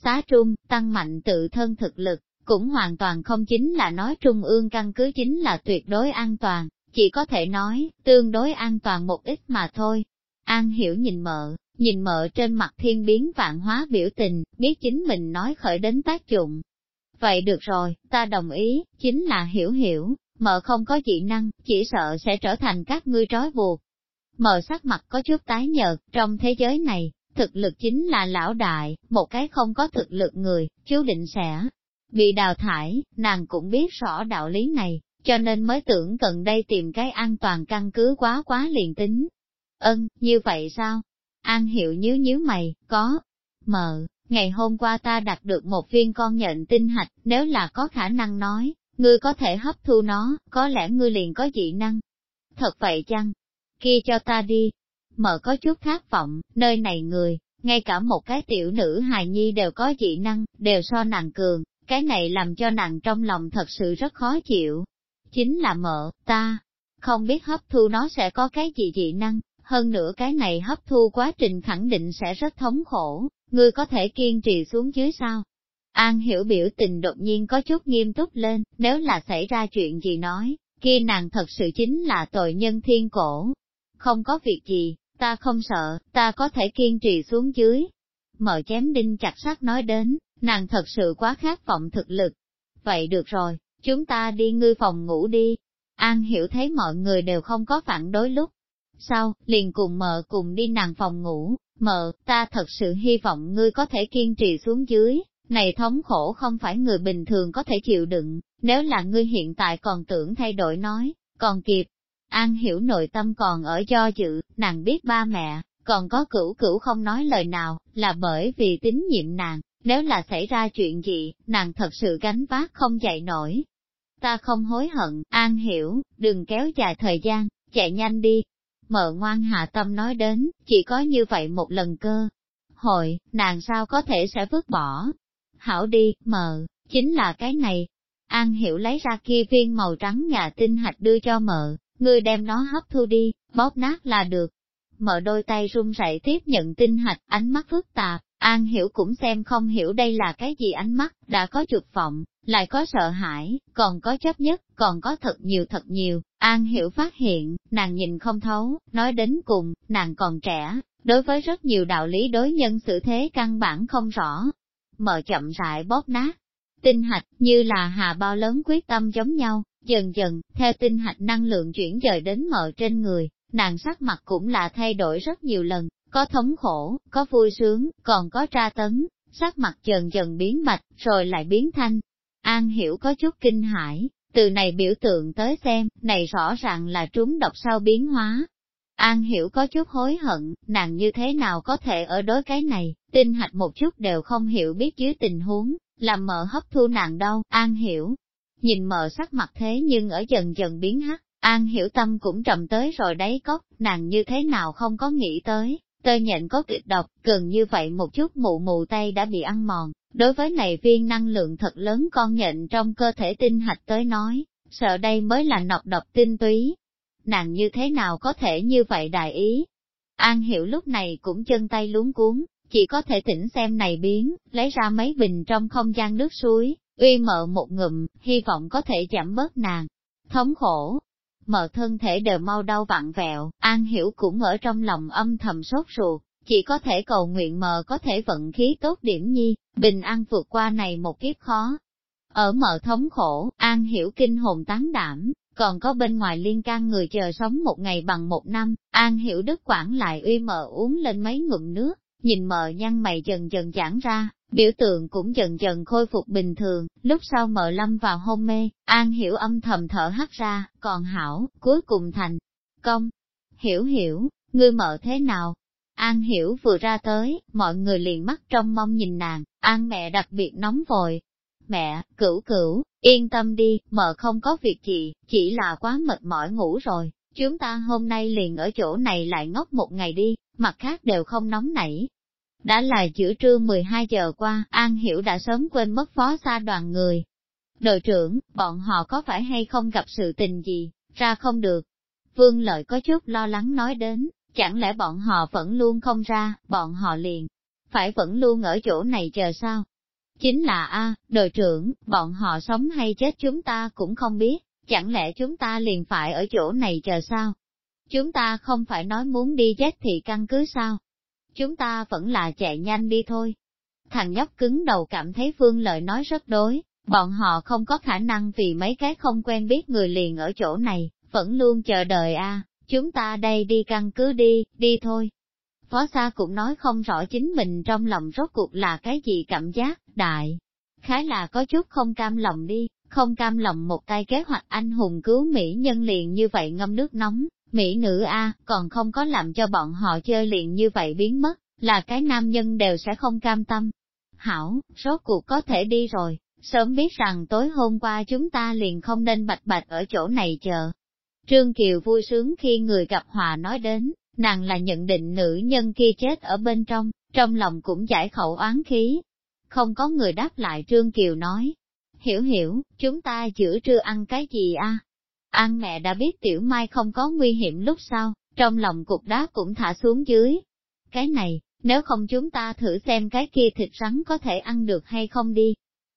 Xá trung, tăng mạnh tự thân thực lực, cũng hoàn toàn không chính là nói trung ương căn cứ chính là tuyệt đối an toàn, chỉ có thể nói, tương đối an toàn một ít mà thôi. An hiểu nhìn mợ, nhìn mợ trên mặt thiên biến vạn hóa biểu tình, biết chính mình nói khởi đến tác dụng. Vậy được rồi, ta đồng ý, chính là hiểu hiểu, mợ không có dị năng, chỉ sợ sẽ trở thành các ngươi trói buộc. Mợ sắc mặt có chút tái nhợt, trong thế giới này, thực lực chính là lão đại, một cái không có thực lực người, chú định sẽ bị đào thải, nàng cũng biết rõ đạo lý này, cho nên mới tưởng cần đây tìm cái an toàn căn cứ quá quá liền tính. Ân, như vậy sao? An hiệu nhíu nhíu mày, có. Mờ, ngày hôm qua ta đặt được một viên con nhện tinh hạch, nếu là có khả năng nói, ngươi có thể hấp thu nó, có lẽ ngươi liền có dị năng. Thật vậy chăng? Kia cho ta đi. Mờ có chút khát vọng, nơi này người, ngay cả một cái tiểu nữ hài nhi đều có dị năng, đều so nàng cường, cái này làm cho nàng trong lòng thật sự rất khó chịu. Chính là mợ, ta, không biết hấp thu nó sẽ có cái gì dị năng, hơn nữa cái này hấp thu quá trình khẳng định sẽ rất thống khổ, ngươi có thể kiên trì xuống dưới sao? An hiểu biểu tình đột nhiên có chút nghiêm túc lên, nếu là xảy ra chuyện gì nói, kia nàng thật sự chính là tội nhân thiên cổ. Không có việc gì, ta không sợ, ta có thể kiên trì xuống dưới. Mở chém đinh chặt sắt nói đến, nàng thật sự quá khát vọng thực lực. Vậy được rồi, chúng ta đi ngư phòng ngủ đi. An hiểu thấy mọi người đều không có phản đối lúc. Sau, liền cùng mợ cùng đi nàng phòng ngủ, mợ, ta thật sự hy vọng ngươi có thể kiên trì xuống dưới, này thống khổ không phải người bình thường có thể chịu đựng, nếu là ngươi hiện tại còn tưởng thay đổi nói, còn kịp. An hiểu nội tâm còn ở do dự, nàng biết ba mẹ, còn có cửu cửu không nói lời nào, là bởi vì tín nhiệm nàng, nếu là xảy ra chuyện gì, nàng thật sự gánh vác không dậy nổi. Ta không hối hận, an hiểu, đừng kéo dài thời gian, chạy nhanh đi. Mợ ngoan hạ tâm nói đến, chỉ có như vậy một lần cơ. Hội, nàng sao có thể sẽ vứt bỏ. Hảo đi, mợ, chính là cái này. An hiểu lấy ra kia viên màu trắng nhà tinh hạch đưa cho mợ, ngươi đem nó hấp thu đi, bóp nát là được. Mợ đôi tay run rẩy tiếp nhận tinh hạch, ánh mắt phức tạp, An hiểu cũng xem không hiểu đây là cái gì ánh mắt, đã có dục vọng, lại có sợ hãi, còn có chấp nhất, còn có thật nhiều thật nhiều. An hiểu phát hiện, nàng nhìn không thấu, nói đến cùng, nàng còn trẻ, đối với rất nhiều đạo lý đối nhân xử thế căn bản không rõ. Mở chậm rãi bóp nát, tinh hạch như là hà bao lớn quyết tâm giống nhau, dần dần, theo tinh hạch năng lượng chuyển dời đến mở trên người, nàng sắc mặt cũng là thay đổi rất nhiều lần, có thống khổ, có vui sướng, còn có tra tấn, sắc mặt dần dần biến bạch, rồi lại biến thanh. An hiểu có chút kinh hãi, từ này biểu tượng tới xem, này rõ ràng là trúng độc sau biến hóa. An hiểu có chút hối hận, nàng như thế nào có thể ở đối cái này, tinh hạch một chút đều không hiểu biết dưới tình huống, làm mợ hấp thu nàng đâu, an hiểu. Nhìn mợ sắc mặt thế nhưng ở dần dần biến hắc, an hiểu tâm cũng trầm tới rồi đáy cốc, nàng như thế nào không có nghĩ tới, Tơ nhện có kịch độc, gần như vậy một chút mụ mụ tay đã bị ăn mòn, đối với này viên năng lượng thật lớn con nhện trong cơ thể tinh hạch tới nói, sợ đây mới là nọc độc tinh túy. Nàng như thế nào có thể như vậy đại ý? An hiểu lúc này cũng chân tay luống cuốn, chỉ có thể tỉnh xem này biến, lấy ra mấy bình trong không gian nước suối, uy mợ một ngụm, hy vọng có thể giảm bớt nàng. Thống khổ, mở thân thể đều mau đau vặn vẹo, An Hiểu cũng ở trong lòng âm thầm sốt ruột, chỉ có thể cầu nguyện mờ có thể vận khí tốt điểm nhi, bình an vượt qua này một kiếp khó. Ở mờ thống khổ, An Hiểu kinh hồn tán đảm, còn có bên ngoài liên can người chờ sống một ngày bằng một năm, An Hiểu Đức quản lại uy mờ uống lên mấy ngụm nước, nhìn mờ nhăn mày dần dần giãn ra, Biểu tượng cũng dần dần khôi phục bình thường, lúc sau mờ lâm vào hôn mê, An Hiểu âm thầm thở hắt ra, còn Hảo, cuối cùng thành công. Hiểu hiểu, ngươi mợ thế nào? An Hiểu vừa ra tới, mọi người liền mắt trong mong nhìn nàng, An mẹ đặc biệt nóng vội. Mẹ, cửu cửu, yên tâm đi, mợ không có việc gì, chỉ là quá mệt mỏi ngủ rồi. Chúng ta hôm nay liền ở chỗ này lại ngốc một ngày đi, mặt khác đều không nóng nảy, đã là giữa trưa 12 giờ qua, An Hiểu đã sớm quên mất phó xa đoàn người. Đội trưởng, bọn họ có phải hay không gặp sự tình gì, ra không được. Vương Lợi có chút lo lắng nói đến, chẳng lẽ bọn họ vẫn luôn không ra, bọn họ liền, phải vẫn luôn ở chỗ này chờ sao? Chính là a, đội trưởng, bọn họ sống hay chết chúng ta cũng không biết, chẳng lẽ chúng ta liền phải ở chỗ này chờ sao? Chúng ta không phải nói muốn đi chết thì căn cứ sao? Chúng ta vẫn là chạy nhanh đi thôi. Thằng nhóc cứng đầu cảm thấy phương lợi nói rất đối, Bọn họ không có khả năng vì mấy cái không quen biết người liền ở chỗ này, vẫn luôn chờ đợi a chúng ta đây đi căn cứ đi, đi thôi. Phó Sa cũng nói không rõ chính mình trong lòng rốt cuộc là cái gì cảm giác, đại. Khái là có chút không cam lòng đi, không cam lòng một tay kế hoạch anh hùng cứu Mỹ nhân liền như vậy ngâm nước nóng, Mỹ nữ A, còn không có làm cho bọn họ chơi liền như vậy biến mất, là cái nam nhân đều sẽ không cam tâm. Hảo, rốt cuộc có thể đi rồi, sớm biết rằng tối hôm qua chúng ta liền không nên bạch bạch ở chỗ này chờ. Trương Kiều vui sướng khi người gặp hòa nói đến, nàng là nhận định nữ nhân kia chết ở bên trong, trong lòng cũng giải khẩu oán khí. Không có người đáp lại Trương Kiều nói, hiểu hiểu, chúng ta giữa trưa ăn cái gì a? An mẹ đã biết tiểu mai không có nguy hiểm lúc sau, trong lòng cục đá cũng thả xuống dưới. Cái này, nếu không chúng ta thử xem cái kia thịt rắn có thể ăn được hay không đi.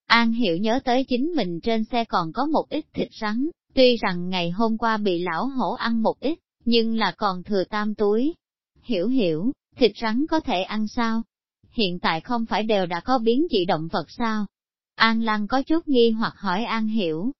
An hiểu nhớ tới chính mình trên xe còn có một ít thịt rắn, tuy rằng ngày hôm qua bị lão hổ ăn một ít, nhưng là còn thừa tam túi. Hiểu hiểu, thịt rắn có thể ăn sao? Hiện tại không phải đều đã có biến dị động vật sao? An Lăng có chút nghi hoặc hỏi An Hiểu.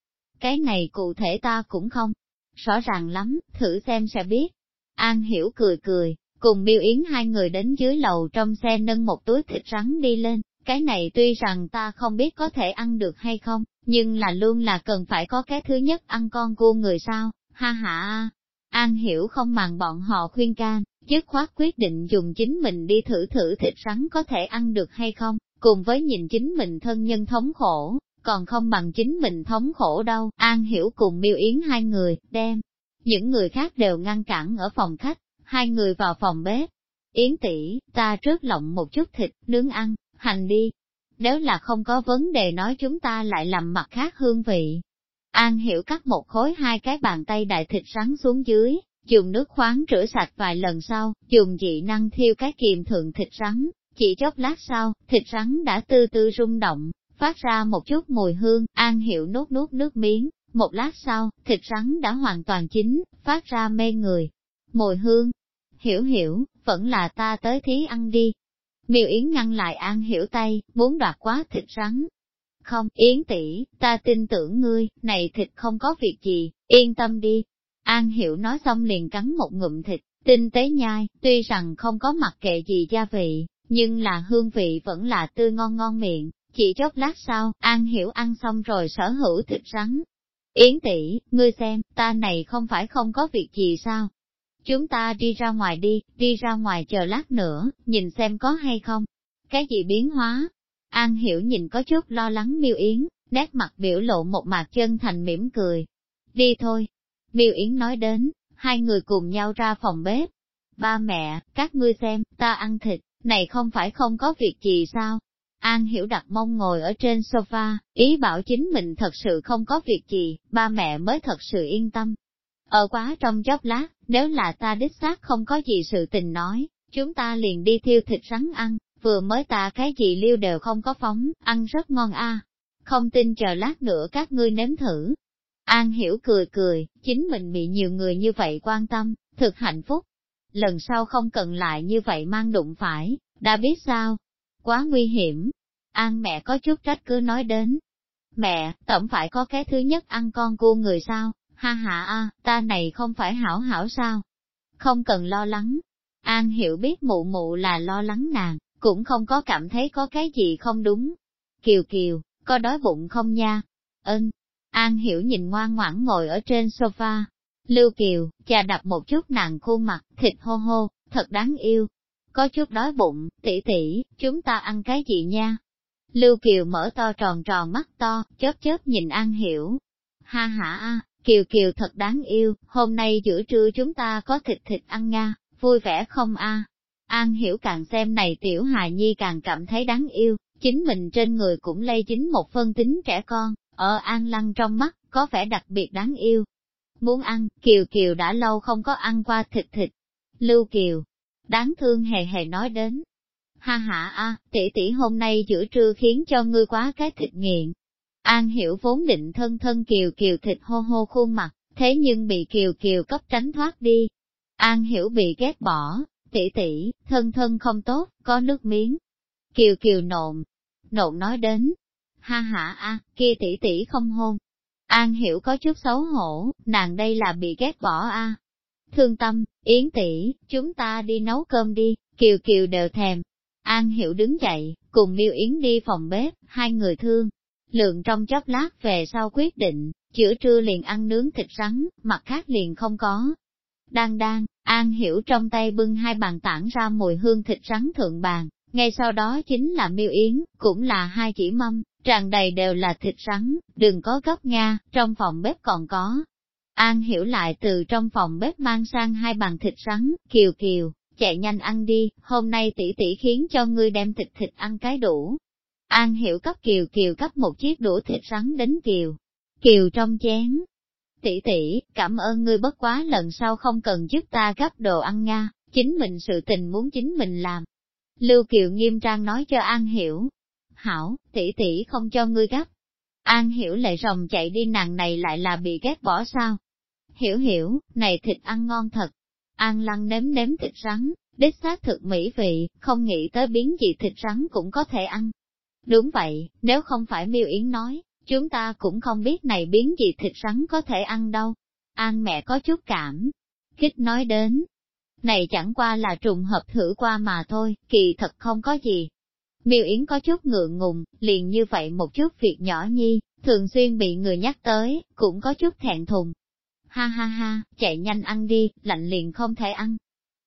Cái này cụ thể ta cũng không. Rõ ràng lắm, thử xem sẽ biết. An Hiểu cười cười, cùng Miêu Yến hai người đến dưới lầu trong xe nâng một túi thịt rắn đi lên. Cái này tuy rằng ta không biết có thể ăn được hay không, nhưng là luôn là cần phải có cái thứ nhất ăn con cua người sao, ha ha. An Hiểu không màng bọn họ khuyên can, dứt khoát quyết định dùng chính mình đi thử thử thịt rắn có thể ăn được hay không, cùng với nhìn chính mình thân nhân thống khổ, còn không bằng chính mình thống khổ đâu. An Hiểu cùng Miêu Yến hai người, đem. Những người khác đều ngăn cản ở phòng khách, hai người vào phòng bếp. Yến tỷ, ta trước lộng một chút thịt, nướng ăn, hành đi. Nếu là không có vấn đề nói chúng ta lại làm mặt khác hương vị. An Hiểu cắt một khối hai cái bàn tay đại thịt rắn xuống dưới, dùng nước khoáng rửa sạch vài lần sau, dùng dị năng thiêu cái kiềm thượng thịt rắn, chỉ chốc lát sau, thịt rắn đã từ từ rung động, phát ra một chút mùi hương, An Hiểu nuốt nuốt nước miếng, một lát sau, thịt rắn đã hoàn toàn chín, phát ra mê người. Mùi hương, hiểu hiểu, vẫn là ta tới thí ăn đi. Miêu Yến ngăn lại An Hiểu tay, muốn đoạt quá thịt rắn. Không, Yến tỷ, ta tin tưởng ngươi, này thịt không có việc gì, yên tâm đi. An Hiểu nói xong liền cắn một ngụm thịt, tinh tế nhai, tuy rằng không có mặc kệ gì gia vị, nhưng là hương vị vẫn là tươi ngon ngon miệng, chỉ chốc lát sau, An Hiểu ăn xong rồi sở hữu thịt rắn. Yến tỷ, ngươi xem, ta này không phải không có việc gì sao? Chúng ta đi ra ngoài đi, đi ra ngoài chờ lát nữa, nhìn xem có hay không. Cái gì biến hóa? An Hiểu nhìn có chút lo lắng Miêu Yến, nét mặt biểu lộ một mặt chân thành mỉm cười. Đi thôi. Miêu Yến nói đến, hai người cùng nhau ra phòng bếp. Ba mẹ, các ngươi xem, ta ăn thịt, này không phải không có việc gì sao? An hiểu đặt mông ngồi ở trên sofa, ý bảo chính mình thật sự không có việc gì, ba mẹ mới thật sự yên tâm. Ở quá trong chốc lát, nếu là ta đích xác không có gì sự tình nói, chúng ta liền đi thiêu thịt rắn ăn, vừa mới ta cái gì liêu đều không có phóng, ăn rất ngon a. Không tin chờ lát nữa các ngươi nếm thử. An hiểu cười cười, chính mình bị nhiều người như vậy quan tâm, thực hạnh phúc lần sau không cần lại như vậy mang đụng phải, đã biết sao? Quá nguy hiểm. An mẹ có chút trách cứ nói đến. Mẹ, tổng phải có cái thứ nhất ăn con cua người sao, ha ha a, ta này không phải hảo hảo sao? Không cần lo lắng. An hiểu biết mụ mụ là lo lắng nàng, cũng không có cảm thấy có cái gì không đúng. Kiều Kiều, có đói bụng không nha? Ơn. An hiểu nhìn ngoan ngoãn ngồi ở trên sofa, Lưu Kiều, chà đập một chút nàng khuôn mặt, thịt hô hô, thật đáng yêu. Có chút đói bụng, tỷ tỷ, chúng ta ăn cái gì nha? Lưu Kiều mở to tròn tròn mắt to, chớp chớp nhìn An Hiểu. Ha ha a, Kiều Kiều thật đáng yêu, hôm nay giữa trưa chúng ta có thịt thịt ăn nga, vui vẻ không a? An Hiểu càng xem này tiểu hài nhi càng cảm thấy đáng yêu, chính mình trên người cũng lây chính một phân tính trẻ con, ở An Lăng trong mắt, có vẻ đặc biệt đáng yêu, muốn ăn, Kiều Kiều đã lâu không có ăn qua thịt thịt. Lưu Kiều, đáng thương hề hề nói đến. Ha ha a, tỷ tỷ hôm nay giữa trưa khiến cho ngươi quá cái thịt nghiện. An hiểu vốn định thân thân Kiều Kiều thịt hô hô khuôn mặt, thế nhưng bị Kiều Kiều cấp tránh thoát đi. An hiểu bị ghét bỏ, tỷ tỷ, thân thân không tốt, có nước miếng. Kiều Kiều nộn, nộn nói đến. Ha ha a, kia tỷ tỷ không hôn. An hiểu có chút xấu hổ, nàng đây là bị ghét bỏ a. Thương tâm, Yến tỷ, chúng ta đi nấu cơm đi, Kiều Kiều đều thèm. An hiểu đứng dậy, cùng Miêu Yến đi phòng bếp, hai người thương. Lượng trong chốc lát về sau quyết định, chữa trưa liền ăn nướng thịt rắn, mặt khác liền không có. Đang đang, An hiểu trong tay bưng hai bàn tảng ra mùi hương thịt rắn thượng bàn, ngay sau đó chính là miêu yến, cũng là hai chỉ mâm, tràn đầy đều là thịt rắn, đừng có gấp nga, trong phòng bếp còn có. An hiểu lại từ trong phòng bếp mang sang hai bàn thịt rắn, kiều kiều, chạy nhanh ăn đi, hôm nay tỷ tỷ khiến cho ngươi đem thịt thịt ăn cái đủ. An hiểu cấp kiều kiều cấp một chiếc đũa thịt rắn đến kiều, kiều trong chén. Tỷ tỷ, cảm ơn ngươi bất quá lần sau không cần giúp ta gấp đồ ăn nga, chính mình sự tình muốn chính mình làm. Lưu Kiều nghiêm trang nói cho An Hiểu. Hảo, tỷ tỷ không cho ngươi gấp. An Hiểu lệ rồng chạy đi nàng này lại là bị ghét bỏ sao? Hiểu hiểu, này thịt ăn ngon thật. An lăng nếm nếm thịt rắn, đích xác thực mỹ vị, không nghĩ tới biến gì thịt rắn cũng có thể ăn. Đúng vậy, nếu không phải miêu yến nói, chúng ta cũng không biết này biến gì thịt rắn có thể ăn đâu. An mẹ có chút cảm. khích nói đến, này chẳng qua là trùng hợp thử qua mà thôi, kỳ thật không có gì. Miêu Yến có chút ngượng ngùng, liền như vậy một chút việc nhỏ nhi, thường xuyên bị người nhắc tới, cũng có chút thẹn thùng. Ha ha ha, chạy nhanh ăn đi, lạnh liền không thể ăn.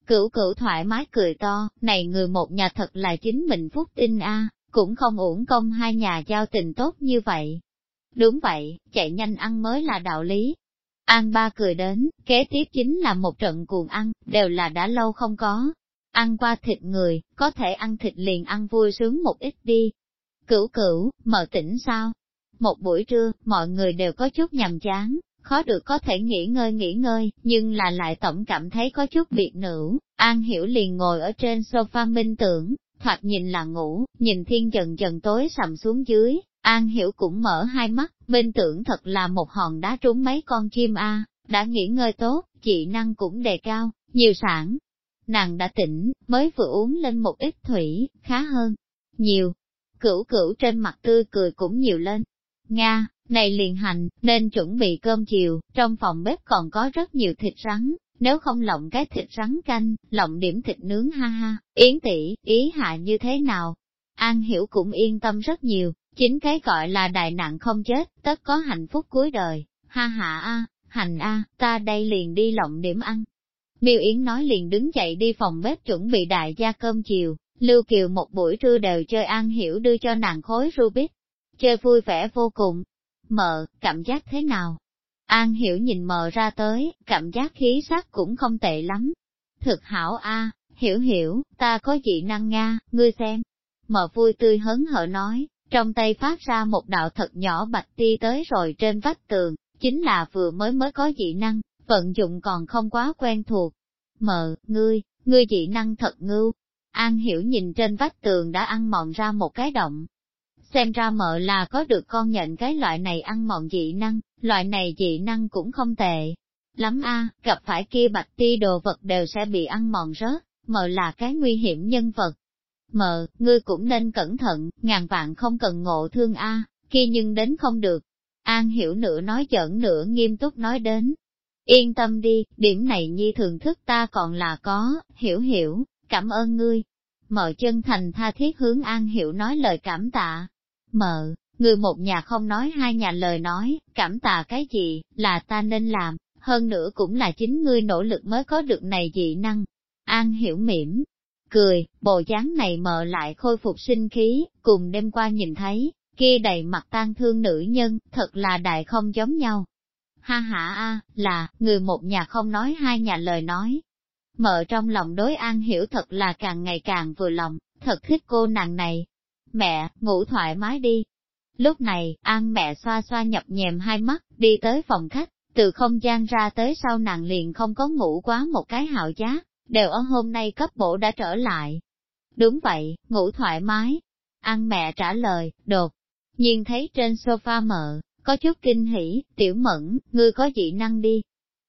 Cửu cửu thoải mái cười to, này người một nhà thật là chính mình phúc tinh a, cũng không uổng công hai nhà giao tình tốt như vậy. Đúng vậy, chạy nhanh ăn mới là đạo lý, An ba cười đến, kế tiếp chính là một trận cuồng ăn, đều là đã lâu không có. Ăn qua thịt người, có thể ăn thịt liền ăn vui sướng một ít đi. Cửu cửu, mở tỉnh sao? Một buổi trưa, mọi người đều có chút nhầm chán, khó được có thể nghỉ ngơi nghỉ ngơi, nhưng là lại tổng cảm thấy có chút biệt nữ. An hiểu liền ngồi ở trên sofa minh tưởng, thoạt nhìn là ngủ, nhìn thiên dần dần tối sầm xuống dưới, An Hiểu cũng mở hai mắt, bên tưởng thật là một hòn đá trúng mấy con chim a, đã nghỉ ngơi tốt, chị năng cũng đề cao, nhiều sản. Nàng đã tỉnh, mới vừa uống lên một ít thủy, khá hơn. Nhiều. Cửu cửu trên mặt tươi cười cũng nhiều lên. Nga, này liền hành, nên chuẩn bị cơm chiều, trong phòng bếp còn có rất nhiều thịt rắn, nếu không lộng cái thịt rắn canh, lộng điểm thịt nướng ha ha, yến tỷ ý hạ như thế nào? An hiểu cũng yên tâm rất nhiều, Chính cái gọi là đại nạn không chết, tất có hạnh phúc cuối đời, ha ha a, hành a, ta đây liền đi lộng điểm ăn. Miêu Yến nói liền đứng dậy đi phòng bếp chuẩn bị đại gia cơm chiều, Lưu Kiều một buổi trưa đều chơi an hiểu đưa cho nàng khối Rubik. Chơi vui vẻ vô cùng. Mờ, cảm giác thế nào? An hiểu nhìn mờ ra tới, cảm giác khí sắc cũng không tệ lắm. Thực hảo a, hiểu hiểu, ta có dị năng Nga, ngươi xem. Mờ vui tươi hớn hở nói, trong tay phát ra một đạo thật nhỏ bạch ti tới rồi trên vách tường, chính là vừa mới mới có dị năng, vận dụng còn không quá quen thuộc. Mờ, ngươi, ngươi dị năng thật ngưu. An hiểu nhìn trên vách tường đã ăn mòn ra một cái động. Xem ra mợ là có được con nhận cái loại này ăn mòn dị năng, loại này dị năng cũng không tệ. Lắm a, gặp phải kia bạch ti đồ vật đều sẽ bị ăn mòn rớt, mợ là cái nguy hiểm nhân vật, mợ ngươi cũng nên cẩn thận, ngàn vạn không cần ngộ thương a, kia nhưng đến không được. An hiểu nửa nói giỡn nửa nghiêm túc nói đến. Yên tâm đi, điểm này nhi thường thức ta còn là có, hiểu hiểu, cảm ơn ngươi. mợ chân thành tha thiết hướng An hiểu nói lời cảm tạ. Mờ, người một nhà không nói hai nhà lời nói, cảm tạ cái gì, là ta nên làm, hơn nữa cũng là chính ngươi nỗ lực mới có được này dị năng. An hiểu mỉm, cười, bộ dáng này mờ lại khôi phục sinh khí, cùng đêm qua nhìn thấy, kia đầy mặt tan thương nữ nhân, thật là đại không giống nhau. Ha ha a, là, người một nhà không nói hai nhà lời nói. Mợ trong lòng đối an hiểu thật là càng ngày càng vừa lòng, thật thích cô nàng này. Mẹ, ngủ thoải mái đi. Lúc này, an mẹ xoa xoa nhập nhèm hai mắt, đi tới phòng khách, từ không gian ra tới sau nàng liền không có ngủ quá một cái hạo giá. đều ở hôm nay cấp bổ đã trở lại. Đúng vậy, ngủ thoải mái. An mẹ trả lời, đột. Nhiên thấy trên sofa mợ, có chút kinh hỉ, tiểu mẫn, ngươi có dị năng đi.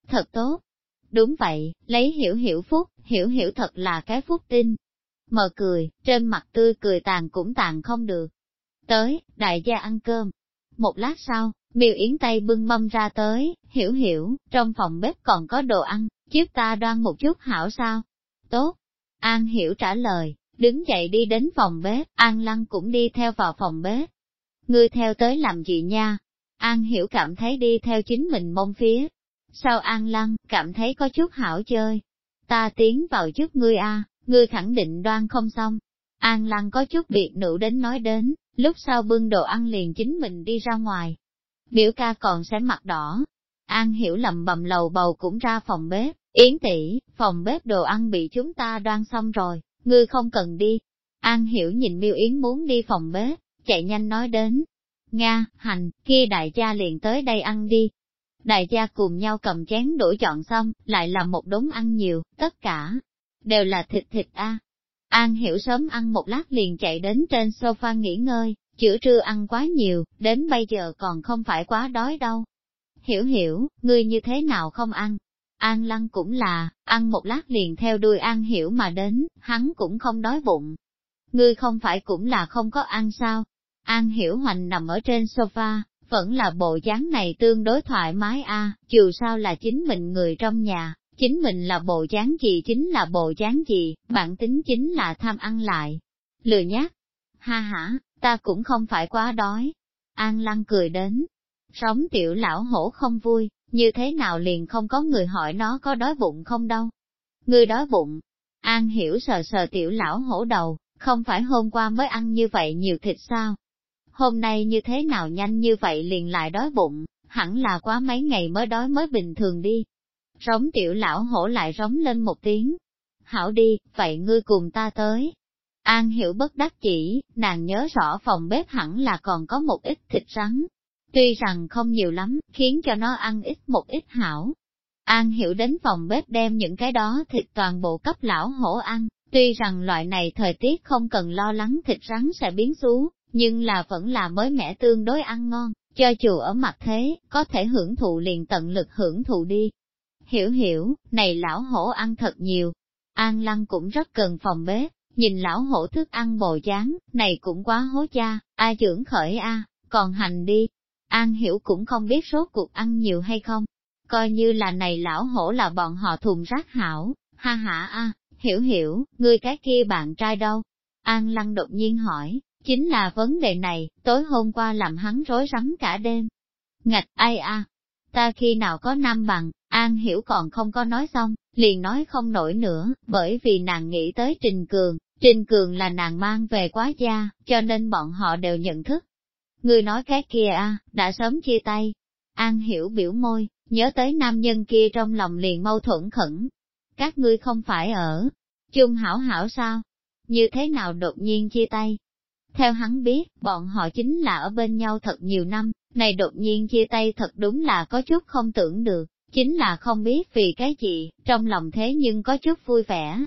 Thật tốt. Đúng vậy, lấy hiểu hiểu phúc, hiểu hiểu thật là cái phúc tinh. Mờ cười, trên mặt tươi cười tàn cũng tàn không được. tới, đại gia ăn cơm. Một lát sau, miêu yến tay bưng mâm ra tới, hiểu hiểu, trong phòng bếp còn có đồ ăn, chiếc ta đoan một chút hảo sao? Tốt. An hiểu trả lời, đứng dậy đi đến phòng bếp, An Lăng cũng đi theo vào phòng bếp. Ngươi theo tới làm gì nha? An hiểu cảm thấy đi theo chính mình mông phía. Sao An Lăng, cảm thấy có chút hảo chơi? Ta tiến vào trước ngươi a, ngươi khẳng định đoan không xong. An Lăng có chút biệt nữ đến nói đến, lúc sau bưng đồ ăn liền chính mình đi ra ngoài. Biểu ca còn sẽ mặt đỏ. An hiểu lầm bầm lầu bầu cũng ra phòng bếp, yến tỷ, phòng bếp đồ ăn bị chúng ta đoan xong rồi, ngươi không cần đi. An hiểu nhìn miêu yến muốn đi phòng bếp, chạy nhanh nói đến. Nga, hành, kia đại gia liền tới đây ăn đi. Đại gia cùng nhau cầm chén đổ chọn xong, lại là một đống ăn nhiều, tất cả, đều là thịt thịt a. An hiểu sớm ăn một lát liền chạy đến trên sofa nghỉ ngơi, chữa trưa ăn quá nhiều, đến bây giờ còn không phải quá đói đâu. Hiểu hiểu, ngươi như thế nào không ăn? An lăng cũng là, ăn một lát liền theo đuôi An hiểu mà đến, hắn cũng không đói bụng. Ngươi không phải cũng là không có ăn sao? An hiểu hoành nằm ở trên sofa, vẫn là bộ dáng này tương đối thoải mái a, dù sao là chính mình người trong nhà, chính mình là bộ dáng gì chính là bộ dáng gì, bản tính chính là tham ăn lại. Lừa nhát, ha ha, ta cũng không phải quá đói. An lăng cười đến, sống tiểu lão hổ không vui, như thế nào liền không có người hỏi nó có đói bụng không đâu. Người đói bụng, An hiểu sờ sờ tiểu lão hổ đầu, không phải hôm qua mới ăn như vậy nhiều thịt sao? Hôm nay như thế nào nhanh như vậy liền lại đói bụng, hẳn là quá mấy ngày mới đói mới bình thường đi. Rống tiểu lão hổ lại rống lên một tiếng. Hảo đi, vậy ngươi cùng ta tới. An hiểu bất đắc chỉ, nàng nhớ rõ phòng bếp hẳn là còn có một ít thịt rắn. Tuy rằng không nhiều lắm, khiến cho nó ăn ít một ít hảo. An hiểu đến phòng bếp đem những cái đó thịt toàn bộ cấp lão hổ ăn, tuy rằng loại này thời tiết không cần lo lắng thịt rắn sẽ biến xú, nhưng là vẫn là mới mẻ tương đối ăn ngon, cho dù ở mặt thế, có thể hưởng thụ liền tận lực hưởng thụ đi. Hiểu hiểu, này lão hổ ăn thật nhiều. An Lăng cũng rất cần phòng bếp, nhìn lão hổ thức ăn bồ dáng, này cũng quá hố cha, A trưởng khởi a, còn hành đi. An hiểu cũng không biết số cuộc ăn nhiều hay không, coi như là này lão hổ là bọn họ thùng rác hảo, ha ha a, hiểu hiểu, ngươi cái kia bạn trai đâu? An Lăng đột nhiên hỏi, chính là vấn đề này, tối hôm qua làm hắn rối rắm cả đêm. Ngạch ai a, ta khi nào có năm bằng, An Hiểu còn không có nói xong, liền nói không nổi nữa, bởi vì nàng nghĩ tới Trình Cường, Trình Cường là nàng mang về quá gia, cho nên bọn họ đều nhận thức. Người nói cái kia a, đã sớm chia tay. An Hiểu biểu môi, nhớ tới nam nhân kia trong lòng liền mâu thuẫn khẩn. Các ngươi không phải ở chung hảo hảo sao? Như thế nào đột nhiên chia tay? Theo hắn biết, bọn họ chính là ở bên nhau thật nhiều năm, này đột nhiên chia tay thật đúng là có chút không tưởng được, chính là không biết vì cái gì, trong lòng thế nhưng có chút vui vẻ.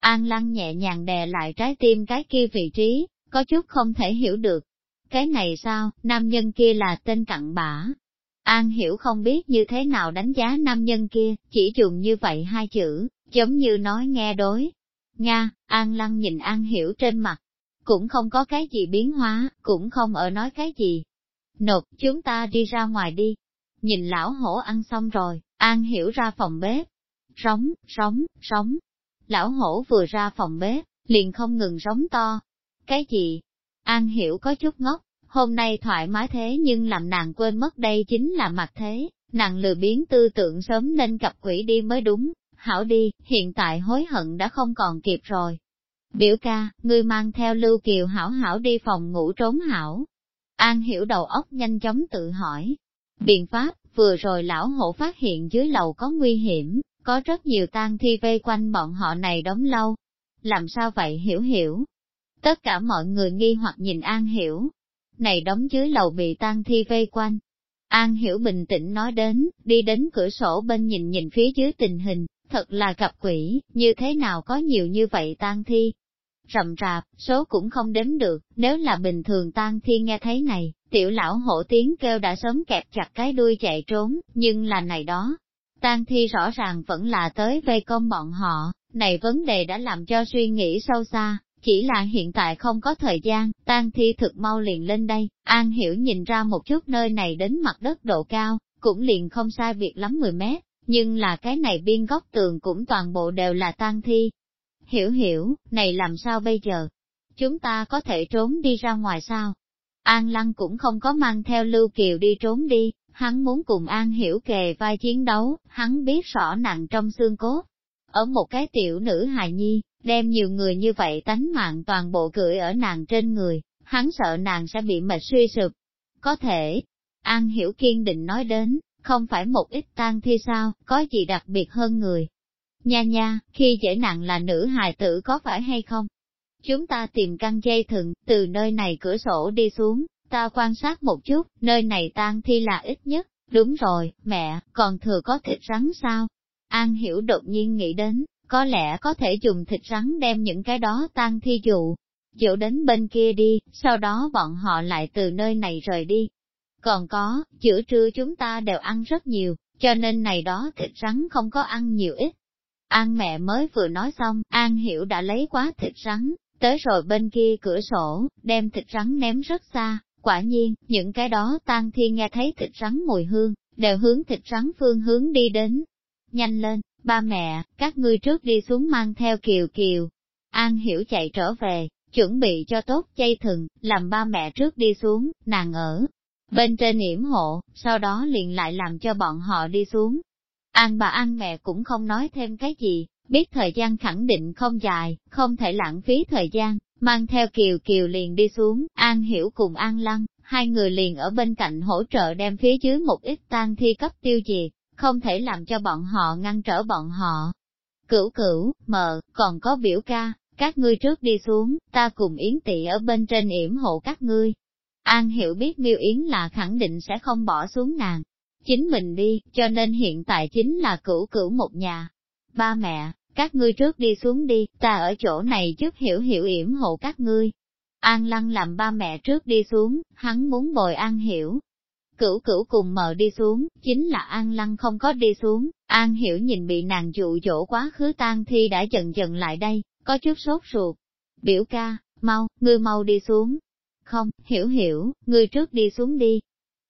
An lăng nhẹ nhàng đè lại trái tim cái kia vị trí, có chút không thể hiểu được. Cái này sao, nam nhân kia là tên cặn bã. An hiểu không biết như thế nào đánh giá nam nhân kia, chỉ dùng như vậy hai chữ, giống như nói nghe đối. Nga, An lăng nhìn An hiểu trên mặt, cũng không có cái gì biến hóa, cũng không ở nói cái gì. Nộp, chúng ta đi ra ngoài đi. Nhìn lão hổ ăn xong rồi, An hiểu ra phòng bếp. Rống, rống, rống. Lão hổ vừa ra phòng bếp, liền không ngừng rống to. Cái gì? An hiểu có chút ngốc, hôm nay thoải mái thế nhưng làm nàng quên mất đây chính là mặt thế, nàng lừa biến tư tưởng sớm nên cặp quỷ đi mới đúng, hảo đi, hiện tại hối hận đã không còn kịp rồi. Biểu ca, ngươi mang theo Lưu Kiều hảo hảo đi phòng ngủ trốn hảo. An hiểu đầu óc nhanh chóng tự hỏi. Biện pháp, vừa rồi lão hổ phát hiện dưới lầu có nguy hiểm, có rất nhiều tang thi vây quanh bọn họ này đóng lâu. Làm sao vậy hiểu hiểu? Tất cả mọi người nghi hoặc nhìn An hiểu. Này đóng dưới lầu bị tang thi vây quanh. An hiểu bình tĩnh nói đến, đi đến cửa sổ bên nhìn nhìn phía dưới tình hình, thật là gặp quỷ, như thế nào có nhiều như vậy tang thi, rậm rạp, số cũng không đếm được, nếu là bình thường tan thiên nghe thấy này, tiểu lão hổ tiếng kêu đã sớm kẹp chặt cái đuôi chạy trốn, nhưng là này đó. Tan thi rõ ràng vẫn là tới vây công bọn họ, này vấn đề đã làm cho suy nghĩ sâu xa, chỉ là hiện tại không có thời gian, tan thi thực mau liền lên đây, An Hiểu nhìn ra một chút nơi này đến mặt đất độ cao, cũng liền không sai việc lắm 10 mét, nhưng là cái này biên góc tường cũng toàn bộ đều là tan thi. Hiểu hiểu, này làm sao bây giờ? Chúng ta có thể trốn đi ra ngoài sao? An Lăng cũng không có mang theo Lưu Kiều đi trốn đi, hắn muốn cùng An Hiểu kề vai chiến đấu, hắn biết rõ nặng trong xương cốt. Ở một cái tiểu nữ hài nhi, đem nhiều người như vậy tánh mạng toàn bộ cưỡi ở nàng trên người, hắn sợ nàng sẽ bị mệt suy sụp. Có thể, An Hiểu kiên định nói đến, không phải một ít tang thi sao, có gì đặc biệt hơn người. Nha nha, khi dễ nặng là nữ hài tử có phải hay không? Chúng ta tìm căn dây thừng, từ nơi này cửa sổ đi xuống, ta quan sát một chút, nơi này tan thi là ít nhất, đúng rồi, mẹ, còn thừa có thịt rắn sao? An hiểu đột nhiên nghĩ đến, có lẽ có thể dùng thịt rắn đem những cái đó tan thi dụ, dụ đến bên kia đi, sau đó bọn họ lại từ nơi này rời đi. Còn có, giữa trưa chúng ta đều ăn rất nhiều, cho nên này đó thịt rắn không có ăn nhiều ít. An mẹ mới vừa nói xong, An hiểu đã lấy quá thịt rắn, tới rồi bên kia cửa sổ, đem thịt rắn ném rất xa, quả nhiên, những cái đó tan thiên nghe thấy thịt rắn mùi hương, đều hướng thịt rắn phương hướng đi đến. Nhanh lên, ba mẹ, các ngươi trước đi xuống mang theo kiều kiều. An hiểu chạy trở về, chuẩn bị cho tốt dây thừng, làm ba mẹ trước đi xuống, nàng ở bên trên yểm hộ, sau đó liền lại làm cho bọn họ đi xuống. An bà An mẹ cũng không nói thêm cái gì, biết thời gian khẳng định không dài, không thể lãng phí thời gian, mang theo Kiều Kiều liền đi xuống, An Hiểu cùng An Lăng, hai người liền ở bên cạnh hỗ trợ đem phía dưới một ít tan thi cấp tiêu diệt, không thể làm cho bọn họ ngăn trở bọn họ. Cửu cửu, mờ, còn có biểu ca, các ngươi trước đi xuống, ta cùng Yến Tị ở bên trên yểm hộ các ngươi. An Hiểu biết Miêu Yến là khẳng định sẽ không bỏ xuống nàng, chính mình đi, cho nên hiện tại chính là cửu cửu một nhà, ba mẹ, các ngươi trước đi xuống đi, ta ở chỗ này giúp hiểu hiểu yểm hộ các ngươi. An lăng làm ba mẹ trước đi xuống, hắn muốn bồi an hiểu. Cửu cửu cùng mờ đi xuống, chính là an lăng không có đi xuống, an hiểu nhìn bị nàng dụ dỗ quá khứ tan thi đã dần dần lại đây, có chút sốt ruột. Biểu ca, mau, ngươi mau đi xuống. Không, hiểu hiểu, ngươi trước đi xuống đi.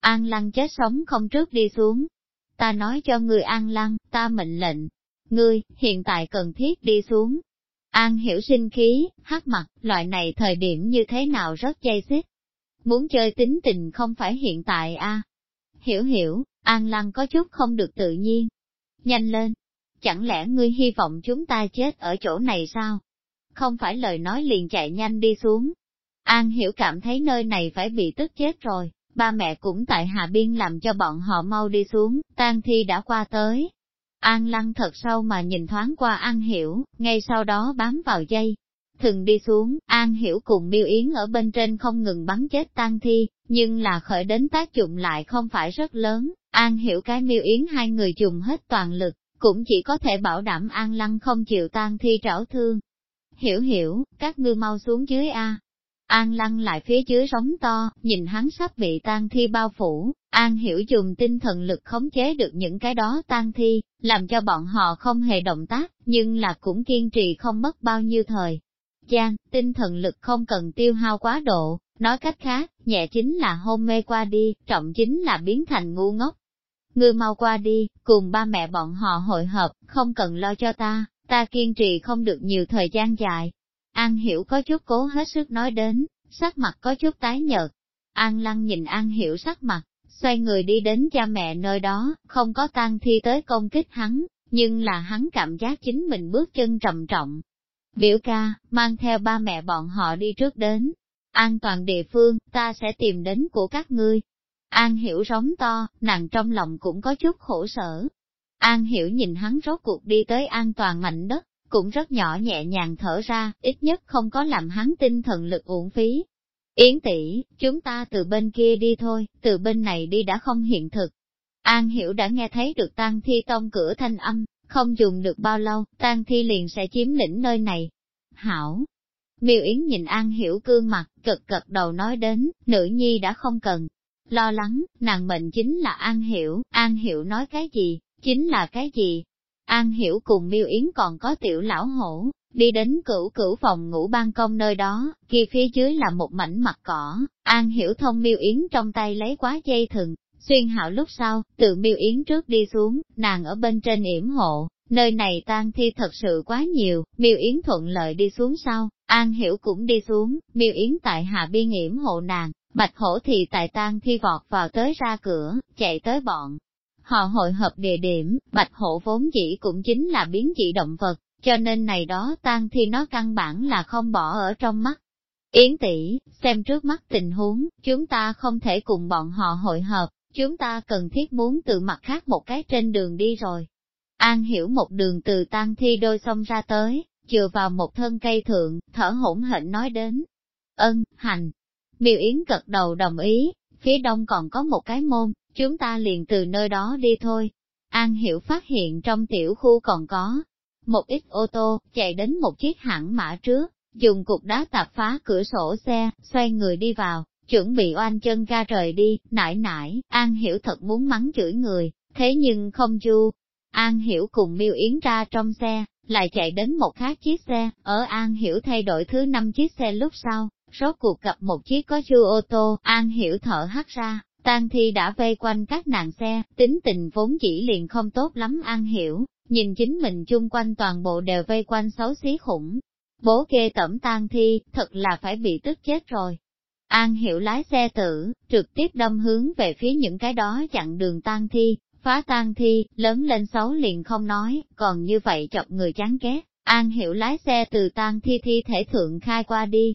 An lăng chết sống không trước đi xuống. Ta nói cho ngươi an lăng, ta mệnh lệnh, ngươi, hiện tại cần thiết đi xuống. An hiểu sinh khí, hát mặt, loại này thời điểm như thế nào rất dây xích. Muốn chơi tính tình không phải hiện tại a Hiểu hiểu, An Lăng có chút không được tự nhiên. Nhanh lên, chẳng lẽ ngươi hy vọng chúng ta chết ở chỗ này sao? Không phải lời nói liền chạy nhanh đi xuống. An hiểu cảm thấy nơi này phải bị tức chết rồi, ba mẹ cũng tại hạ biên làm cho bọn họ mau đi xuống, tang thi đã qua tới, An lăng thật sâu mà nhìn thoáng qua An Hiểu, ngay sau đó bám vào dây. Thường đi xuống, An Hiểu cùng Miêu Yến ở bên trên không ngừng bắn chết tan thi, nhưng là khởi đến tác dụng lại không phải rất lớn. An Hiểu cái Miêu Yến hai người dùng hết toàn lực, cũng chỉ có thể bảo đảm An Lăng không chịu tan thi trảo thương. Hiểu hiểu, các ngươi mau xuống dưới A, An lăng lại phía dưới sóng to, nhìn hắn sắp bị tan thi bao phủ, An hiểu dùng tinh thần lực khống chế được những cái đó tan thi, làm cho bọn họ không hề động tác, nhưng là cũng kiên trì không mất bao nhiêu thời. Gian, tinh thần lực không cần tiêu hao quá độ, nói cách khác, nhẹ chính là hôn mê qua đi, trọng chính là biến thành ngu ngốc. Ngươi mau qua đi, cùng ba mẹ bọn họ hội hợp, không cần lo cho ta, ta kiên trì không được nhiều thời gian dài, An Hiểu có chút cố hết sức nói đến, sắc mặt có chút tái nhợt. An Lăng nhìn An Hiểu sắc mặt, xoay người đi đến cha mẹ nơi đó, không có tang thi tới công kích hắn, nhưng là hắn cảm giác chính mình bước chân trầm trọng. Biểu ca, mang theo ba mẹ bọn họ đi trước đến. An toàn địa phương, ta sẽ tìm đến của các ngươi. An Hiểu rống to, nàng trong lòng cũng có chút khổ sở. An Hiểu nhìn hắn rốt cuộc đi tới an toàn mảnh đất, cũng rất nhỏ nhẹ nhàng thở ra, ít nhất không có làm hắn tinh thần lực uổng phí. Yến tỷ, chúng ta từ bên kia đi thôi, từ bên này đi đã không hiện thực. An Hiểu đã nghe thấy được tang thi tông cửa thanh âm, không dùng được bao lâu, tang thi liền sẽ chiếm lĩnh nơi này. Hảo! Miêu Yến nhìn An Hiểu cương mặt, cực cực đầu nói đến, nữ nhi đã không cần. Lo lắng, nàng mệnh chính là An Hiểu, An Hiểu nói cái gì, chính là cái gì, An Hiểu cùng Miêu Yến còn có tiểu lão hổ, đi đến cửu cửu phòng ngủ ban công nơi đó, kia phía dưới là một mảnh mặt cỏ, An Hiểu Thông miêu yến trong tay lấy quá dây thừng, xuyên hảo lúc sau, tự miêu yến trước đi xuống, nàng ở bên trên yểm hộ, nơi này tang thi thật sự quá nhiều, miêu yến thuận lợi đi xuống sau, An Hiểu cũng đi xuống, miêu yến tại hạ biên yểm hộ nàng, bạch hổ thì tại tang thi vọt vào tới ra cửa, chạy tới bọn. Họ hội hợp địa điểm, bạch hổ vốn dĩ cũng chính là biến dị động vật, cho nên này đó tan thi nó căn bản là không bỏ ở trong mắt. Yến tỷ, xem trước mắt tình huống, chúng ta không thể cùng bọn họ hội hợp, chúng ta cần thiết muốn từ mặt khác một cái trên đường đi rồi. An hiểu một đường từ tan thi đôi sông ra tới, chừa vào một thân cây thượng, thở hỗn hển nói đến. Ân, hành. Miêu Yến cật đầu đồng ý, phía đông còn có một cái môn, chúng ta liền từ nơi đó đi thôi. An hiểu phát hiện trong tiểu khu còn có một ít ô tô, chạy đến một chiếc hãng mã trước, dùng cục đá tạp phá cửa sổ xe, xoay người đi vào, chuẩn bị oan chân ga rời đi, nải nải, An Hiểu thật muốn mắng chửi người, thế nhưng không chu. An Hiểu cùng Miêu Yến ra trong xe, lại chạy đến một khác chiếc xe, ở An Hiểu thay đổi thứ năm chiếc xe lúc sau, rốt cuộc gặp một chiếc có chu ô tô, An Hiểu thở hắt ra, Tang Thi đã vây quanh các nạn xe, tính tình vốn chỉ liền không tốt lắm An Hiểu, nhìn chính mình chung quanh toàn bộ đều vây quanh xấu xí khủng. Bố kê tẩm tang thi, thật là phải bị tức chết rồi. An hiểu lái xe tử, trực tiếp đâm hướng về phía những cái đó chặn đường tang thi, phá tang thi, lớn lên xấu liền không nói, còn như vậy chọc người chán ghét. An hiểu lái xe từ tang thi thi thể thượng khai qua đi.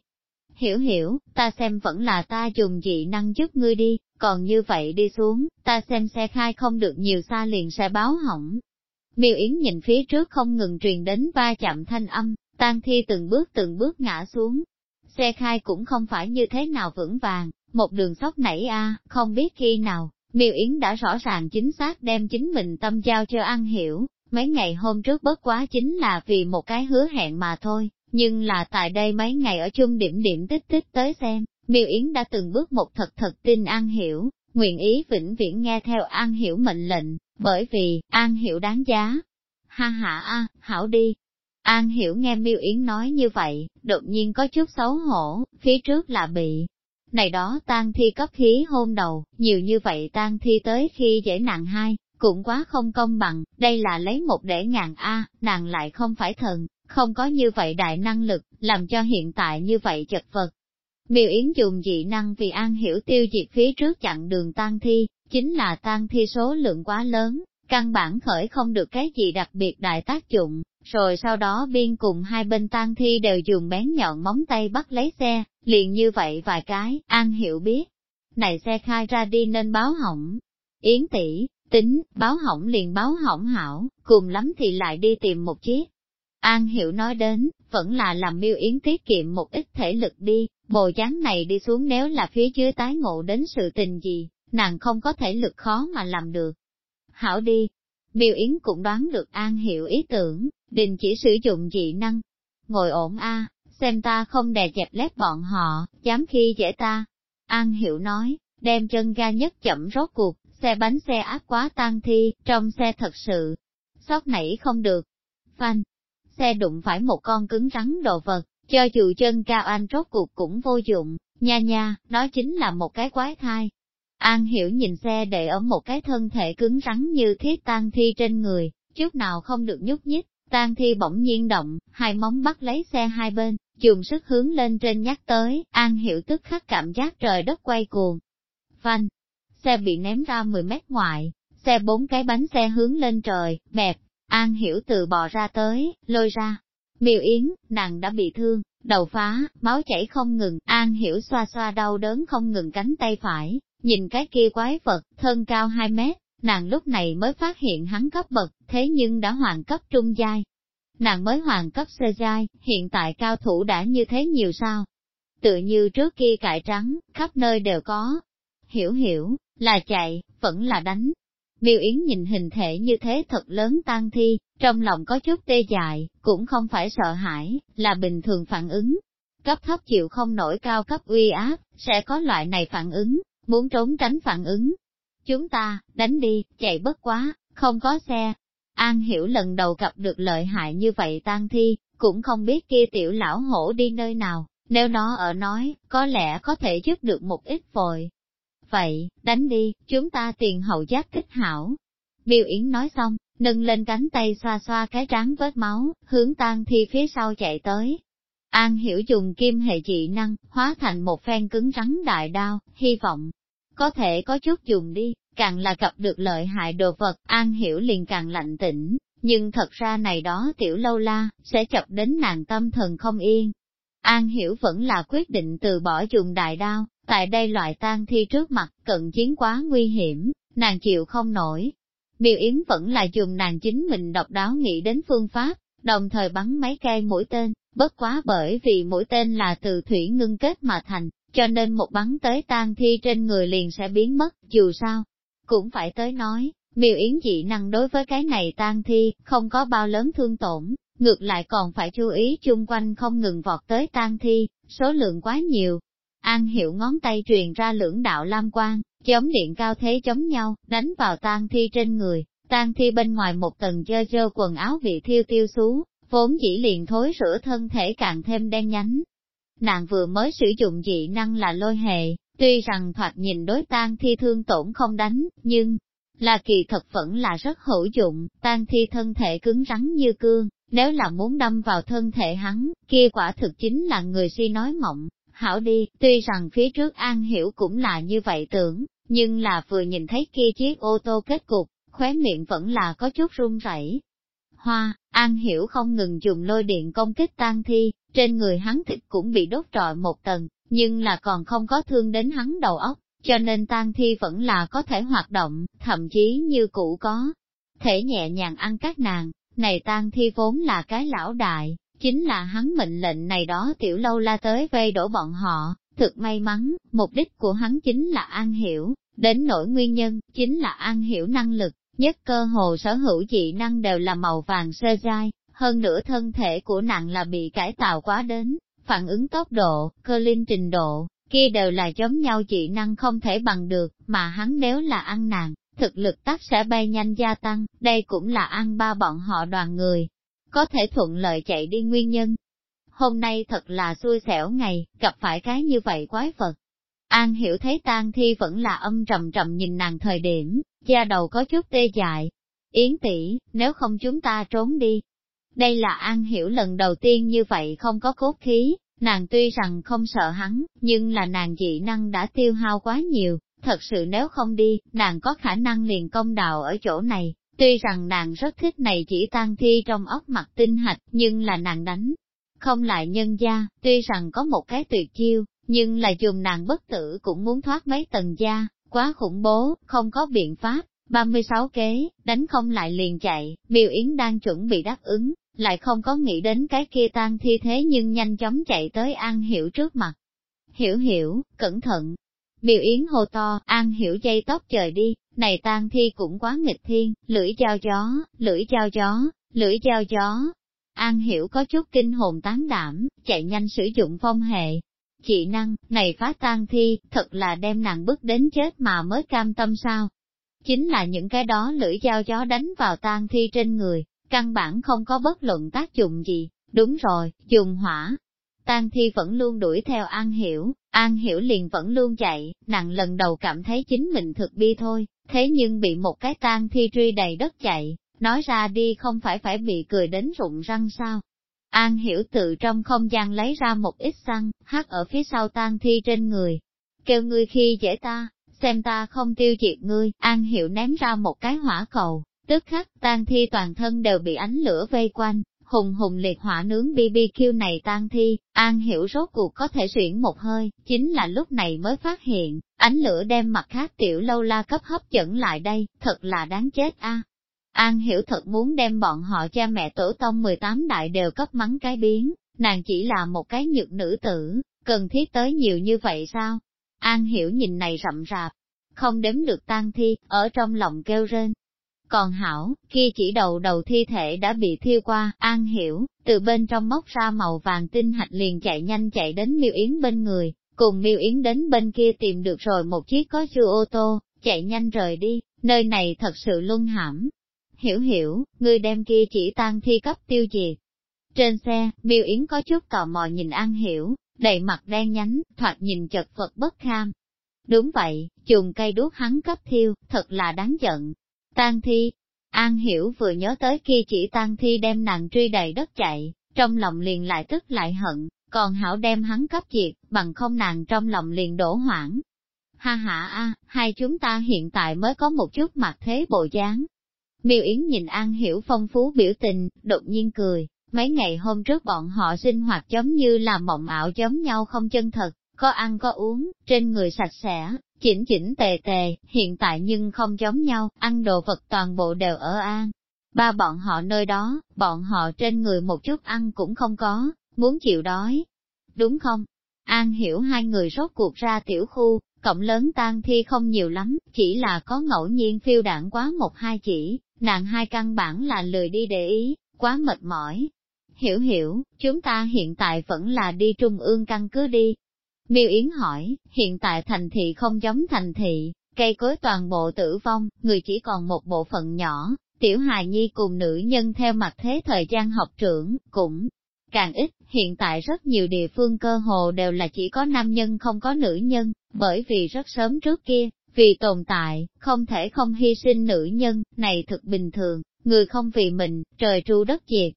Hiểu hiểu, ta xem vẫn là ta dùng dị năng giúp ngươi đi, còn như vậy đi xuống, ta xem xe khai không được nhiều xa liền sẽ báo hỏng, Miêu Yến nhìn phía trước không ngừng truyền đến va chạm thanh âm, tan thi từng bước từng bước ngã xuống. Xe khai cũng không phải như thế nào vững vàng, một đường sóc nảy a, không biết khi nào, Miêu Yến đã rõ ràng chính xác đem chính mình tâm giao cho ăn hiểu, mấy ngày hôm trước bất quá chính là vì một cái hứa hẹn mà thôi, nhưng là tại đây mấy ngày ở chung điểm điểm tích tích tới xem, Miêu Yến đã từng bước một thật thật tin an hiểu, nguyện ý vĩnh viễn nghe theo An Hiểu mệnh lệnh, bởi vì, An Hiểu đáng giá. Ha ha a, hảo đi. An Hiểu nghe Miêu Yến nói như vậy, đột nhiên có chút xấu hổ, phía trước là bị. Này đó tang thi cấp khí hôn đầu, nhiều như vậy tang thi tới khi dễ nặng hai, cũng quá không công bằng, đây là lấy một để ngàn A, nàng lại không phải thần, không có như vậy đại năng lực, làm cho hiện tại như vậy chật vật, Miêu Yến dùng dị năng vì an hiểu tiêu diệt phía trước chặn đường tan thi, chính là tan thi số lượng quá lớn, căn bản khởi không được cái gì đặc biệt đại tác dụng, rồi sau đó biên cùng hai bên tan thi đều dùng bén nhọn móng tay bắt lấy xe, liền như vậy vài cái, an hiểu biết. Này xe khai ra đi nên báo hỏng. Yến tỷ tính, báo hỏng liền báo hỏng hảo, cùng lắm thì lại đi tìm một chiếc. An hiểu nói đến, vẫn là làm miêu yến tiết kiệm một ít thể lực đi, Bồ dáng này đi xuống nếu là phía dưới tái ngộ đến sự tình gì, nàng không có thể lực khó mà làm được. Hảo đi, Miêu Yến cũng đoán được An Hiểu ý tưởng, đình chỉ sử dụng dị năng. Ngồi ổn a, xem ta không đè dẹp lép bọn họ, dám khi dễ ta. An Hiểu nói, đem chân ga nhất chậm rốt cuộc, xe bánh xe áp quá tan thi, trong xe thật sự, sót nảy không được. Phanh, xe đụng phải một con cứng rắn đồ vật, cho dù chân cao anh rốt cuộc cũng vô dụng, nha nha, nó chính là một cái quái thai. An hiểu nhìn xe để ở một cái thân thể cứng rắn như thiết tan thi trên người, chút nào không được nhúc nhích, tan thi bỗng nhiên động, hai móng bắt lấy xe hai bên, dùng sức hướng lên trên nhắc tới, An hiểu tức khắc cảm giác trời đất quay cuồng. Phanh, xe bị ném ra 10 mét ngoài, xe bốn cái bánh xe hướng lên trời, bẹp, An hiểu từ bò ra tới, lôi ra, Miêu Yến, nàng đã bị thương, đầu phá, máu chảy không ngừng, An Hiểu xoa xoa đau đớn không ngừng cánh tay phải, nhìn cái kia quái vật, thân cao 2 mét, nàng lúc này mới phát hiện hắn cấp bậc, thế nhưng đã hoàn cấp trung giai. Nàng mới hoàn cấp sơ giai, hiện tại cao thủ đã như thế nhiều sao? Tự như trước kia cải trắng, khắp nơi đều có. Hiểu hiểu, là chạy, vẫn là đánh, Miêu Yến nhìn hình thể như thế thật lớn tan thi, trong lòng có chút tê dại, cũng không phải sợ hãi, là bình thường phản ứng. Cấp thấp chịu không nổi cao cấp uy áp, sẽ có loại này phản ứng, muốn trốn tránh phản ứng. Chúng ta, đánh đi, chạy bất quá, không có xe. An hiểu lần đầu gặp được lợi hại như vậy tan thi, cũng không biết kia tiểu lão hổ đi nơi nào, nếu nó ở nói, có lẽ có thể giúp được một ít vội. Vậy, đánh đi, chúng ta tiền hậu giác kích hảo. biểu Yến nói xong, nâng lên cánh tay xoa xoa cái trán vết máu, hướng tan thi phía sau chạy tới. An hiểu dùng kim hệ dị năng, hóa thành một phen cứng rắn đại đao, hy vọng, có thể có chút dùng đi, càng là gặp được lợi hại đồ vật, An hiểu liền càng lạnh tĩnh, nhưng thật ra này đó tiểu lâu la, sẽ chọc đến nàng tâm thần không yên. An hiểu vẫn là quyết định từ bỏ dùng đại đao, tại đây loại tang thi trước mặt, cận chiến quá nguy hiểm, nàng chịu không nổi. Miêu Yến vẫn là dùng nàng chính mình độc đáo nghĩ đến phương pháp, đồng thời bắn mấy cây mũi tên, bất quá bởi vì mũi tên là từ thủy ngưng kết mà thành, cho nên một bắn tới tang thi trên người liền sẽ biến mất, dù sao, cũng phải tới nói, miêu yến dị năng đối với cái này tang thi, không có bao lớn thương tổn, ngược lại còn phải chú ý chung quanh không ngừng vọt tới tang thi, số lượng quá nhiều. An hiểu ngón tay truyền ra lưỡng đạo lam quang, chống điện cao thế chống nhau, đánh vào tang thi trên người, tang thi bên ngoài một tầng dơ dơ quần áo bị thiêu tiêu xú, vốn chỉ liền thối rửa thân thể càng thêm đen nhánh. Nàng vừa mới sử dụng dị năng là lôi hệ, tuy rằng thoạt nhìn đối tang thi thương tổn không đánh, nhưng là kỳ thật vẫn là rất hữu dụng, tang thi thân thể cứng rắn như cương, nếu là muốn đâm vào thân thể hắn, kia quả thực chính là người si nói mộng. Hảo đi, tuy rằng phía trước An Hiểu cũng là như vậy tưởng, nhưng là vừa nhìn thấy kia chiếc ô tô kết cục, khóe miệng vẫn là có chút run rẩy. Hoa, An Hiểu không ngừng dùng lôi điện công kích tan thi, trên người hắn thịt cũng bị đốt trọi một tầng, nhưng là còn không có thương đến hắn đầu óc, cho nên tan thi vẫn là có thể hoạt động, thậm chí như cũ có. Thể nhẹ nhàng ăn các nàng, này tan thi vốn là cái lão đại, chính là hắn mệnh lệnh này đó tiểu lâu la tới vây đổ bọn họ, thực may mắn, mục đích của hắn chính là an hiểu, đến nỗi nguyên nhân, chính là an hiểu năng lực, nhất cơ hồ sở hữu dị năng đều là màu vàng sơ dai, hơn nữa thân thể của nàng là bị cải tạo quá đến, phản ứng tốc độ, cơ linh trình độ, kia đều là giống nhau dị năng không thể bằng được, mà hắn nếu là ăn nàng, thực lực tắc sẽ bay nhanh gia tăng, đây cũng là ăn ba bọn họ đoàn người, có thể thuận lợi chạy đi nguyên nhân. Hôm nay thật là xui xẻo ngày, gặp phải cái như vậy quái vật. An hiểu thấy tang thi vẫn là âm trầm trầm nhìn nàng thời điểm, da đầu có chút tê dại. Yến tỷ, nếu không chúng ta trốn đi. Đây là An hiểu lần đầu tiên như vậy không có cốt khí, nàng tuy rằng không sợ hắn, nhưng là nàng dị năng đã tiêu hao quá nhiều, thật sự nếu không đi, nàng có khả năng liền công đạo ở chỗ này. Tuy rằng nàng rất thích này chỉ tan thi trong ốc mặt tinh hạch, nhưng là nàng đánh. Không lại nhân gia, tuy rằng có một cái tuyệt chiêu, nhưng là dùng nàng bất tử cũng muốn thoát mấy tầng da, quá khủng bố, không có biện pháp. 36 kế, đánh không lại liền chạy, Miêu Yến đang chuẩn bị đáp ứng, lại không có nghĩ đến cái kia tan thi thế nhưng nhanh chóng chạy tới An Hiểu trước mặt. Hiểu hiểu, cẩn thận. Miêu Yến hô to, An Hiểu dây tóc trời đi, này tan thi cũng quá nghịch thiên, lưỡi dao gió, lưỡi dao gió, lưỡi dao gió. An Hiểu có chút kinh hồn tán đảm, chạy nhanh sử dụng phong hệ, chị năng, này phá tan thi, thật là đem nàng bước đến chết mà mới cam tâm sao. Chính là những cái đó lưỡi dao gió đánh vào tan thi trên người, căn bản không có bất luận tác dụng gì, đúng rồi, dùng hỏa. Tan thi vẫn luôn đuổi theo An Hiểu, An Hiểu liền vẫn luôn chạy, nàng lần đầu cảm thấy chính mình thực bi thôi, thế nhưng bị một cái tan thi truy đầy đất chạy, nói ra đi không phải phải bị cười đến rụng răng sao. An hiểu tự trong không gian lấy ra một ít xăng, hát ở phía sau tan thi trên người. Kêu ngươi khi dễ ta, xem ta không tiêu diệt ngươi, An hiểu ném ra một cái hỏa cầu, tức khắc tan thi toàn thân đều bị ánh lửa vây quanh, hùng hùng liệt hỏa nướng BBQ này tan thi, An hiểu rốt cuộc có thể xuyển một hơi, chính là lúc này mới phát hiện, ánh lửa đem mặt khác tiểu lâu la cấp hấp dẫn lại đây, thật là đáng chết a. An hiểu thật muốn đem bọn họ cha mẹ tổ tông 18 đại đều cấp mắng cái biến, nàng chỉ là một cái nhược nữ tử, cần thiết tới nhiều như vậy sao? An hiểu nhìn này rậm rạp, không đếm được tan thi, ở trong lòng kêu rên. Còn hảo, kia chỉ đầu đầu thi thể đã bị thiêu qua, an hiểu, từ bên trong móc ra màu vàng tinh hạch liền chạy nhanh chạy đến miêu yến bên người, cùng miêu yến đến bên kia tìm được rồi một chiếc có chưa ô tô, chạy nhanh rời đi, nơi này thật sự luân hãm, hiểu hiểu, người đem kia chỉ tan thi cấp tiêu diệt. Trên xe, Miêu Yến có chút tò mò nhìn An Hiểu, đầy mặt đen nhánh, thoạt nhìn chật vật bất kham. Đúng vậy, chùm cây đuốc hắn cấp thiêu, thật là đáng giận. Tang thi, An Hiểu vừa nhớ tới khi chỉ tang thi đem nàng truy đầy đất chạy, trong lòng liền lại tức lại hận, còn hảo đem hắn cấp diệt, bằng không nàng trong lòng liền đổ hoảng. Ha ha a, hai chúng ta hiện tại mới có một chút mặt thế bộ dáng. Miêu Yến nhìn An Hiểu phong phú biểu tình, đột nhiên cười, mấy ngày hôm trước bọn họ sinh hoạt giống như là mộng ảo giống nhau không chân thật, có ăn có uống, trên người sạch sẽ, chỉnh chỉnh tề tề, hiện tại nhưng không giống nhau, ăn đồ vật toàn bộ đều ở An. Ba bọn họ nơi đó, bọn họ trên người một chút ăn cũng không có, muốn chịu đói. Đúng không? An hiểu hai người rốt cuộc ra tiểu khu, cộng lớn tan thi không nhiều lắm, chỉ là có ngẫu nhiên phiêu đạn quá một hai chỉ, nàng hai căn bản là lười đi để ý, quá mệt mỏi. Hiểu hiểu, chúng ta hiện tại vẫn là đi trung ương căn cứ đi. Miêu Yến hỏi, hiện tại thành thị không giống thành thị, cây cối toàn bộ tử vong, người chỉ còn một bộ phận nhỏ, tiểu hài nhi cùng nữ nhân theo mặt thế thời gian học trưởng, cũng càng ít, hiện tại rất nhiều địa phương cơ hồ đều là chỉ có nam nhân không có nữ nhân, bởi vì rất sớm trước kia, vì tồn tại, không thể không hy sinh nữ nhân, này thực bình thường, người không vì mình, trời tru đất diệt.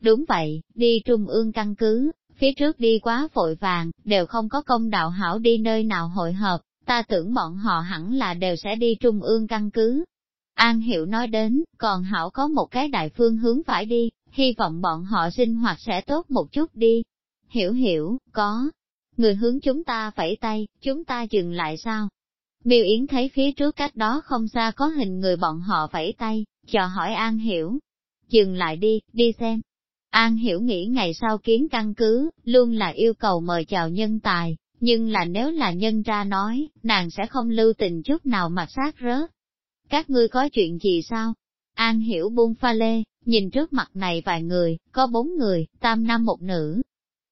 Đúng vậy, đi trung ương căn cứ, phía trước đi quá vội vàng, đều không có công đạo hảo đi nơi nào hội hợp, ta tưởng bọn họ hẳn là đều sẽ đi trung ương căn cứ. An Hiểu nói đến, còn hảo có một cái đại phương hướng phải đi, hy vọng bọn họ sinh hoạt sẽ tốt một chút đi. Hiểu hiểu, có. Người hướng chúng ta vẫy tay, chúng ta dừng lại sao? Miêu Yến thấy phía trước cách đó không xa có hình người bọn họ vẫy tay, chờ hỏi An Hiểu. Dừng lại đi, đi xem. An Hiểu nghĩ ngày sau kiến căn cứ, luôn là yêu cầu mời chào nhân tài, nhưng là nếu là nhân ra nói, nàng sẽ không lưu tình chút nào mặt sát rớt. Các ngươi có chuyện gì sao? An Hiểu buông pha lê, nhìn trước mặt này vài người, có bốn người, tam nam một nữ.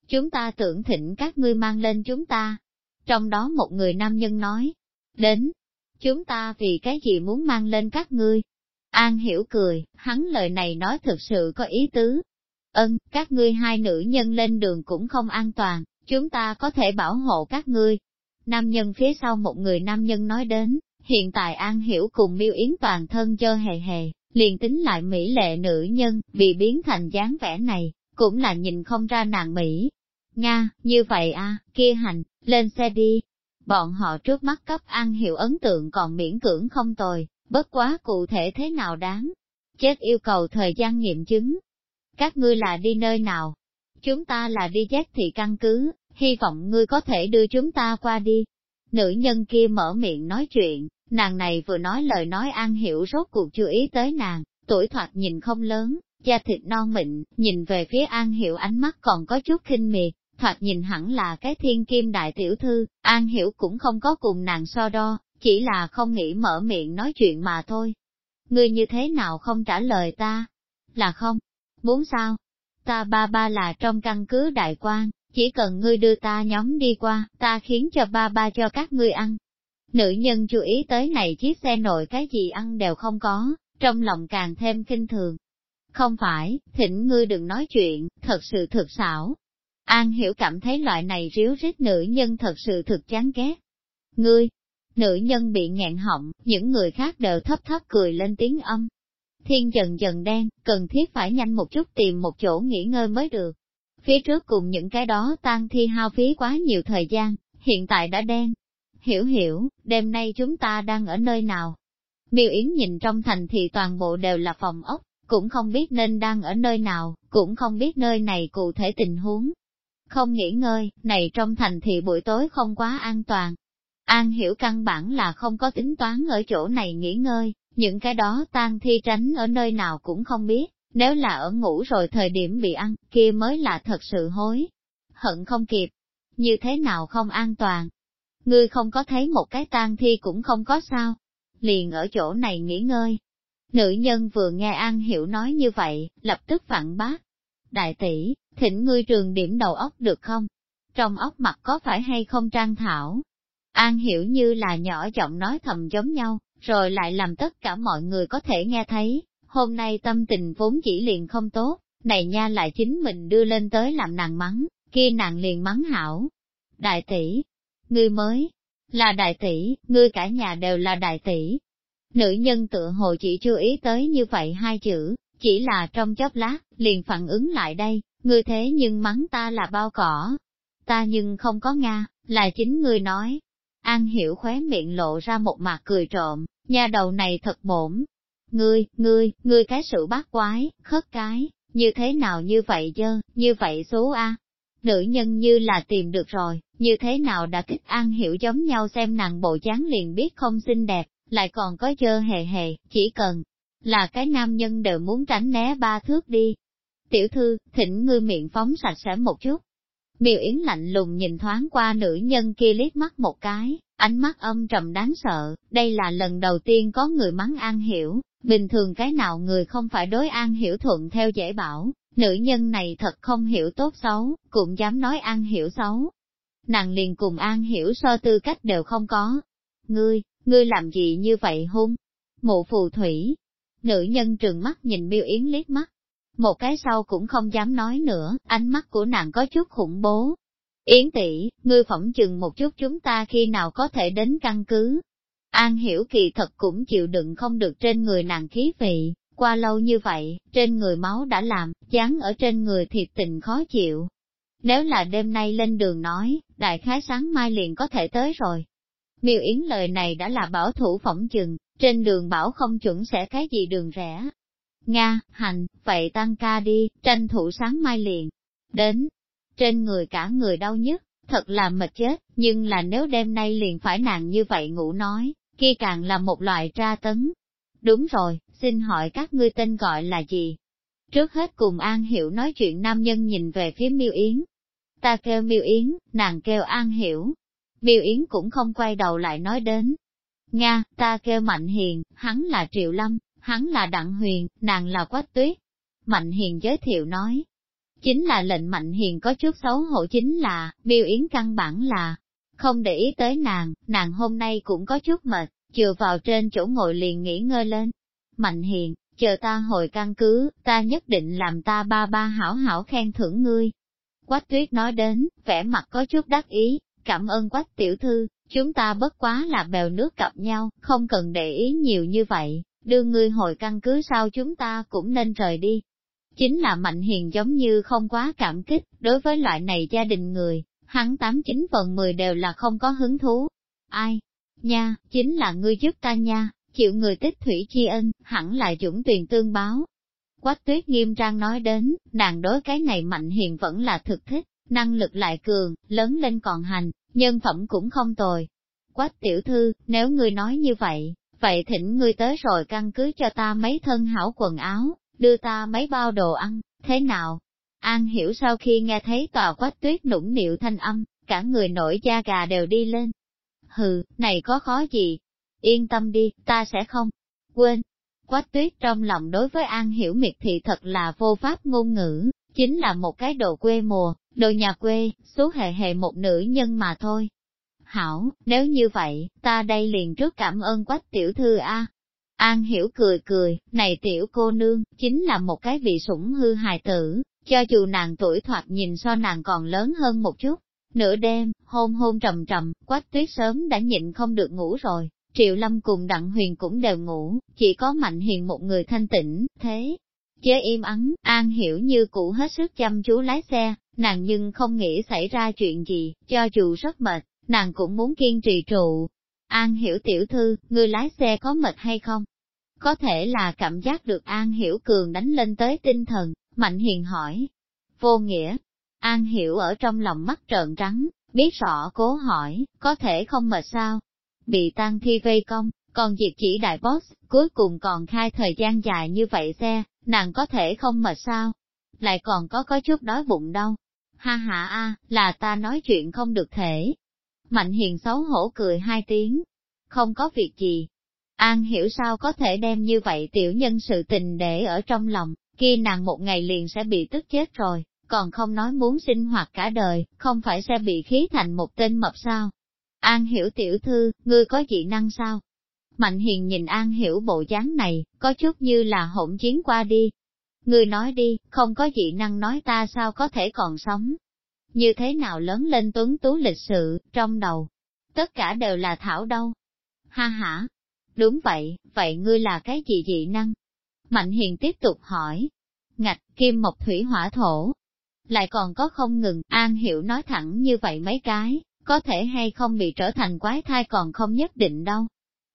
Chúng ta tưởng thỉnh các ngươi mang lên chúng ta. Trong đó một người nam nhân nói, đến, chúng ta vì cái gì muốn mang lên các ngươi? An hiểu cười, hắn lời này nói thực sự có ý tứ. Ân, các ngươi hai nữ nhân lên đường cũng không an toàn, chúng ta có thể bảo hộ các ngươi. Nam nhân phía sau một người nam nhân nói đến, hiện tại An hiểu cùng miêu yến toàn thân cho hề hề, liền tính lại mỹ lệ nữ nhân, vì biến thành dáng vẻ này, cũng là nhìn không ra nàng mỹ. Nga, như vậy à, kia hành, lên xe đi. Bọn họ trước mắt cấp An hiểu ấn tượng còn miễn cưỡng không tồi, bất quá cụ thể thế nào đáng. Chết yêu cầu thời gian nghiệm chứng. Các ngươi là đi nơi nào? Chúng ta là đi giác thị căn cứ, hy vọng ngươi có thể đưa chúng ta qua đi. Nữ nhân kia mở miệng nói chuyện, Nàng này vừa nói lời nói an hiểu rốt cuộc chú ý tới nàng, tuổi thoạt nhìn không lớn, da thịt non mịn, nhìn về phía an hiểu ánh mắt còn có chút khinh miệt, thoạt nhìn hẳn là cái thiên kim đại tiểu thư, an hiểu cũng không có cùng nàng so đo, chỉ là không nghĩ mở miệng nói chuyện mà thôi. Ngươi như thế nào không trả lời ta? Là không? Muốn sao? Ta ba ba là trong căn cứ đại quan, chỉ cần ngươi đưa ta nhóm đi qua, ta khiến cho ba ba cho các ngươi ăn, Nữ nhân chú ý tới này chiếc xe nội cái gì ăn đều không có, trong lòng càng thêm kinh thường. Không phải, thỉnh ngươi đừng nói chuyện, thật sự thực xảo. An hiểu cảm thấy loại này ríu rít nữ nhân thật sự thực chán ghét. Ngươi, nữ nhân bị nghẹn họng, những người khác đều thấp thấp cười lên tiếng âm. Thiên dần dần đen, cần thiết phải nhanh một chút tìm một chỗ nghỉ ngơi mới được. Phía trước cùng những cái đó tan thi hao phí quá nhiều thời gian, hiện tại đã đen, hiểu hiểu, đêm nay chúng ta đang ở nơi nào. Miêu Yến nhìn trong thành thì toàn bộ đều là phòng ốc, cũng không biết nên đang ở nơi nào, cũng không biết nơi này cụ thể tình huống. Không nghỉ ngơi, này trong thành thị buổi tối không quá an toàn. An hiểu căn bản là không có tính toán ở chỗ này nghỉ ngơi, những cái đó tan thi tránh ở nơi nào cũng không biết, nếu là ở ngủ rồi thời điểm bị ăn, kia mới là thật sự hối. Hận không kịp, như thế nào không an toàn, ngươi không có thấy một cái tan thi cũng không có sao, liền ở chỗ này nghỉ ngơi. Nữ nhân vừa nghe An Hiểu nói như vậy, lập tức phản bác. Đại tỷ, thỉnh ngươi trường điểm đầu óc được không? Trong óc mặt có phải hay không trang thảo? An Hiểu như là nhỏ giọng nói thầm giống nhau, rồi lại làm tất cả mọi người có thể nghe thấy, hôm nay tâm tình vốn chỉ liền không tốt, này nha lại chính mình đưa lên tới làm nàng mắng, kia nàng liền mắng hảo. Đại tỷ, ngươi mới, là đại tỷ, ngươi cả nhà đều là đại tỷ. Nữ nhân tựa hồ chỉ chú ý tới như vậy hai chữ, chỉ là trong chốc lát, liền phản ứng lại đây, ngươi thế nhưng mắng ta là bao cỏ. Ta nhưng không có Nga, là chính ngươi nói. An hiểu khóe miệng lộ ra một mặt cười trộm, nhà đầu này thật bổn. Ngươi, ngươi, ngươi cái sự bát quái, khất cái, như thế nào như vậy dơ, như vậy số A. Nữ nhân như là tìm được rồi, như thế nào đã kích An hiểu giống nhau xem nàng bộ dáng liền biết không xinh đẹp, lại còn có dơ hề hề, chỉ cần là cái nam nhân đều muốn tránh né ba thước đi. Tiểu thư, thỉnh ngươi miệng phóng sạch sẽ một chút. Miêu Yến lạnh lùng nhìn thoáng qua nữ nhân kia liếc mắt một cái, ánh mắt âm trầm đáng sợ, đây là lần đầu tiên có người mắng An Hiểu, bình thường cái nào người không phải đối An Hiểu thuận theo dễ bảo, nữ nhân này thật không hiểu tốt xấu, cũng dám nói An Hiểu xấu. Nàng liền cùng An Hiểu so tư cách đều không có. Ngươi, ngươi làm gì như vậy hung? Mụ phù thủy, Nữ nhân trừng mắt nhìn miêu yến liếc mắt. Một cái sau cũng không dám nói nữa, ánh mắt của nàng có chút khủng bố. Yến tỷ, ngươi phỏng chừng một chút chúng ta khi nào có thể đến căn cứ. An hiểu kỳ thật cũng chịu đựng không được trên người nàng khí vị, qua lâu như vậy, trên người máu đã làm, dán ở trên người thiệt tình khó chịu. Nếu là đêm nay lên đường nói, đại khái sáng mai liền có thể tới rồi. Miêu Yến lời này đã là bảo thủ phỏng chừng, trên đường bảo không chuẩn sẽ cái gì đường rẻ. Nga, hành, vậy tăng ca đi, tranh thủ sáng mai liền. Đến, trên người cả người đau nhất, thật là mệt chết, nhưng là nếu đêm nay liền phải nàng như vậy ngủ nói, kia càng là một loại tra tấn. Đúng rồi, xin hỏi các ngươi tên gọi là gì? Trước hết cùng An Hiểu nói chuyện nam nhân nhìn về phía Miêu Yến. Ta kêu Miêu Yến, nàng kêu An Hiểu. Miêu Yến cũng không quay đầu lại nói đến, Nga, ta kêu Mạnh Hiền, hắn là Triệu Lâm, hắn là Đặng Huyền, nàng là Quách Tuyết. Mạnh Hiền giới thiệu nói, chính là lệnh Mạnh Hiền có chút xấu hổ chính là, Miêu Yến căn bản là, không để ý tới nàng, nàng hôm nay cũng có chút mệt, chừa vào trên chỗ ngồi liền nghỉ ngơi lên. Mạnh Hiền, chờ ta hồi căn cứ, ta nhất định làm ta ba ba hảo hảo khen thưởng ngươi. Quách tuyết nói đến, vẻ mặt có chút đắc ý, cảm ơn quách tiểu thư, Chúng ta bất quá là bèo nước cặp nhau, không cần để ý nhiều như vậy, đưa ngươi hồi căn cứ sau chúng ta cũng nên rời đi. Chính là Mạnh Hiền giống như không quá cảm kích, đối với loại này gia đình người, hắn tám chín phần mười đều là không có hứng thú. Ai? Nha, chính là ngươi giúp ta nha, chịu người tích thủy chi ân, hẳn là dũng tuyền tương báo. Quách tuyết nghiêm trang nói đến, nàng đối cái này Mạnh Hiền vẫn là thực thích, năng lực lại cường, lớn lên còn hành, nhân phẩm cũng không tồi. Quách tiểu thư, nếu ngươi nói như vậy, vậy thỉnh ngươi tới rồi căn cứ cho ta mấy thân hảo quần áo, đưa ta mấy bao đồ ăn, thế nào? An hiểu sau khi nghe thấy tòa quách tuyết nũng nịu thanh âm, cả người nổi da gà đều đi lên. Hừ, này có khó gì? Yên tâm đi, ta sẽ không. Quên. Quách tuyết trong lòng đối với An hiểu miệt thị thật là vô pháp ngôn ngữ, chính là một cái đồ quê mùa, đồ nhà quê, số hề hề một nữ nhân mà thôi. Hảo, nếu như vậy, ta đây liền trước cảm ơn quách tiểu thư A. An hiểu cười cười, này tiểu cô nương, chính là một cái vị sủng hư hài tử, cho dù nàng tuổi thoạt nhìn so nàng còn lớn hơn một chút. Nửa đêm, hôn hôn trầm trầm, quách tuyết sớm đã nhịn không được ngủ rồi, Triệu Lâm cùng Đặng Huyền cũng đều ngủ, chỉ có Mạnh Hiền một người thanh tĩnh, thế, chế im ắng, An Hiểu như cũ hết sức chăm chú lái xe, nàng nhưng không nghĩ xảy ra chuyện gì, cho dù rất mệt, nàng cũng muốn kiên trì trụ. An Hiểu tiểu thư, người lái xe có mệt hay không? Có thể là cảm giác được An Hiểu cường đánh lên tới tinh thần, Mạnh Hiền hỏi. Vô nghĩa, An Hiểu ở trong lòng mắt trợn trắng, biết rõ cố hỏi, có thể không mệt sao? Bị tăng thi vây công, còn diệt chỉ đại boss, cuối cùng còn khai thời gian dài như vậy xe, nàng có thể không mệt sao? Lại còn có có chút đói bụng đâu. Ha ha a, là ta nói chuyện không được thể. Mạnh hiền xấu hổ cười hai tiếng. Không có việc gì. An hiểu sao có thể đem như vậy tiểu nhân sự tình để ở trong lòng, khi nàng một ngày liền sẽ bị tức chết rồi, còn không nói muốn sinh hoạt cả đời, không phải sẽ bị khí thành một tên mập sao. An hiểu tiểu thư, ngươi có dị năng sao? Mạnh hiền nhìn An hiểu bộ dáng này, có chút như là hỗn chiến qua đi. Ngươi nói đi, không có dị năng nói ta sao có thể còn sống. Như thế nào lớn lên tuấn tú lịch sự, trong đầu. Tất cả đều là thảo đâu. Ha ha. Đúng vậy, vậy ngươi là cái gì dị năng? Mạnh hiền tiếp tục hỏi. Ngạch, kim mộc thủy hỏa thổ. Lại còn có không ngừng, An Hiểu nói thẳng như vậy mấy cái, có thể hay không bị trở thành quái thai còn không nhất định đâu.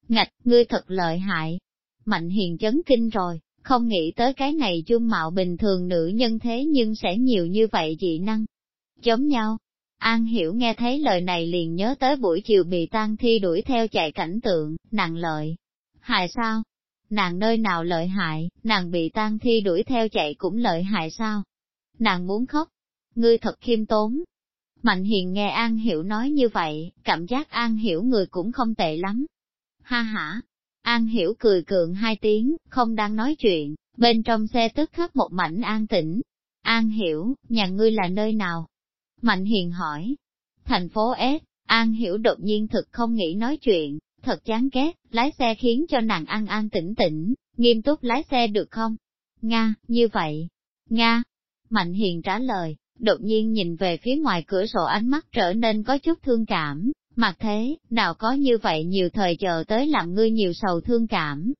Ngạch, ngươi thật lợi hại. Mạnh hiền chấn kinh rồi, không nghĩ tới cái này dung mạo bình thường nữ nhân thế nhưng sẽ nhiều như vậy dị năng. Giống nhau. An hiểu nghe thấy lời này liền nhớ tới buổi chiều bị tang thi đuổi theo chạy cảnh tượng, nàng lợi. Hại sao? Nàng nơi nào lợi hại, nàng bị tang thi đuổi theo chạy cũng lợi hại sao? Nàng muốn khóc. Ngươi thật khiêm tốn. Mạnh hiền nghe An Hiểu nói như vậy, cảm giác An Hiểu người cũng không tệ lắm. Ha ha, An Hiểu cười cường hai tiếng, không đang nói chuyện, bên trong xe tức khắc một mảnh an tĩnh. An Hiểu, nhà ngươi là nơi nào? Mạnh Hiền hỏi. Thành phố S, An Hiểu đột nhiên thực không nghĩ nói chuyện, thật chán ghét, lái xe khiến cho nàng an an tĩnh tĩnh, nghiêm túc lái xe được không? Nga, như vậy. Nga. Mạnh Hiền trả lời, đột nhiên nhìn về phía ngoài cửa sổ ánh mắt trở nên có chút thương cảm, Mặt thế, nào có như vậy nhiều thời chờ tới làm ngươi nhiều sầu thương cảm.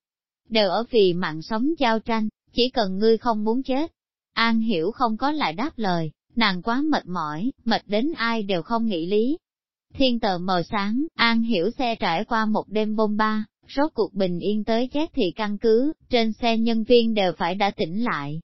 Đều ở vì mạng sống giao tranh, chỉ cần ngươi không muốn chết. An hiểu không có lại đáp lời, nàng quá mệt mỏi, mệt đến ai đều không nghĩ lý. Thiên tờ mờ sáng, An hiểu xe trải qua một đêm bom ba, rốt cuộc bình yên tới chết thì căn cứ, trên xe nhân viên đều phải đã tỉnh lại.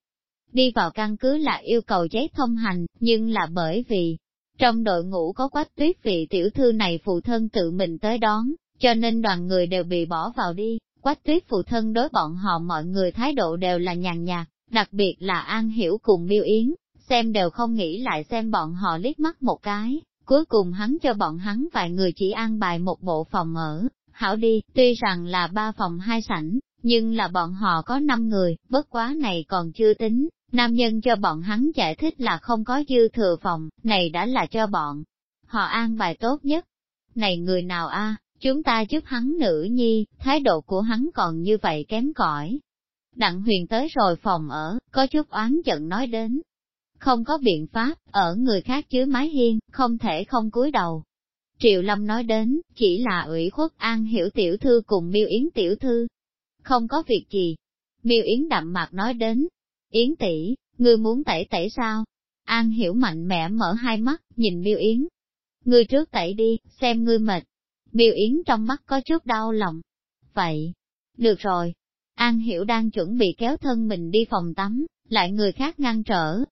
Đi vào căn cứ là yêu cầu giấy thông hành, nhưng là bởi vì, trong đội ngũ có quách tuyết vị tiểu thư này phụ thân tự mình tới đón, cho nên đoàn người đều bị bỏ vào đi, quách tuyết phụ thân đối bọn họ mọi người thái độ đều là nhàn nhạt, đặc biệt là An Hiểu cùng Miêu Yến, xem đều không nghĩ lại xem bọn họ liếc mắt một cái, cuối cùng hắn cho bọn hắn vài người chỉ an bài một bộ phòng ở, hảo đi, tuy rằng là ba phòng hai sảnh, nhưng là bọn họ có năm người, bất quá này còn chưa tính, Nam nhân cho bọn hắn giải thích là không có dư thừa phòng, này đã là cho bọn. Họ an bài tốt nhất. Này người nào a? chúng ta giúp hắn nữ nhi, thái độ của hắn còn như vậy kém cỏi. Đặng huyền tới rồi phòng ở, có chút oán giận nói đến. Không có biện pháp, ở người khác chứa mái hiên, không thể không cúi đầu. Triệu Lâm nói đến, chỉ là ủy khuất an hiểu tiểu thư cùng miêu yến tiểu thư. Không có việc gì. Miêu Yến đậm mặt nói đến, Yến tỷ, ngươi muốn tẩy tẩy sao? An hiểu mạnh mẽ mở hai mắt, nhìn miêu Yến. Ngươi trước tẩy đi, xem ngươi mệt. Miêu Yến trong mắt có chút đau lòng. Vậy, được rồi. An hiểu đang chuẩn bị kéo thân mình đi phòng tắm, lại người khác ngăn trở.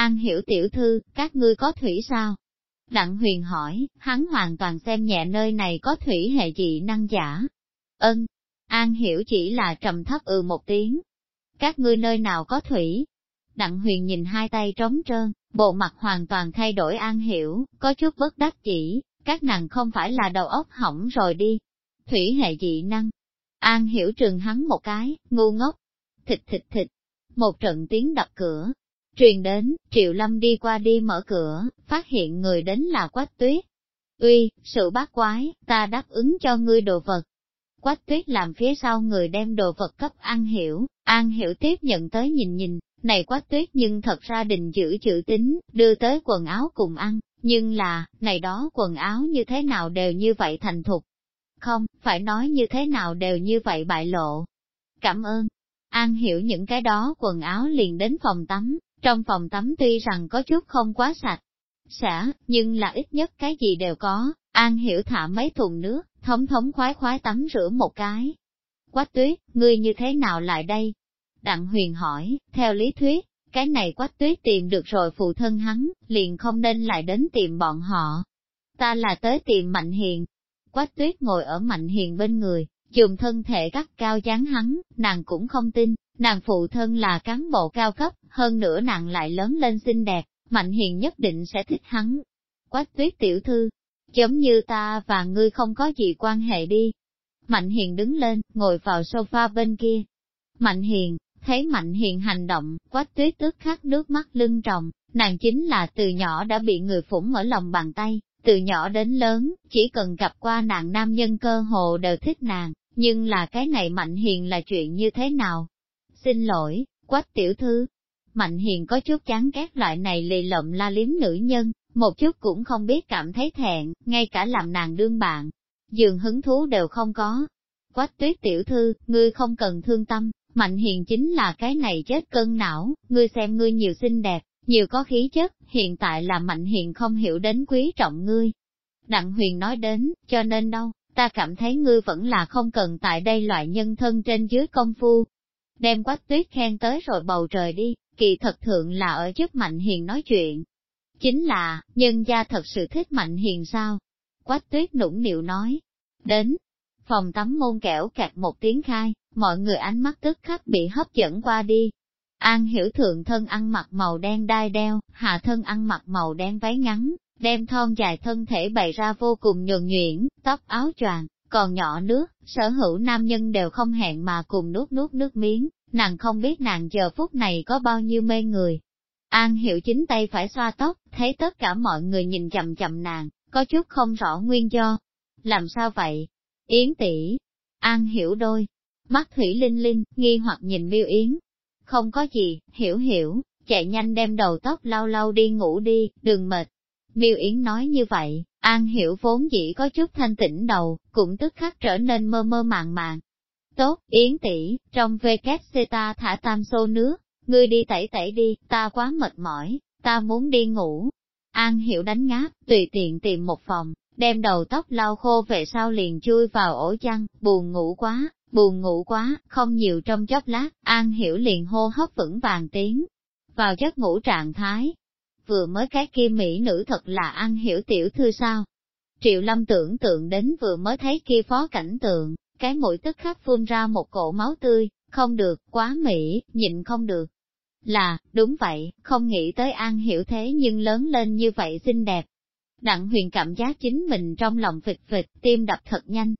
An hiểu tiểu thư, các ngươi có thủy sao? Đặng huyền hỏi, hắn hoàn toàn xem nhẹ nơi này có thủy hệ dị năng giả. Ân, An hiểu chỉ là trầm thấp ừ một tiếng, các ngươi nơi nào có thủy. Đặng huyền nhìn hai tay trống trơn, bộ mặt hoàn toàn thay đổi an hiểu, có chút bất đắc chỉ, các nàng không phải là đầu óc hỏng rồi đi. Thủy hệ dị năng. An hiểu trường hắn một cái, ngu ngốc. Thịt thịt thịt. Một trận tiếng đập cửa. Truyền đến, Triệu Lâm đi qua đi mở cửa, phát hiện người đến là Quách Tuyết. Uy, sự bác quái, ta đáp ứng cho ngươi đồ vật. Quách Tuyết làm phía sau người đem đồ vật cấp An Hiểu, An Hiểu tiếp nhận tới nhìn nhìn, này quách tuyết nhưng thật ra định giữ chữ tính, đưa tới quần áo cùng ăn, nhưng là, này đó quần áo như thế nào đều như vậy thành thục. Không, phải nói như thế nào đều như vậy bại lộ. Cảm ơn. An hiểu những cái đó quần áo liền đến phòng tắm, trong phòng tắm tuy rằng có chút không quá sạch, sẽ nhưng là ít nhất cái gì đều có, An hiểu thả mấy thùng nước, thống thống khoái khoái tắm rửa một cái. Quách tuyết, ngươi như thế nào lại đây? Đặng huyền hỏi, theo lý thuyết, cái này quách tuyết tìm được rồi phụ thân hắn, liền không nên lại đến tìm bọn họ. Ta là tới tìm Mạnh Hiền. Quách tuyết ngồi ở Mạnh Hiền bên người, dùng thân thể gắt cao chán hắn, nàng cũng không tin, nàng phụ thân là cán bộ cao cấp, hơn nữa nàng lại lớn lên xinh đẹp, Mạnh Hiền nhất định sẽ thích hắn. Quách tuyết tiểu thư, giống như ta và ngươi không có gì quan hệ đi. Mạnh Hiền đứng lên, ngồi vào sofa bên kia. Mạnh Hiền, Thấy Mạnh Hiền hành động, quách tuyết tức khắc nước mắt lưng tròng, nàng chính là từ nhỏ đã bị người phủng ở lòng bàn tay, từ nhỏ đến lớn, chỉ cần gặp qua nàng nam nhân cơ hồ đều thích nàng, nhưng là cái này Mạnh Hiền là chuyện như thế nào? Xin lỗi, quách tiểu thư, Mạnh hiền có chút chán ghét loại này lì lợm la liếm nữ nhân, một chút cũng không biết cảm thấy thẹn, ngay cả làm nàng đương bạn. Dường hứng thú đều không có. Quách tuyết tiểu thư, ngươi không cần thương tâm, mạnh hiền chính là cái này chết cân não, ngươi xem ngươi nhiều xinh đẹp, nhiều có khí chất, hiện tại là mạnh hiền không hiểu đến quý trọng ngươi. Đặng huyền nói đến, cho nên đâu, ta cảm thấy ngươi vẫn là không cần tại đây loại nhân thân trên dưới công phu. Đem quách tuyết khen tới rồi bầu trời đi, kỳ thật thượng là ở trước Mạnh Hiền nói chuyện. Chính là, nhân gia thật sự thích Mạnh Hiền sao? Quách tuyết nũng nịu nói. Đến, phòng tắm môn kẻo kẹt một tiếng khai, mọi người ánh mắt tức khắc bị hấp dẫn qua đi. An hiểu thượng thân ăn mặc màu đen đai đeo, hạ thân ăn mặc màu đen váy ngắn, đem thon dài thân thể bày ra vô cùng nhuần nhuyễn, tóc áo choàng, còn nhỏ nước, sở hữu nam nhân đều không hẹn mà cùng nuốt nuốt nước miếng, nàng không biết nàng giờ phút này có bao nhiêu mê người. An hiểu chính tay phải xoa tóc, thấy tất cả mọi người nhìn chậm chậm nàng, có chút không rõ nguyên do. Làm sao vậy? Yến tỷ An hiểu đôi. Mắt Thủy Linh Linh, nghi hoặc nhìn miêu Yến. Không có gì, hiểu hiểu, chạy nhanh đem đầu tóc lau lau đi ngủ đi, đừng mệt. Miêu Yến nói như vậy, An hiểu vốn dĩ có chút thanh tĩnh đầu, cũng tức khắc trở nên mơ mơ màng màng. Tốt, Yến tỷ, trong VKC ta thả tam xô nước, ngươi đi tẩy tẩy đi, ta quá mệt mỏi, ta muốn đi ngủ. An hiểu đánh ngáp, tùy tiện tìm một phòng, đem đầu tóc lau khô về sau liền chui vào ổ chăn, buồn ngủ quá, buồn ngủ quá, không nhiều trong chốc lát, An hiểu liền hô hấp vững vàng tiếng, vào giấc ngủ trạng thái. Vừa mới cái kia mỹ nữ thật là An hiểu tiểu thư sao? Triệu Lâm tưởng tượng đến vừa mới thấy kia phó cảnh tượng, cái mũi tức khắc phun ra một cổ máu tươi, không được, quá mỹ, nhịn không được. Là, đúng vậy, không nghĩ tới An Hiểu thế nhưng lớn lên như vậy xinh đẹp. Đặng huyền cảm giác chính mình trong lòng phịch phịch, tim đập thật nhanh.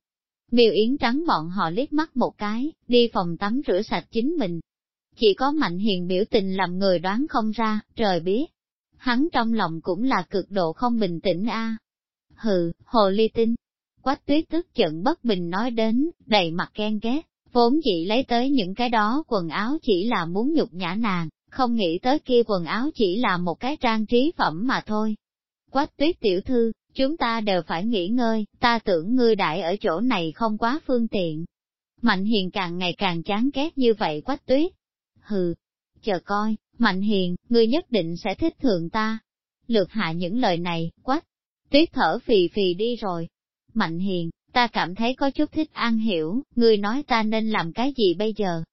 Miêu Yến trắng bọn họ liếc mắt một cái, đi phòng tắm rửa sạch chính mình. Chỉ có Mạnh Hiền biểu tình làm người đoán không ra, trời biết. Hắn trong lòng cũng là cực độ không bình tĩnh a. Hừ, hồ ly tinh, Quách tuyết tức giận bất bình nói đến, đầy mặt ghen ghét, vốn chỉ lấy tới những cái đó quần áo chỉ là muốn nhục nhã nàng, không nghĩ tới kia quần áo chỉ là một cái trang trí phẩm mà thôi. Quách tuyết tiểu thư, chúng ta đều phải nghỉ ngơi, ta tưởng ngươi đại ở chỗ này không quá phương tiện. Mạnh hiền càng ngày càng chán ghét như vậy quách tuyết. Hừ, chờ coi, Mạnh hiền, ngươi nhất định sẽ thích thượng ta. Lược hạ những lời này, quách, tuyết thở phì phì đi rồi, Mạnh hiền, ta cảm thấy có chút thích an hiểu, ngươi nói ta nên làm cái gì bây giờ?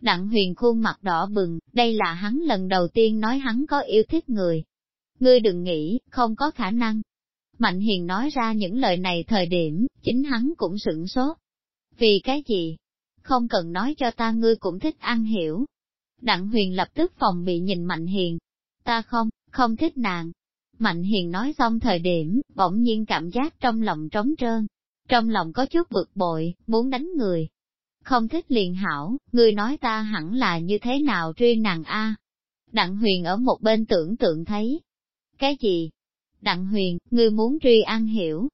Đặng huyền khuôn mặt đỏ bừng, đây là hắn lần đầu tiên nói hắn có yêu thích người. Ngươi đừng nghĩ, không có khả năng. Mạnh hiền nói ra những lời này thời điểm, chính hắn cũng sửng sốt. Vì cái gì? Không cần nói cho ta ngươi cũng thích an hiểu. Đặng huyền lập tức phòng bị nhìn Mạnh hiền. Ta không, không thích nàng, Mạnh hiền nói xong thời điểm, bỗng nhiên cảm giác trong lòng trống trơn. Trong lòng có chút bực bội, muốn đánh người. Không thích liền hảo, người nói ta hẳn là như thế nào truy nàng a Đặng huyền ở một bên tưởng tượng thấy. Cái gì? Đặng huyền, ngươi muốn truy an hiểu.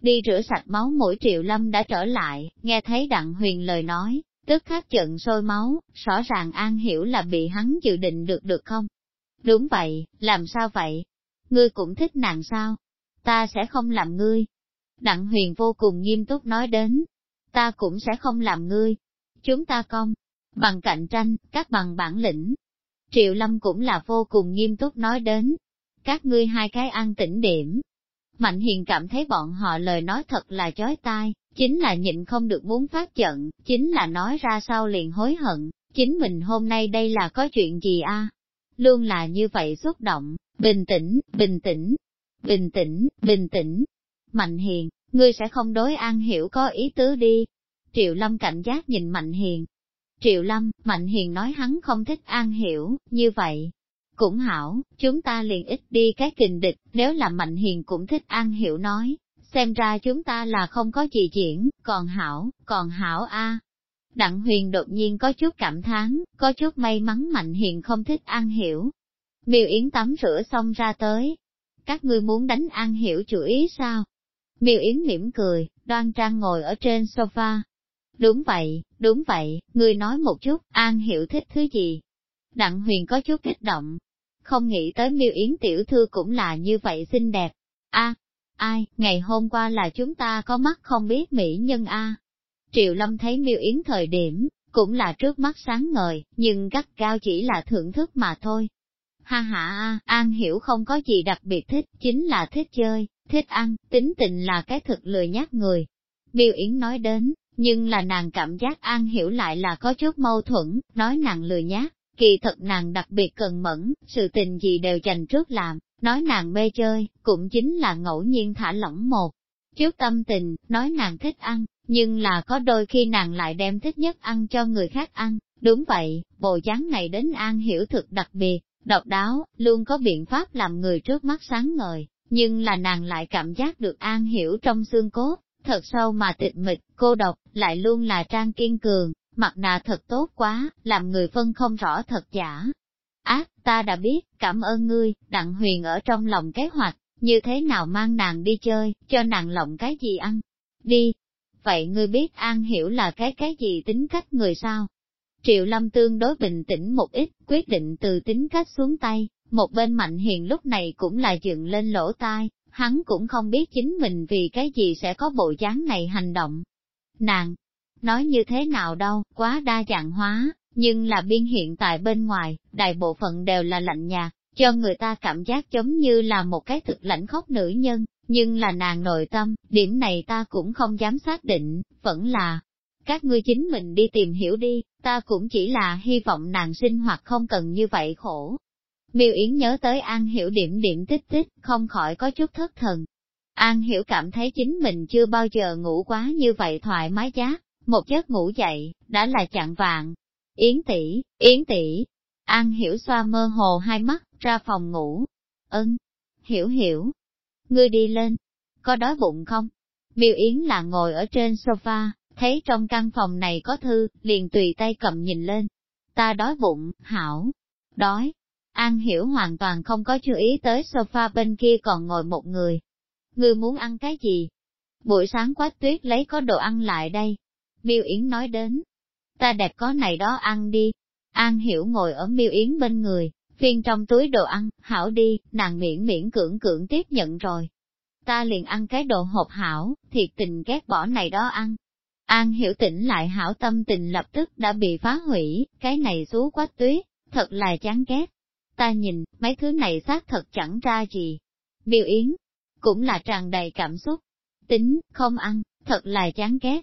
Đi rửa sạch máu mỗi triệu lâm đã trở lại, nghe thấy đặng huyền lời nói, tức khắc trận sôi máu, rõ ràng an hiểu là bị hắn dự định được được không? Đúng vậy, làm sao vậy? ngươi cũng thích nàng sao? Ta sẽ không làm ngươi. Đặng huyền vô cùng nghiêm túc nói đến, ta cũng sẽ không làm ngươi. Chúng ta công, bằng cạnh tranh, các bằng bản lĩnh. Triệu Lâm cũng là vô cùng nghiêm túc nói đến, các ngươi hai cái ăn tĩnh điểm. Mạnh Hiền cảm thấy bọn họ lời nói thật là chói tai, chính là nhịn không được muốn phát giận, chính là nói ra sau liền hối hận, chính mình hôm nay đây là có chuyện gì a? Luôn là như vậy xúc động, Bình tĩnh, bình tĩnh, bình tĩnh, bình tĩnh. Mạnh hiền, ngươi sẽ không đối an hiểu có ý tứ đi. Triệu Lâm cảnh giác nhìn Mạnh hiền. Triệu Lâm, Mạnh hiền nói hắn không thích an hiểu, như vậy. Cũng hảo, chúng ta liền ít đi cái kình địch, nếu là Mạnh hiền cũng thích an hiểu nói, xem ra chúng ta là không có gì diễn, còn hảo, còn hảo a. Đặng huyền đột nhiên có chút cảm thán, có chút may mắn Mạnh hiền không thích an hiểu, Miêu Yến tắm rửa xong ra tới. Các ngươi muốn đánh An Hiểu chủ ý sao? Miêu Yến mỉm cười, đoan trang ngồi ở trên sofa. Đúng vậy, đúng vậy, ngươi nói một chút, An Hiểu thích thứ gì? Đặng huyền có chút kích động. Không nghĩ tới miêu yến tiểu thư cũng là như vậy xinh đẹp. a ai, ngày hôm qua là chúng ta có mắt không biết mỹ nhân a Triệu Lâm thấy miêu yến thời điểm, cũng là trước mắt sáng ngời, nhưng gắt cao chỉ là thưởng thức mà thôi. Ha ha a, An Hiểu không có gì đặc biệt thích, chính là thích chơi, thích ăn, tính tình là cái thực lười nhát người. Miêu Yến nói đến, nhưng là nàng cảm giác An Hiểu lại là có chút mâu thuẫn, nói nàng lười nhát, kỳ thật nàng đặc biệt cần mẫn, sự tình gì đều dành trước làm, nói nàng mê chơi, cũng chính là ngẫu nhiên thả lỏng một. Trước tâm tình, nói nàng thích ăn, nhưng là có đôi khi nàng lại đem thích nhất ăn cho người khác ăn, đúng vậy, bộ dáng này đến An Hiểu thực đặc biệt, độc đáo, luôn có biện pháp làm người trước mắt sáng ngời, nhưng là nàng lại cảm giác được An Hiểu trong xương cốt, thật sâu mà tịch mịch, cô độc, lại luôn là trang kiên cường, mặt nạ thật tốt quá, làm người phân không rõ thật giả. Ác, ta đã biết, cảm ơn ngươi, đặng huyền ở trong lòng kế hoạch, như thế nào mang nàng đi chơi, cho nàng lộng cái gì ăn. Đi, vậy ngươi biết An Hiểu là cái cái gì tính cách người sao? Triệu Lâm tương đối bình tĩnh một ít, quyết định từ tính cách xuống tay, một bên Mạnh Hiền lúc này cũng là dựng lên lỗ tai, hắn cũng không biết chính mình vì cái gì sẽ có bộ dáng này hành động. Nàng, nói như thế nào đâu, quá đa dạng hóa, nhưng là biên hiện tại bên ngoài, đại bộ phận đều là lạnh nhạt, cho người ta cảm giác giống như là một cái thực lãnh khóc nữ nhân, nhưng là nàng nội tâm, điểm này ta cũng không dám xác định, vẫn là, các ngươi chính mình đi tìm hiểu đi, ta cũng chỉ là hy vọng nàng sinh hoạt không cần như vậy khổ. Miêu Yến nhớ tới An Hiểu điểm điểm tích tích, không khỏi có chút thất thần. An Hiểu cảm thấy chính mình chưa bao giờ ngủ quá như vậy thoải mái giá, một giấc ngủ dậy, đã là chặn vạn. Yến tỷ, Yến tỷ. An Hiểu xoa mơ hồ hai mắt, ra phòng ngủ. Ân, hiểu hiểu, ngươi đi lên, có đói bụng không? Miêu Yến là ngồi ở trên sofa, thấy trong căn phòng này có thư, liền tùy tay cầm nhìn lên. Ta đói bụng, hảo, đói. An hiểu hoàn toàn không có chú ý tới sofa bên kia còn ngồi một người. Ngươi muốn ăn cái gì? Buổi sáng quách tuyết lấy có đồ ăn lại đây. Miêu Yến nói đến. Ta đẹp có này đó ăn đi. An hiểu ngồi ở Miêu Yến bên người, phiên trong túi đồ ăn, hảo đi, nàng miễn miễn cưỡng cưỡng tiếp nhận rồi. Ta liền ăn cái đồ hộp hảo, thiệt tình ghét bỏ này đó ăn. An hiểu tỉnh lại hảo tâm tình lập tức đã bị phá hủy, cái này xú quá tuyết, thật là chán ghét. Ta nhìn, mấy thứ này xác thật chẳng ra gì. Biêu Yến, cũng là tràn đầy cảm xúc. Tính, không ăn, thật là chán ghét.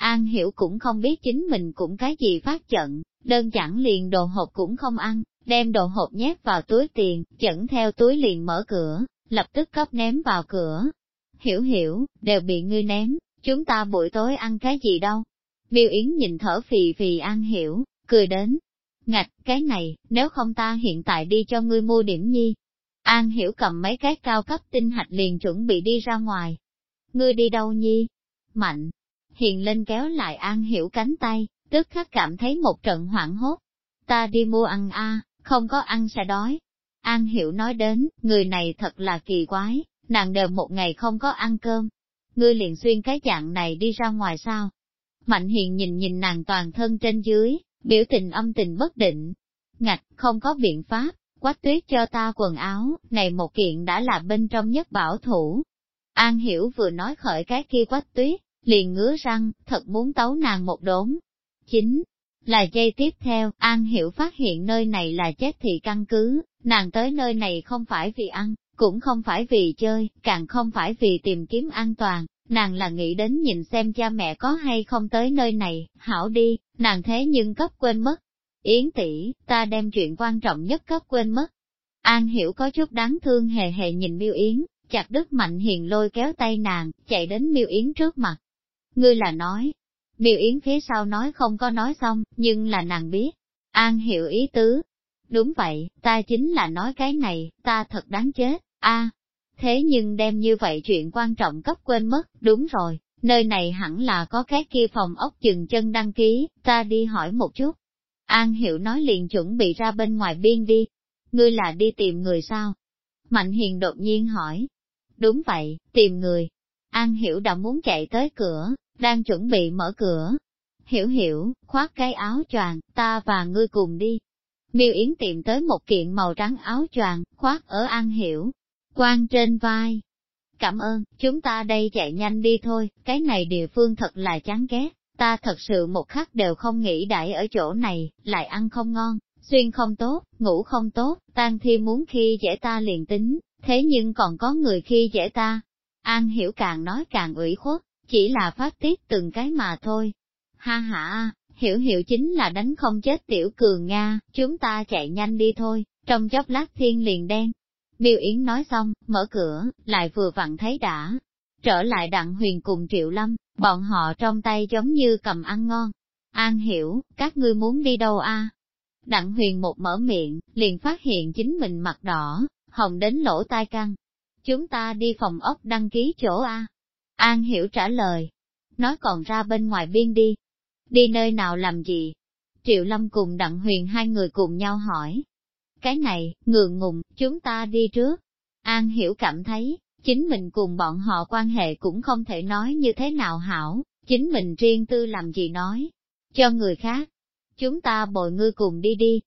An hiểu cũng không biết chính mình cũng cái gì phát trận, đơn giản liền đồ hộp cũng không ăn, đem đồ hộp nhét vào túi tiền, dẫn theo túi liền mở cửa, lập tức cấp ném vào cửa. Hiểu hiểu, đều bị ngươi ném, chúng ta buổi tối ăn cái gì đâu. Miêu Yến nhìn thở phì phì An Hiểu, cười đến. Ngạch, cái này, nếu không ta hiện tại đi cho ngươi mua điểm nhi. An Hiểu cầm mấy cái cao cấp tinh hạch liền chuẩn bị đi ra ngoài. Ngươi đi đâu nhi? Mạnh. Hiền lên kéo lại An Hiểu cánh tay, tức khắc cảm thấy một trận hoảng hốt. Ta đi mua ăn a không có ăn sẽ đói. An Hiểu nói đến, người này thật là kỳ quái, nàng đều một ngày không có ăn cơm. Ngươi liền xuyên cái dạng này đi ra ngoài sao? Mạnh Hiền nhìn nhìn nàng toàn thân trên dưới, biểu tình âm tình bất định. Ngạch, không có biện pháp, quách tuyết cho ta quần áo, này một kiện đã là bên trong nhất bảo thủ. An Hiểu vừa nói khởi cái kia quách tuyết, liền ngứa răng, thật muốn tấu nàng một đốn. Chính là giây tiếp theo, An Hiểu phát hiện nơi này là chết thị căn cứ, nàng tới nơi này không phải vì ăn, cũng không phải vì chơi, càng không phải vì tìm kiếm an toàn, nàng là nghĩ đến nhìn xem cha mẹ có hay không tới nơi này, hảo đi, nàng thế nhưng cấp quên mất. Yến tỷ, ta đem chuyện quan trọng nhất cấp quên mất. An Hiểu có chút đáng thương hề hề nhìn Miêu Yến, chặt đứt mạnh hiền lôi kéo tay nàng, chạy đến Miêu Yến trước mặt. Ngươi là nói, Miêu Yến phía sau nói không có nói xong, nhưng là nàng biết. An hiểu ý tứ. Đúng vậy, ta chính là nói cái này, ta thật đáng chết, a. thế nhưng đem như vậy chuyện quan trọng cấp quên mất, đúng rồi, nơi này hẳn là có cái kia phòng ốc chừng chân đăng ký, ta đi hỏi một chút. An Hiểu nói liền chuẩn bị ra bên ngoài biên đi. Ngươi là đi tìm người sao? Mạnh Hiền đột nhiên hỏi. Đúng vậy, tìm người. An Hiểu đã muốn chạy tới cửa, đang chuẩn bị mở cửa. Hiểu hiểu, khoác cái áo choàng, ta và ngươi cùng đi. Miêu Yến tìm tới một kiện màu trắng áo choàng, khoác ở An Hiểu, quan trên vai. Cảm ơn, chúng ta đây chạy nhanh đi thôi, cái này địa phương thật là chán ghét, ta thật sự một khắc đều không nghĩ đãi ở chỗ này, lại ăn không ngon, xuyên không tốt, ngủ không tốt, tan thi muốn khi dễ ta liền tính, thế nhưng còn có người khi dễ ta. An hiểu càng nói càng ủy khuất, chỉ là phát tiết từng cái mà thôi. Ha ha, hiểu hiểu chính là đánh không chết tiểu cường Nga, chúng ta chạy nhanh đi thôi, trong chốc lát thiên liền đen. Miêu Yến nói xong, mở cửa, lại vừa vặn thấy đã. Trở lại đặng huyền cùng Triệu Lâm, bọn họ trong tay giống như cầm ăn ngon. An hiểu, các ngươi muốn đi đâu a? Đặng huyền một mở miệng, liền phát hiện chính mình mặt đỏ, hồng đến lỗ tai căng. Chúng ta đi phòng ốc đăng ký chỗ a. An hiểu trả lời. Nói còn ra bên ngoài biên đi, Đi nơi nào làm gì? Triệu Lâm cùng Đặng Huyền hai người cùng nhau hỏi. Cái này, ngượng ngùng, chúng ta đi trước. An Hiểu cảm thấy, chính mình cùng bọn họ quan hệ cũng không thể nói như thế nào hảo, chính mình riêng tư làm gì nói. Cho người khác, chúng ta bồi ngươi cùng đi đi.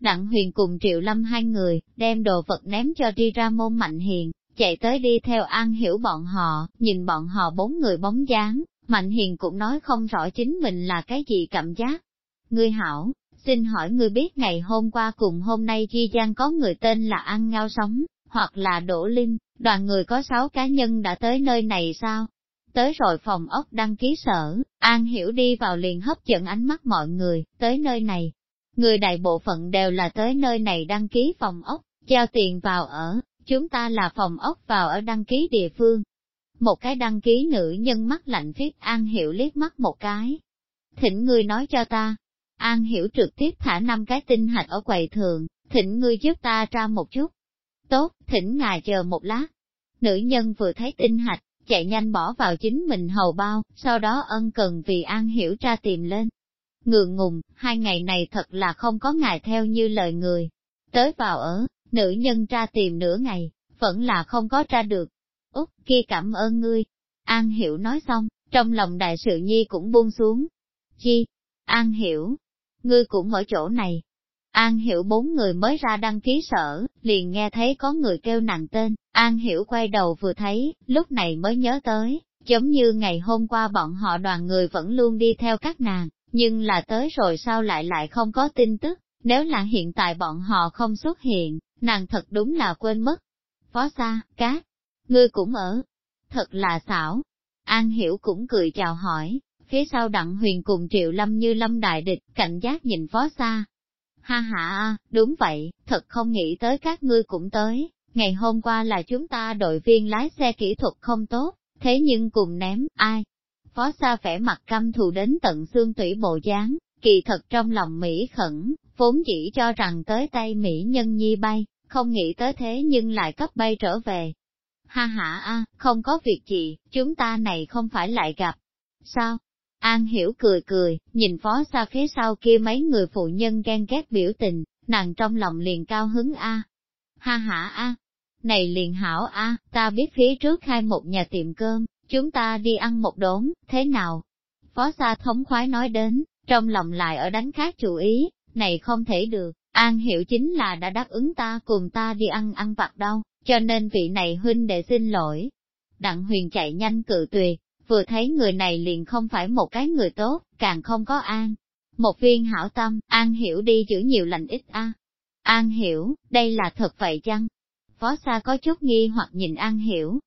Đặng Huyền cùng Triệu Lâm hai người, đem đồ vật ném cho đi ra môn mạnh hiền, chạy tới đi theo An Hiểu bọn họ, nhìn bọn họ bốn người bóng dáng, Mạnh Hiền cũng nói không rõ chính mình là cái gì cảm giác. Ngươi hảo, xin hỏi ngươi biết ngày hôm qua cùng hôm nay chi Giang có người tên là an Ngao Sống, hoặc là Đỗ Linh, đoàn người có sáu cá nhân đã tới nơi này sao? Tới rồi phòng ốc đăng ký sở, An Hiểu đi vào liền hấp dẫn ánh mắt mọi người, tới nơi này. Người đại bộ phận đều là tới nơi này đăng ký phòng ốc, giao tiền vào ở, chúng ta là phòng ốc vào ở đăng ký địa phương, một cái đăng ký nữ nhân mắt lạnh phiết An Hiểu liếc mắt một cái. Thỉnh ngươi nói cho ta. An Hiểu trực tiếp thả năm cái tinh hạch ở quầy thường, thỉnh ngươi giúp ta ra một chút. Tốt, thỉnh ngài chờ một lát. Nữ nhân vừa thấy tinh hạch, chạy nhanh bỏ vào chính mình hầu bao, sau đó ân cần vì An Hiểu ra tìm lên. Ngượng ngùng, hai ngày này thật là không có ngài theo như lời người. Tới vào ở, nữ nhân ra tìm nửa ngày, vẫn là không có ra được, Úc, kia cảm ơn ngươi. An Hiểu nói xong, trong lòng đại sự nhi cũng buông xuống. Chi? An Hiểu, ngươi cũng ở chỗ này. An Hiểu bốn người mới ra đăng ký sở, liền nghe thấy có người kêu nàng tên, An Hiểu quay đầu vừa thấy, lúc này mới nhớ tới, giống như ngày hôm qua bọn họ đoàn người vẫn luôn đi theo các nàng, nhưng là tới rồi sao lại lại không có tin tức, nếu là hiện tại bọn họ không xuất hiện, nàng thật đúng là quên mất. Phó xa, cát, ngươi cũng ở. Thật là xảo. An Hiểu cũng cười chào hỏi, phía sau đặng huyền cùng triệu lâm như lâm đại địch, cảnh giác nhìn phó xa. Ha ha, đúng vậy, thật không nghĩ tới các ngươi cũng tới, ngày hôm qua là chúng ta đội viên lái xe kỹ thuật không tốt, thế nhưng cùng ném, ai? Phó xa vẻ mặt căm thù đến tận xương tủy bộ dáng, kỳ thật trong lòng Mỹ khẩn, vốn chỉ cho rằng tới tay Mỹ nhân nhi bay, không nghĩ tới thế nhưng lại cấp bay trở về, Ha ha a, không có việc gì, chúng ta này không phải lại gặp. Sao? An hiểu cười cười, nhìn phó xa phía sau kia mấy người phụ nhân ghen ghét biểu tình, nàng trong lòng liền cao hứng a. Ha ha a, này liền hảo a, ta biết phía trước khai một nhà tiệm cơm, chúng ta đi ăn một đốn, thế nào? Phó xa thống khoái nói đến, trong lòng lại ở đánh khác chủ ý, này không thể được, An hiểu chính là đã đáp ứng ta cùng ta đi ăn ăn vặt đâu, cho nên vị này huynh đệ xin lỗi. Đặng huyền chạy nhanh cự tuyệt, vừa thấy người này liền không phải một cái người tốt, càng không có an. Một viên hảo tâm, an hiểu đi giữ nhiều lành ít a. An hiểu, đây là thật vậy chăng? Phó xa có chút nghi hoặc nhìn an hiểu.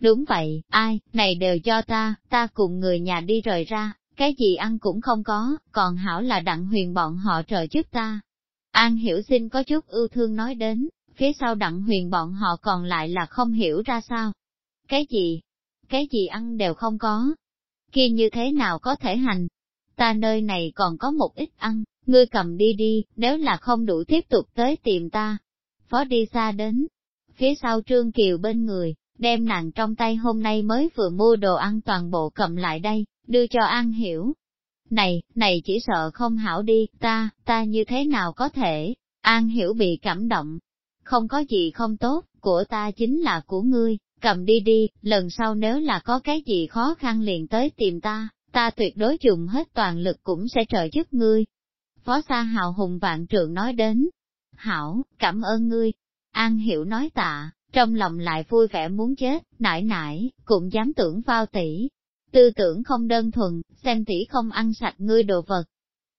Đúng vậy, ai, này đều cho ta, ta cùng người nhà đi rời ra, cái gì ăn cũng không có, còn hảo là đặng huyền bọn họ trợ giúp ta. An hiểu xin có chút ưu thương nói đến, phía sau đặng huyền bọn họ còn lại là không hiểu ra sao. Cái gì? Cái gì ăn đều không có. Kia như thế nào có thể hành? Ta nơi này còn có một ít ăn, ngươi cầm đi đi, nếu là không đủ tiếp tục tới tìm ta. Phó đi xa đến, phía sau Trương Kiều bên người, đem nàng trong tay hôm nay mới vừa mua đồ ăn toàn bộ cầm lại đây, đưa cho An Hiểu. Này, này chỉ sợ không hảo đi, ta, ta như thế nào có thể? An Hiểu bị cảm động, không có gì không tốt, của ta chính là của ngươi, cầm đi đi, lần sau nếu là có cái gì khó khăn liền tới tìm ta, ta tuyệt đối dùng hết toàn lực cũng sẽ trợ giúp ngươi. Phó Sa hào hùng vạn trượng nói đến. Hảo, cảm ơn ngươi. An Hiểu nói tạ, trong lòng lại vui vẻ muốn chết, nải nải, cũng dám tưởng phao tỷ. Tư tưởng không đơn thuần, xem tỷ không ăn sạch ngươi đồ vật.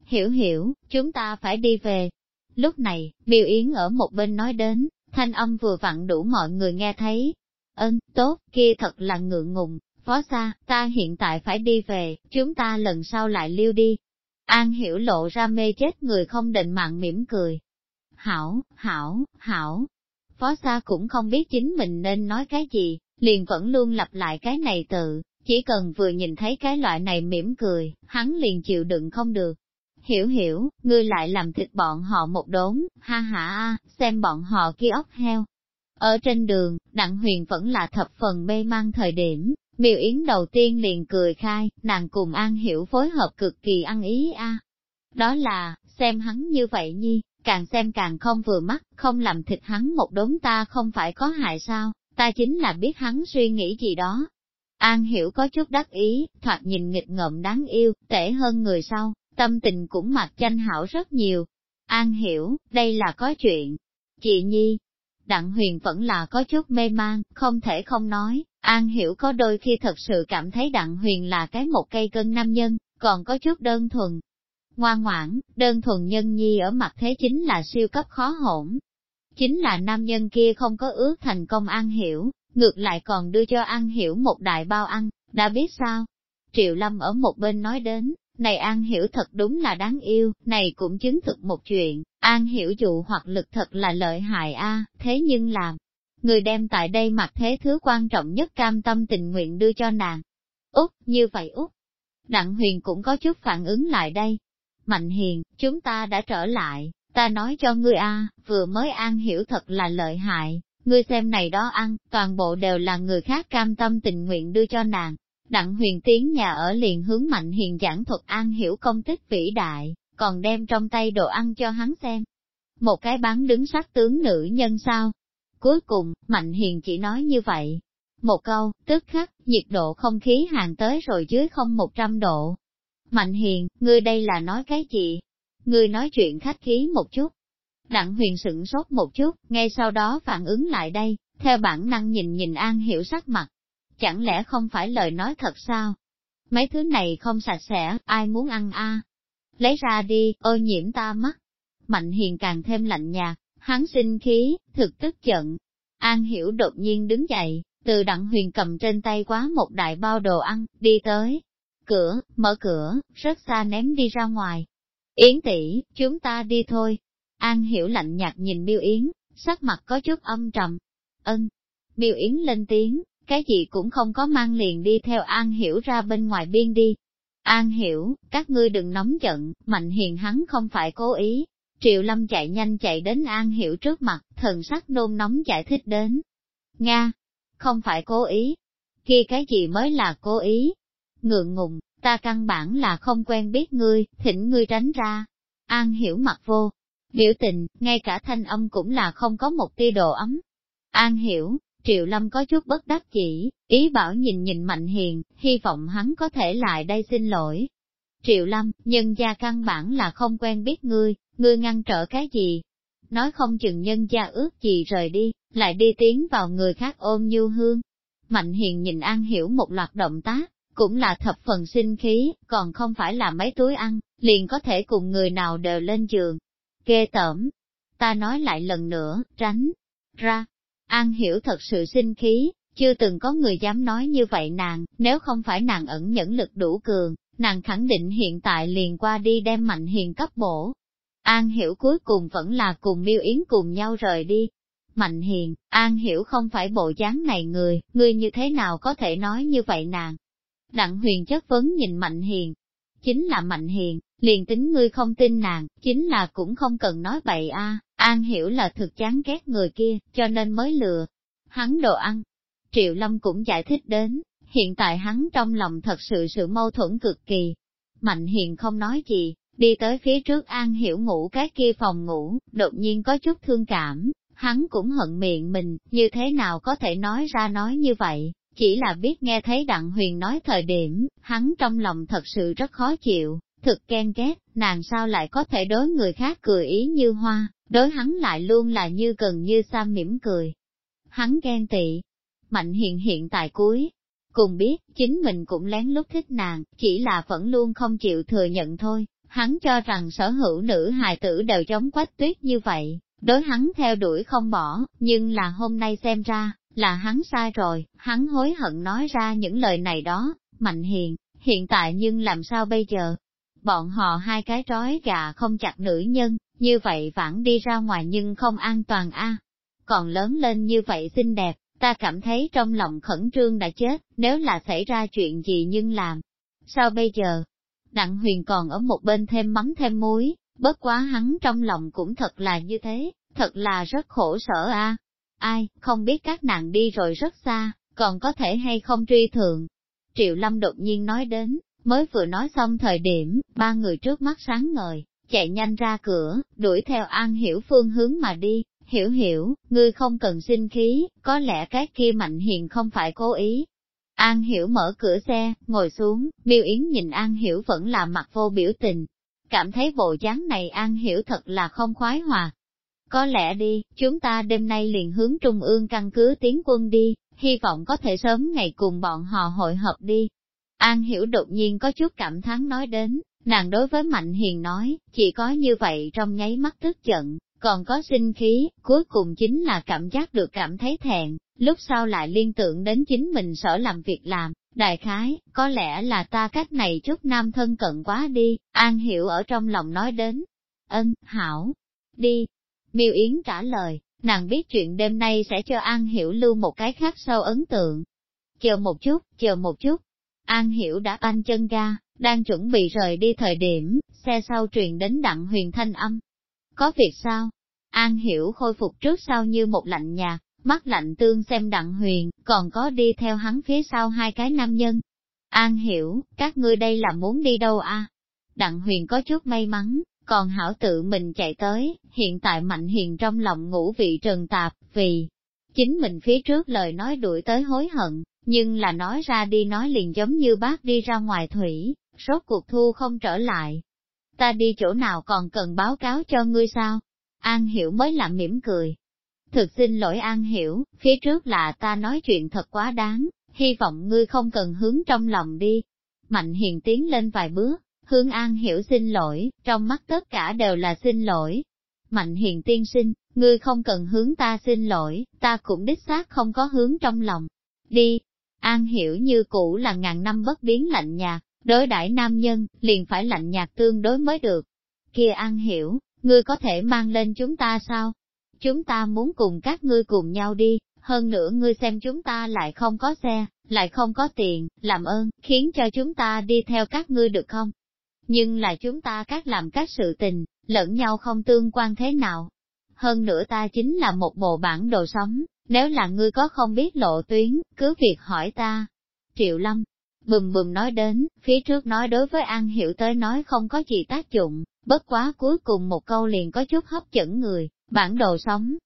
Hiểu hiểu, chúng ta phải đi về. Lúc này, Miêu Yến ở một bên nói đến, thanh âm vừa vặn đủ mọi người nghe thấy. Ơn, tốt, kia thật là ngượng ngùng, phó xa, ta hiện tại phải đi về, chúng ta lần sau lại lưu đi. An hiểu lộ ra mê chết người không định mạng mỉm cười. Hảo, hảo, hảo. Phó xa cũng không biết chính mình nên nói cái gì, liền vẫn luôn lặp lại cái này tự, chỉ cần vừa nhìn thấy cái loại này mỉm cười, hắn liền chịu đựng không được. Hiểu hiểu, ngươi lại làm thịt bọn họ một đốn, ha ha a, xem bọn họ kia ốc heo. Ở trên đường, Đặng Huyền vẫn là thập phần mê mang thời điểm, Miêu Yến đầu tiên liền cười khai, nàng cùng An Hiểu phối hợp cực kỳ ăn ý a. Đó là, xem hắn như vậy nhi, càng xem càng không vừa mắt, không làm thịt hắn một đốn ta không phải có hại sao, ta chính là biết hắn suy nghĩ gì đó. An Hiểu có chút đắc ý, thoạt nhìn nghịch ngợm đáng yêu, tệ hơn người sau, tâm tình cũng mặt tranh hảo rất nhiều. An Hiểu, đây là có chuyện. Chị Nhi, Đặng Huyền vẫn là có chút mê man, không thể không nói, An Hiểu có đôi khi thật sự cảm thấy Đặng Huyền là cái một cây cân nam nhân, còn có chút đơn thuần. Ngoan ngoãn, đơn thuần nhân nhi ở mặt thế chính là siêu cấp khó hỗn. Chính là nam nhân kia không có ước thành công An Hiểu, ngược lại còn đưa cho An Hiểu một đại bao ăn, đã biết sao? Triệu Lâm ở một bên nói đến, này An Hiểu thật đúng là đáng yêu, này cũng chứng thực một chuyện, An Hiểu dụ hoặc lực thật là lợi hại a, thế nhưng làm, người đem tại đây mặc thế thứ quan trọng nhất cam tâm tình nguyện đưa cho nàng. Út, như vậy Út. Đặng Huyền cũng có chút phản ứng lại đây. Mạnh Hiền, chúng ta đã trở lại, ta nói cho ngươi a, vừa mới An Hiểu thật là lợi hại, ngươi xem này đó ăn, toàn bộ đều là người khác cam tâm tình nguyện đưa cho nàng, Đặng huyền tiến nhà ở liền hướng mạnh hiền giảng thuật an hiểu công tích vĩ đại, còn đem trong tay đồ ăn cho hắn xem. Một cái bán đứng sát tướng nữ nhân sao? Cuối cùng, mạnh hiền chỉ nói như vậy. Một câu, tức khắc, nhiệt độ không khí hàng tới rồi dưới không một trăm độ. Mạnh hiền, ngươi đây là nói cái gì? Ngươi nói chuyện khách khí một chút. Đặng huyền sửng sốt một chút, ngay sau đó phản ứng lại đây, theo bản năng nhìn nhìn An Hiểu sắc mặt, chẳng lẽ không phải lời nói thật sao? Mấy thứ này không sạch sẽ, ai muốn ăn a? Lấy ra đi, ôi nhiễm ta mắt. Mạnh hiền càng thêm lạnh nhạt, hắn sinh khí, thực tức giận. An hiểu đột nhiên đứng dậy, từ đặng huyền cầm trên tay quá một đại bao đồ ăn, đi tới. Cửa, mở cửa, rất xa ném đi ra ngoài. Yến tỷ, chúng ta đi thôi. An hiểu lạnh nhạt nhìn Biêu Yến, sắc mặt có chút âm trầm. Ân. Biêu Yến lên tiếng, cái gì cũng không có mang liền đi theo An Hiểu ra bên ngoài biên đi. An Hiểu, các ngươi đừng nóng giận, Mạnh Hiền hắn không phải cố ý. Triệu Lâm chạy nhanh chạy đến An Hiểu trước mặt, thần sắc nôn nóng giải thích đến. Nga, không phải cố ý. Khi cái gì mới là cố ý? Ngượng ngùng, ta căn bản là không quen biết ngươi, thỉnh ngươi tránh ra. An Hiểu mặt vô, biểu tình, ngay cả thanh âm cũng là không có một tia độ ấm. An Hiểu, Triệu Lâm có chút bất đắc chỉ, ý bảo nhìn nhìn Mạnh Hiền, hy vọng hắn có thể lại đây xin lỗi. Triệu Lâm, nhân gia căn bản là không quen biết ngươi, ngươi ngăn trở cái gì? Nói không chừng nhân gia ước gì rời đi, lại đi tiến vào người khác ôm như hương. Mạnh Hiền nhìn An Hiểu một loạt động tác, cũng là thập phần sinh khí, còn không phải là mấy túi ăn, liền có thể cùng người nào đều lên giường. Ghê tởm. Ta nói lại lần nữa, tránh ra, An hiểu thật sự sinh khí, chưa từng có người dám nói như vậy nàng, nếu không phải nàng ẩn nhẫn lực đủ cường, nàng khẳng định hiện tại liền qua đi đem mạnh hiền cấp bổ. An hiểu cuối cùng vẫn là cùng miêu yến cùng nhau rời đi. Mạnh hiền, An hiểu không phải bộ dáng này người, người như thế nào có thể nói như vậy nàng. Đặng huyền chất vấn nhìn mạnh hiền. Chính là mạnh hiền, liền tính ngươi không tin nàng, chính là cũng không cần nói bậy a. An hiểu là thực chán ghét người kia, cho nên mới lừa. Hắn đồ ăn. Triệu Lâm cũng giải thích đến, hiện tại hắn trong lòng thật sự sự mâu thuẫn cực kỳ. Mạnh hiền không nói gì, đi tới phía trước An hiểu ngủ cái kia phòng ngủ, đột nhiên có chút thương cảm, hắn cũng hận miệng mình, như thế nào có thể nói ra nói như vậy, chỉ là biết nghe thấy Đặng Huyền nói thời điểm, hắn trong lòng thật sự rất khó chịu, Thực ghen ghét, nàng sao lại có thể đối người khác cười ý như hoa, đối hắn lại luôn là như gần như xa mỉm cười. Hắn ghen tị. Mạnh hiện hiện tại cuối, cùng biết, chính mình cũng lén lút thích nàng, chỉ là vẫn luôn không chịu thừa nhận thôi. Hắn cho rằng sở hữu nữ hài tử đều giống quách tuyết như vậy, đối hắn theo đuổi không bỏ, nhưng là hôm nay xem ra, là hắn sai rồi, hắn hối hận nói ra những lời này đó, mạnh hiền, hiện tại nhưng làm sao bây giờ? Bọn họ hai cái trói gà không chặt nữ nhân, như vậy vãng đi ra ngoài nhưng không an toàn a. Còn lớn lên như vậy xinh đẹp, ta cảm thấy trong lòng khẩn trương đã chết, nếu là xảy ra chuyện gì nhưng làm. Sao bây giờ? Đặng huyền còn ở một bên thêm mắm thêm muối, bất quá hắn trong lòng cũng thật là như thế, thật là rất khổ sở a. Ai, không biết các nàng đi rồi rất xa, còn có thể hay không truy thượng. Triệu Lâm đột nhiên nói đến, mới vừa nói xong thời điểm, ba người trước mắt sáng ngời, chạy nhanh ra cửa, đuổi theo An Hiểu phương hướng mà đi. Hiểu hiểu, ngươi không cần sinh khí, có lẽ cái kia mạnh hiền không phải cố ý. An Hiểu mở cửa xe, ngồi xuống, miêu yến nhìn An Hiểu vẫn là mặt vô biểu tình. Cảm thấy bộ dáng này An Hiểu thật là không khoái hòa, có lẽ đi, chúng ta đêm nay liền hướng trung ương căn cứ tiến quân đi, hy vọng có thể sớm ngày cùng bọn họ hội hợp đi. An Hiểu đột nhiên có chút cảm thán nói đến, nàng đối với Mạnh Hiền nói, chỉ có như vậy trong nháy mắt tức giận, còn có sinh khí, cuối cùng chính là cảm giác được cảm thấy thẹn, lúc sau lại liên tưởng đến chính mình sở làm việc làm, đại khái, có lẽ là ta cách này chút nam thân cận quá đi, An Hiểu ở trong lòng nói đến. Ân, hảo, đi, Miêu Yến trả lời, nàng biết chuyện đêm nay sẽ cho An Hiểu lưu một cái khác sâu ấn tượng. Chờ một chút, chờ một chút. An Hiểu đã banh chân ga, đang chuẩn bị rời đi thời điểm, xe sau truyền đến đặng huyền thanh âm. Có việc sao? An Hiểu khôi phục trước sau như một lạnh nhạt, mắt lạnh tương xem đặng huyền, còn có đi theo hắn phía sau hai cái nam nhân. An Hiểu, các ngươi đây là muốn đi đâu a? Đặng huyền có chút may mắn, còn hảo tự mình chạy tới, hiện tại Mạnh Hiền trong lòng ngủ vị trần tạp, vì chính mình phía trước lời nói đuổi tới hối hận, nhưng là nói ra đi nói liền giống như bác đi ra ngoài thủy, rốt cuộc thu không trở lại. Ta đi chỗ nào còn cần báo cáo cho ngươi sao? An Hiểu mới làm mỉm cười. Thực xin lỗi An Hiểu, phía trước là ta nói chuyện thật quá đáng, hy vọng ngươi không cần hướng trong lòng đi. Mạnh Hiền tiến lên vài bước, Khương An hiểu xin lỗi, trong mắt tất cả đều là xin lỗi. Mạnh hiền tiên sinh, ngươi không cần hướng ta xin lỗi, ta cũng đích xác không có hướng trong lòng. Đi, An hiểu như cũ là ngàn năm bất biến lạnh nhạt, đối đãi nam nhân, liền phải lạnh nhạt tương đối mới được. Kia An hiểu, ngươi có thể mang lên chúng ta sao? Chúng ta muốn cùng các ngươi cùng nhau đi, hơn nữa ngươi xem chúng ta lại không có xe, lại không có tiền, làm ơn, khiến cho chúng ta đi theo các ngươi được không? Nhưng là chúng ta các làm các sự tình, lẫn nhau không tương quan thế nào. Hơn nữa ta chính là một bộ bản đồ sống, nếu là ngươi có không biết lộ tuyến, cứ việc hỏi ta. Triệu Lâm, bùm bùm nói đến, phía trước nói đối với An Hiểu tới nói không có gì tác dụng, bất quá cuối cùng một câu liền có chút hấp dẫn người, bản đồ sống.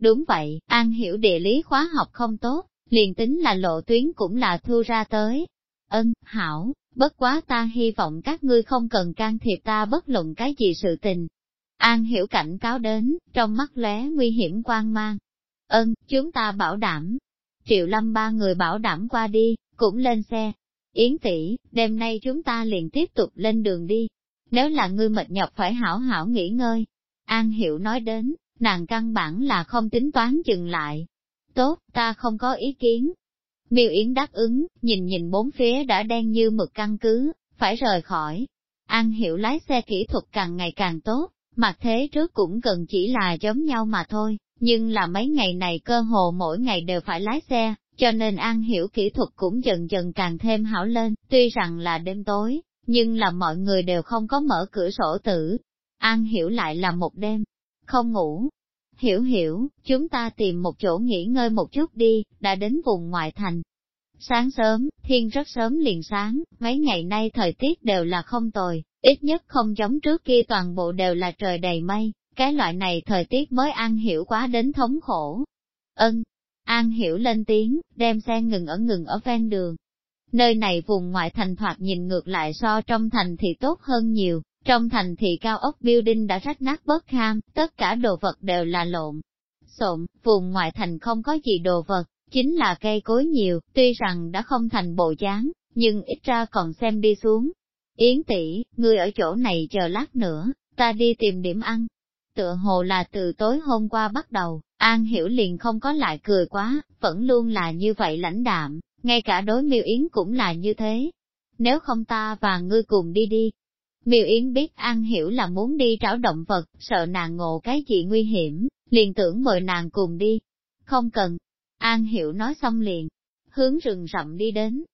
Đúng vậy, An Hiểu địa lý khóa học không tốt, liền tính là lộ tuyến cũng là thu ra tới. Ân, hảo, bất quá ta hy vọng các ngươi không cần can thiệp ta bất luận cái gì sự tình. An hiểu cảnh cáo đến, trong mắt lóe nguy hiểm quan mang. Ơn, chúng ta bảo đảm. Triệu lâm ba người bảo đảm qua đi, cũng lên xe. Yến tỷ, đêm nay chúng ta liền tiếp tục lên đường đi. Nếu là ngươi mệt nhọc phải hảo hảo nghỉ ngơi. An hiểu nói đến, nàng căn bản là không tính toán dừng lại. Tốt, ta không có ý kiến, Miêu Yến đáp ứng, nhìn nhìn bốn phía đã đen như mực căn cứ, phải rời khỏi. An hiểu lái xe kỹ thuật càng ngày càng tốt, mặt thế trước cũng cần chỉ là giống nhau mà thôi, nhưng là mấy ngày này cơ hồ mỗi ngày đều phải lái xe, cho nên An hiểu kỹ thuật cũng dần dần càng thêm hảo lên, tuy rằng là đêm tối, nhưng là mọi người đều không có mở cửa sổ tử. An hiểu lại là một đêm, không ngủ, Hiểu hiểu, chúng ta tìm một chỗ nghỉ ngơi một chút đi, đã đến vùng ngoại thành. Sáng sớm, thiên rất sớm liền sáng, mấy ngày nay thời tiết đều là không tồi, ít nhất không giống trước kia toàn bộ đều là trời đầy mây, cái loại này thời tiết mới An Hiểu quá đến thống khổ. Ân, An Hiểu lên tiếng, đem xe ngừng ở ngừng ở ven đường. Nơi này vùng ngoại thành thoạt nhìn ngược lại so trong thành thì tốt hơn nhiều, trong thành thị cao ốc building đã rách nát bớt kham, tất cả đồ vật đều là lộn. Xộn, vùng ngoại thành không có gì đồ vật, chính là cây cối nhiều, tuy rằng đã không thành bộ dáng, nhưng ít ra còn xem đi xuống. Yến tỷ, ngươi ở chỗ này chờ lát nữa, ta đi tìm điểm ăn. Tựa hồ là từ tối hôm qua bắt đầu, An Hiểu liền không có lại cười quá, vẫn luôn là như vậy lãnh đạm, ngay cả đối miêu Yến cũng là như thế. Nếu không ta và ngươi cùng đi đi. Miêu Yến biết An Hiểu là muốn đi trảo động vật, sợ nàng ngộ cái gì nguy hiểm, liền tưởng mời nàng cùng đi. Không cần. An Hiểu nói xong liền, hướng rừng rậm đi đến.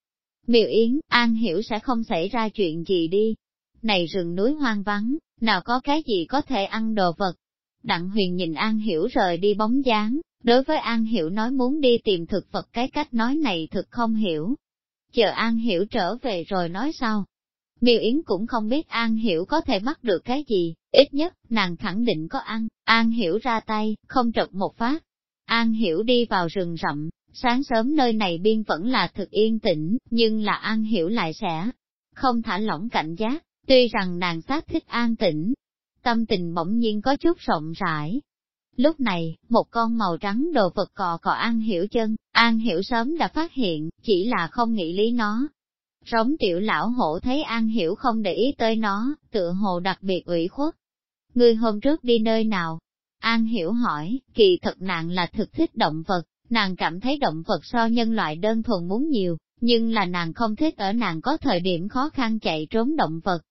Miêu Yến, An Hiểu sẽ không xảy ra chuyện gì đi. Này rừng núi hoang vắng, nào có cái gì có thể ăn đồ vật. Đặng huyền nhìn An Hiểu rời đi bóng dáng, đối với An Hiểu nói muốn đi tìm thực vật cái cách nói này thực không hiểu. Chờ An Hiểu trở về rồi nói sau. Miêu Yến cũng không biết An Hiểu có thể bắt được cái gì, ít nhất, nàng khẳng định có ăn, An Hiểu ra tay, không trật một phát. An Hiểu đi vào rừng rậm, sáng sớm nơi này biên vẫn là thực yên tĩnh, nhưng là An Hiểu lại sẽ không thả lỏng cảnh giác, tuy rằng nàng xác thích an tĩnh, tâm tình bỗng nhiên có chút rộng rãi. Lúc này, một con màu trắng đồ vật cò cò An Hiểu chân, An Hiểu sớm đã phát hiện, chỉ là không nghĩ lý nó. Rống tiểu lão hổ thấy An Hiểu không để ý tới nó, tựa hồ đặc biệt ủy khuất. Người hôm trước đi nơi nào? An Hiểu hỏi, kỳ thật nàng là thực thích động vật, nàng cảm thấy động vật so nhân loại đơn thuần muốn nhiều, nhưng là nàng không thích ở nàng có thời điểm khó khăn chạy trốn động vật,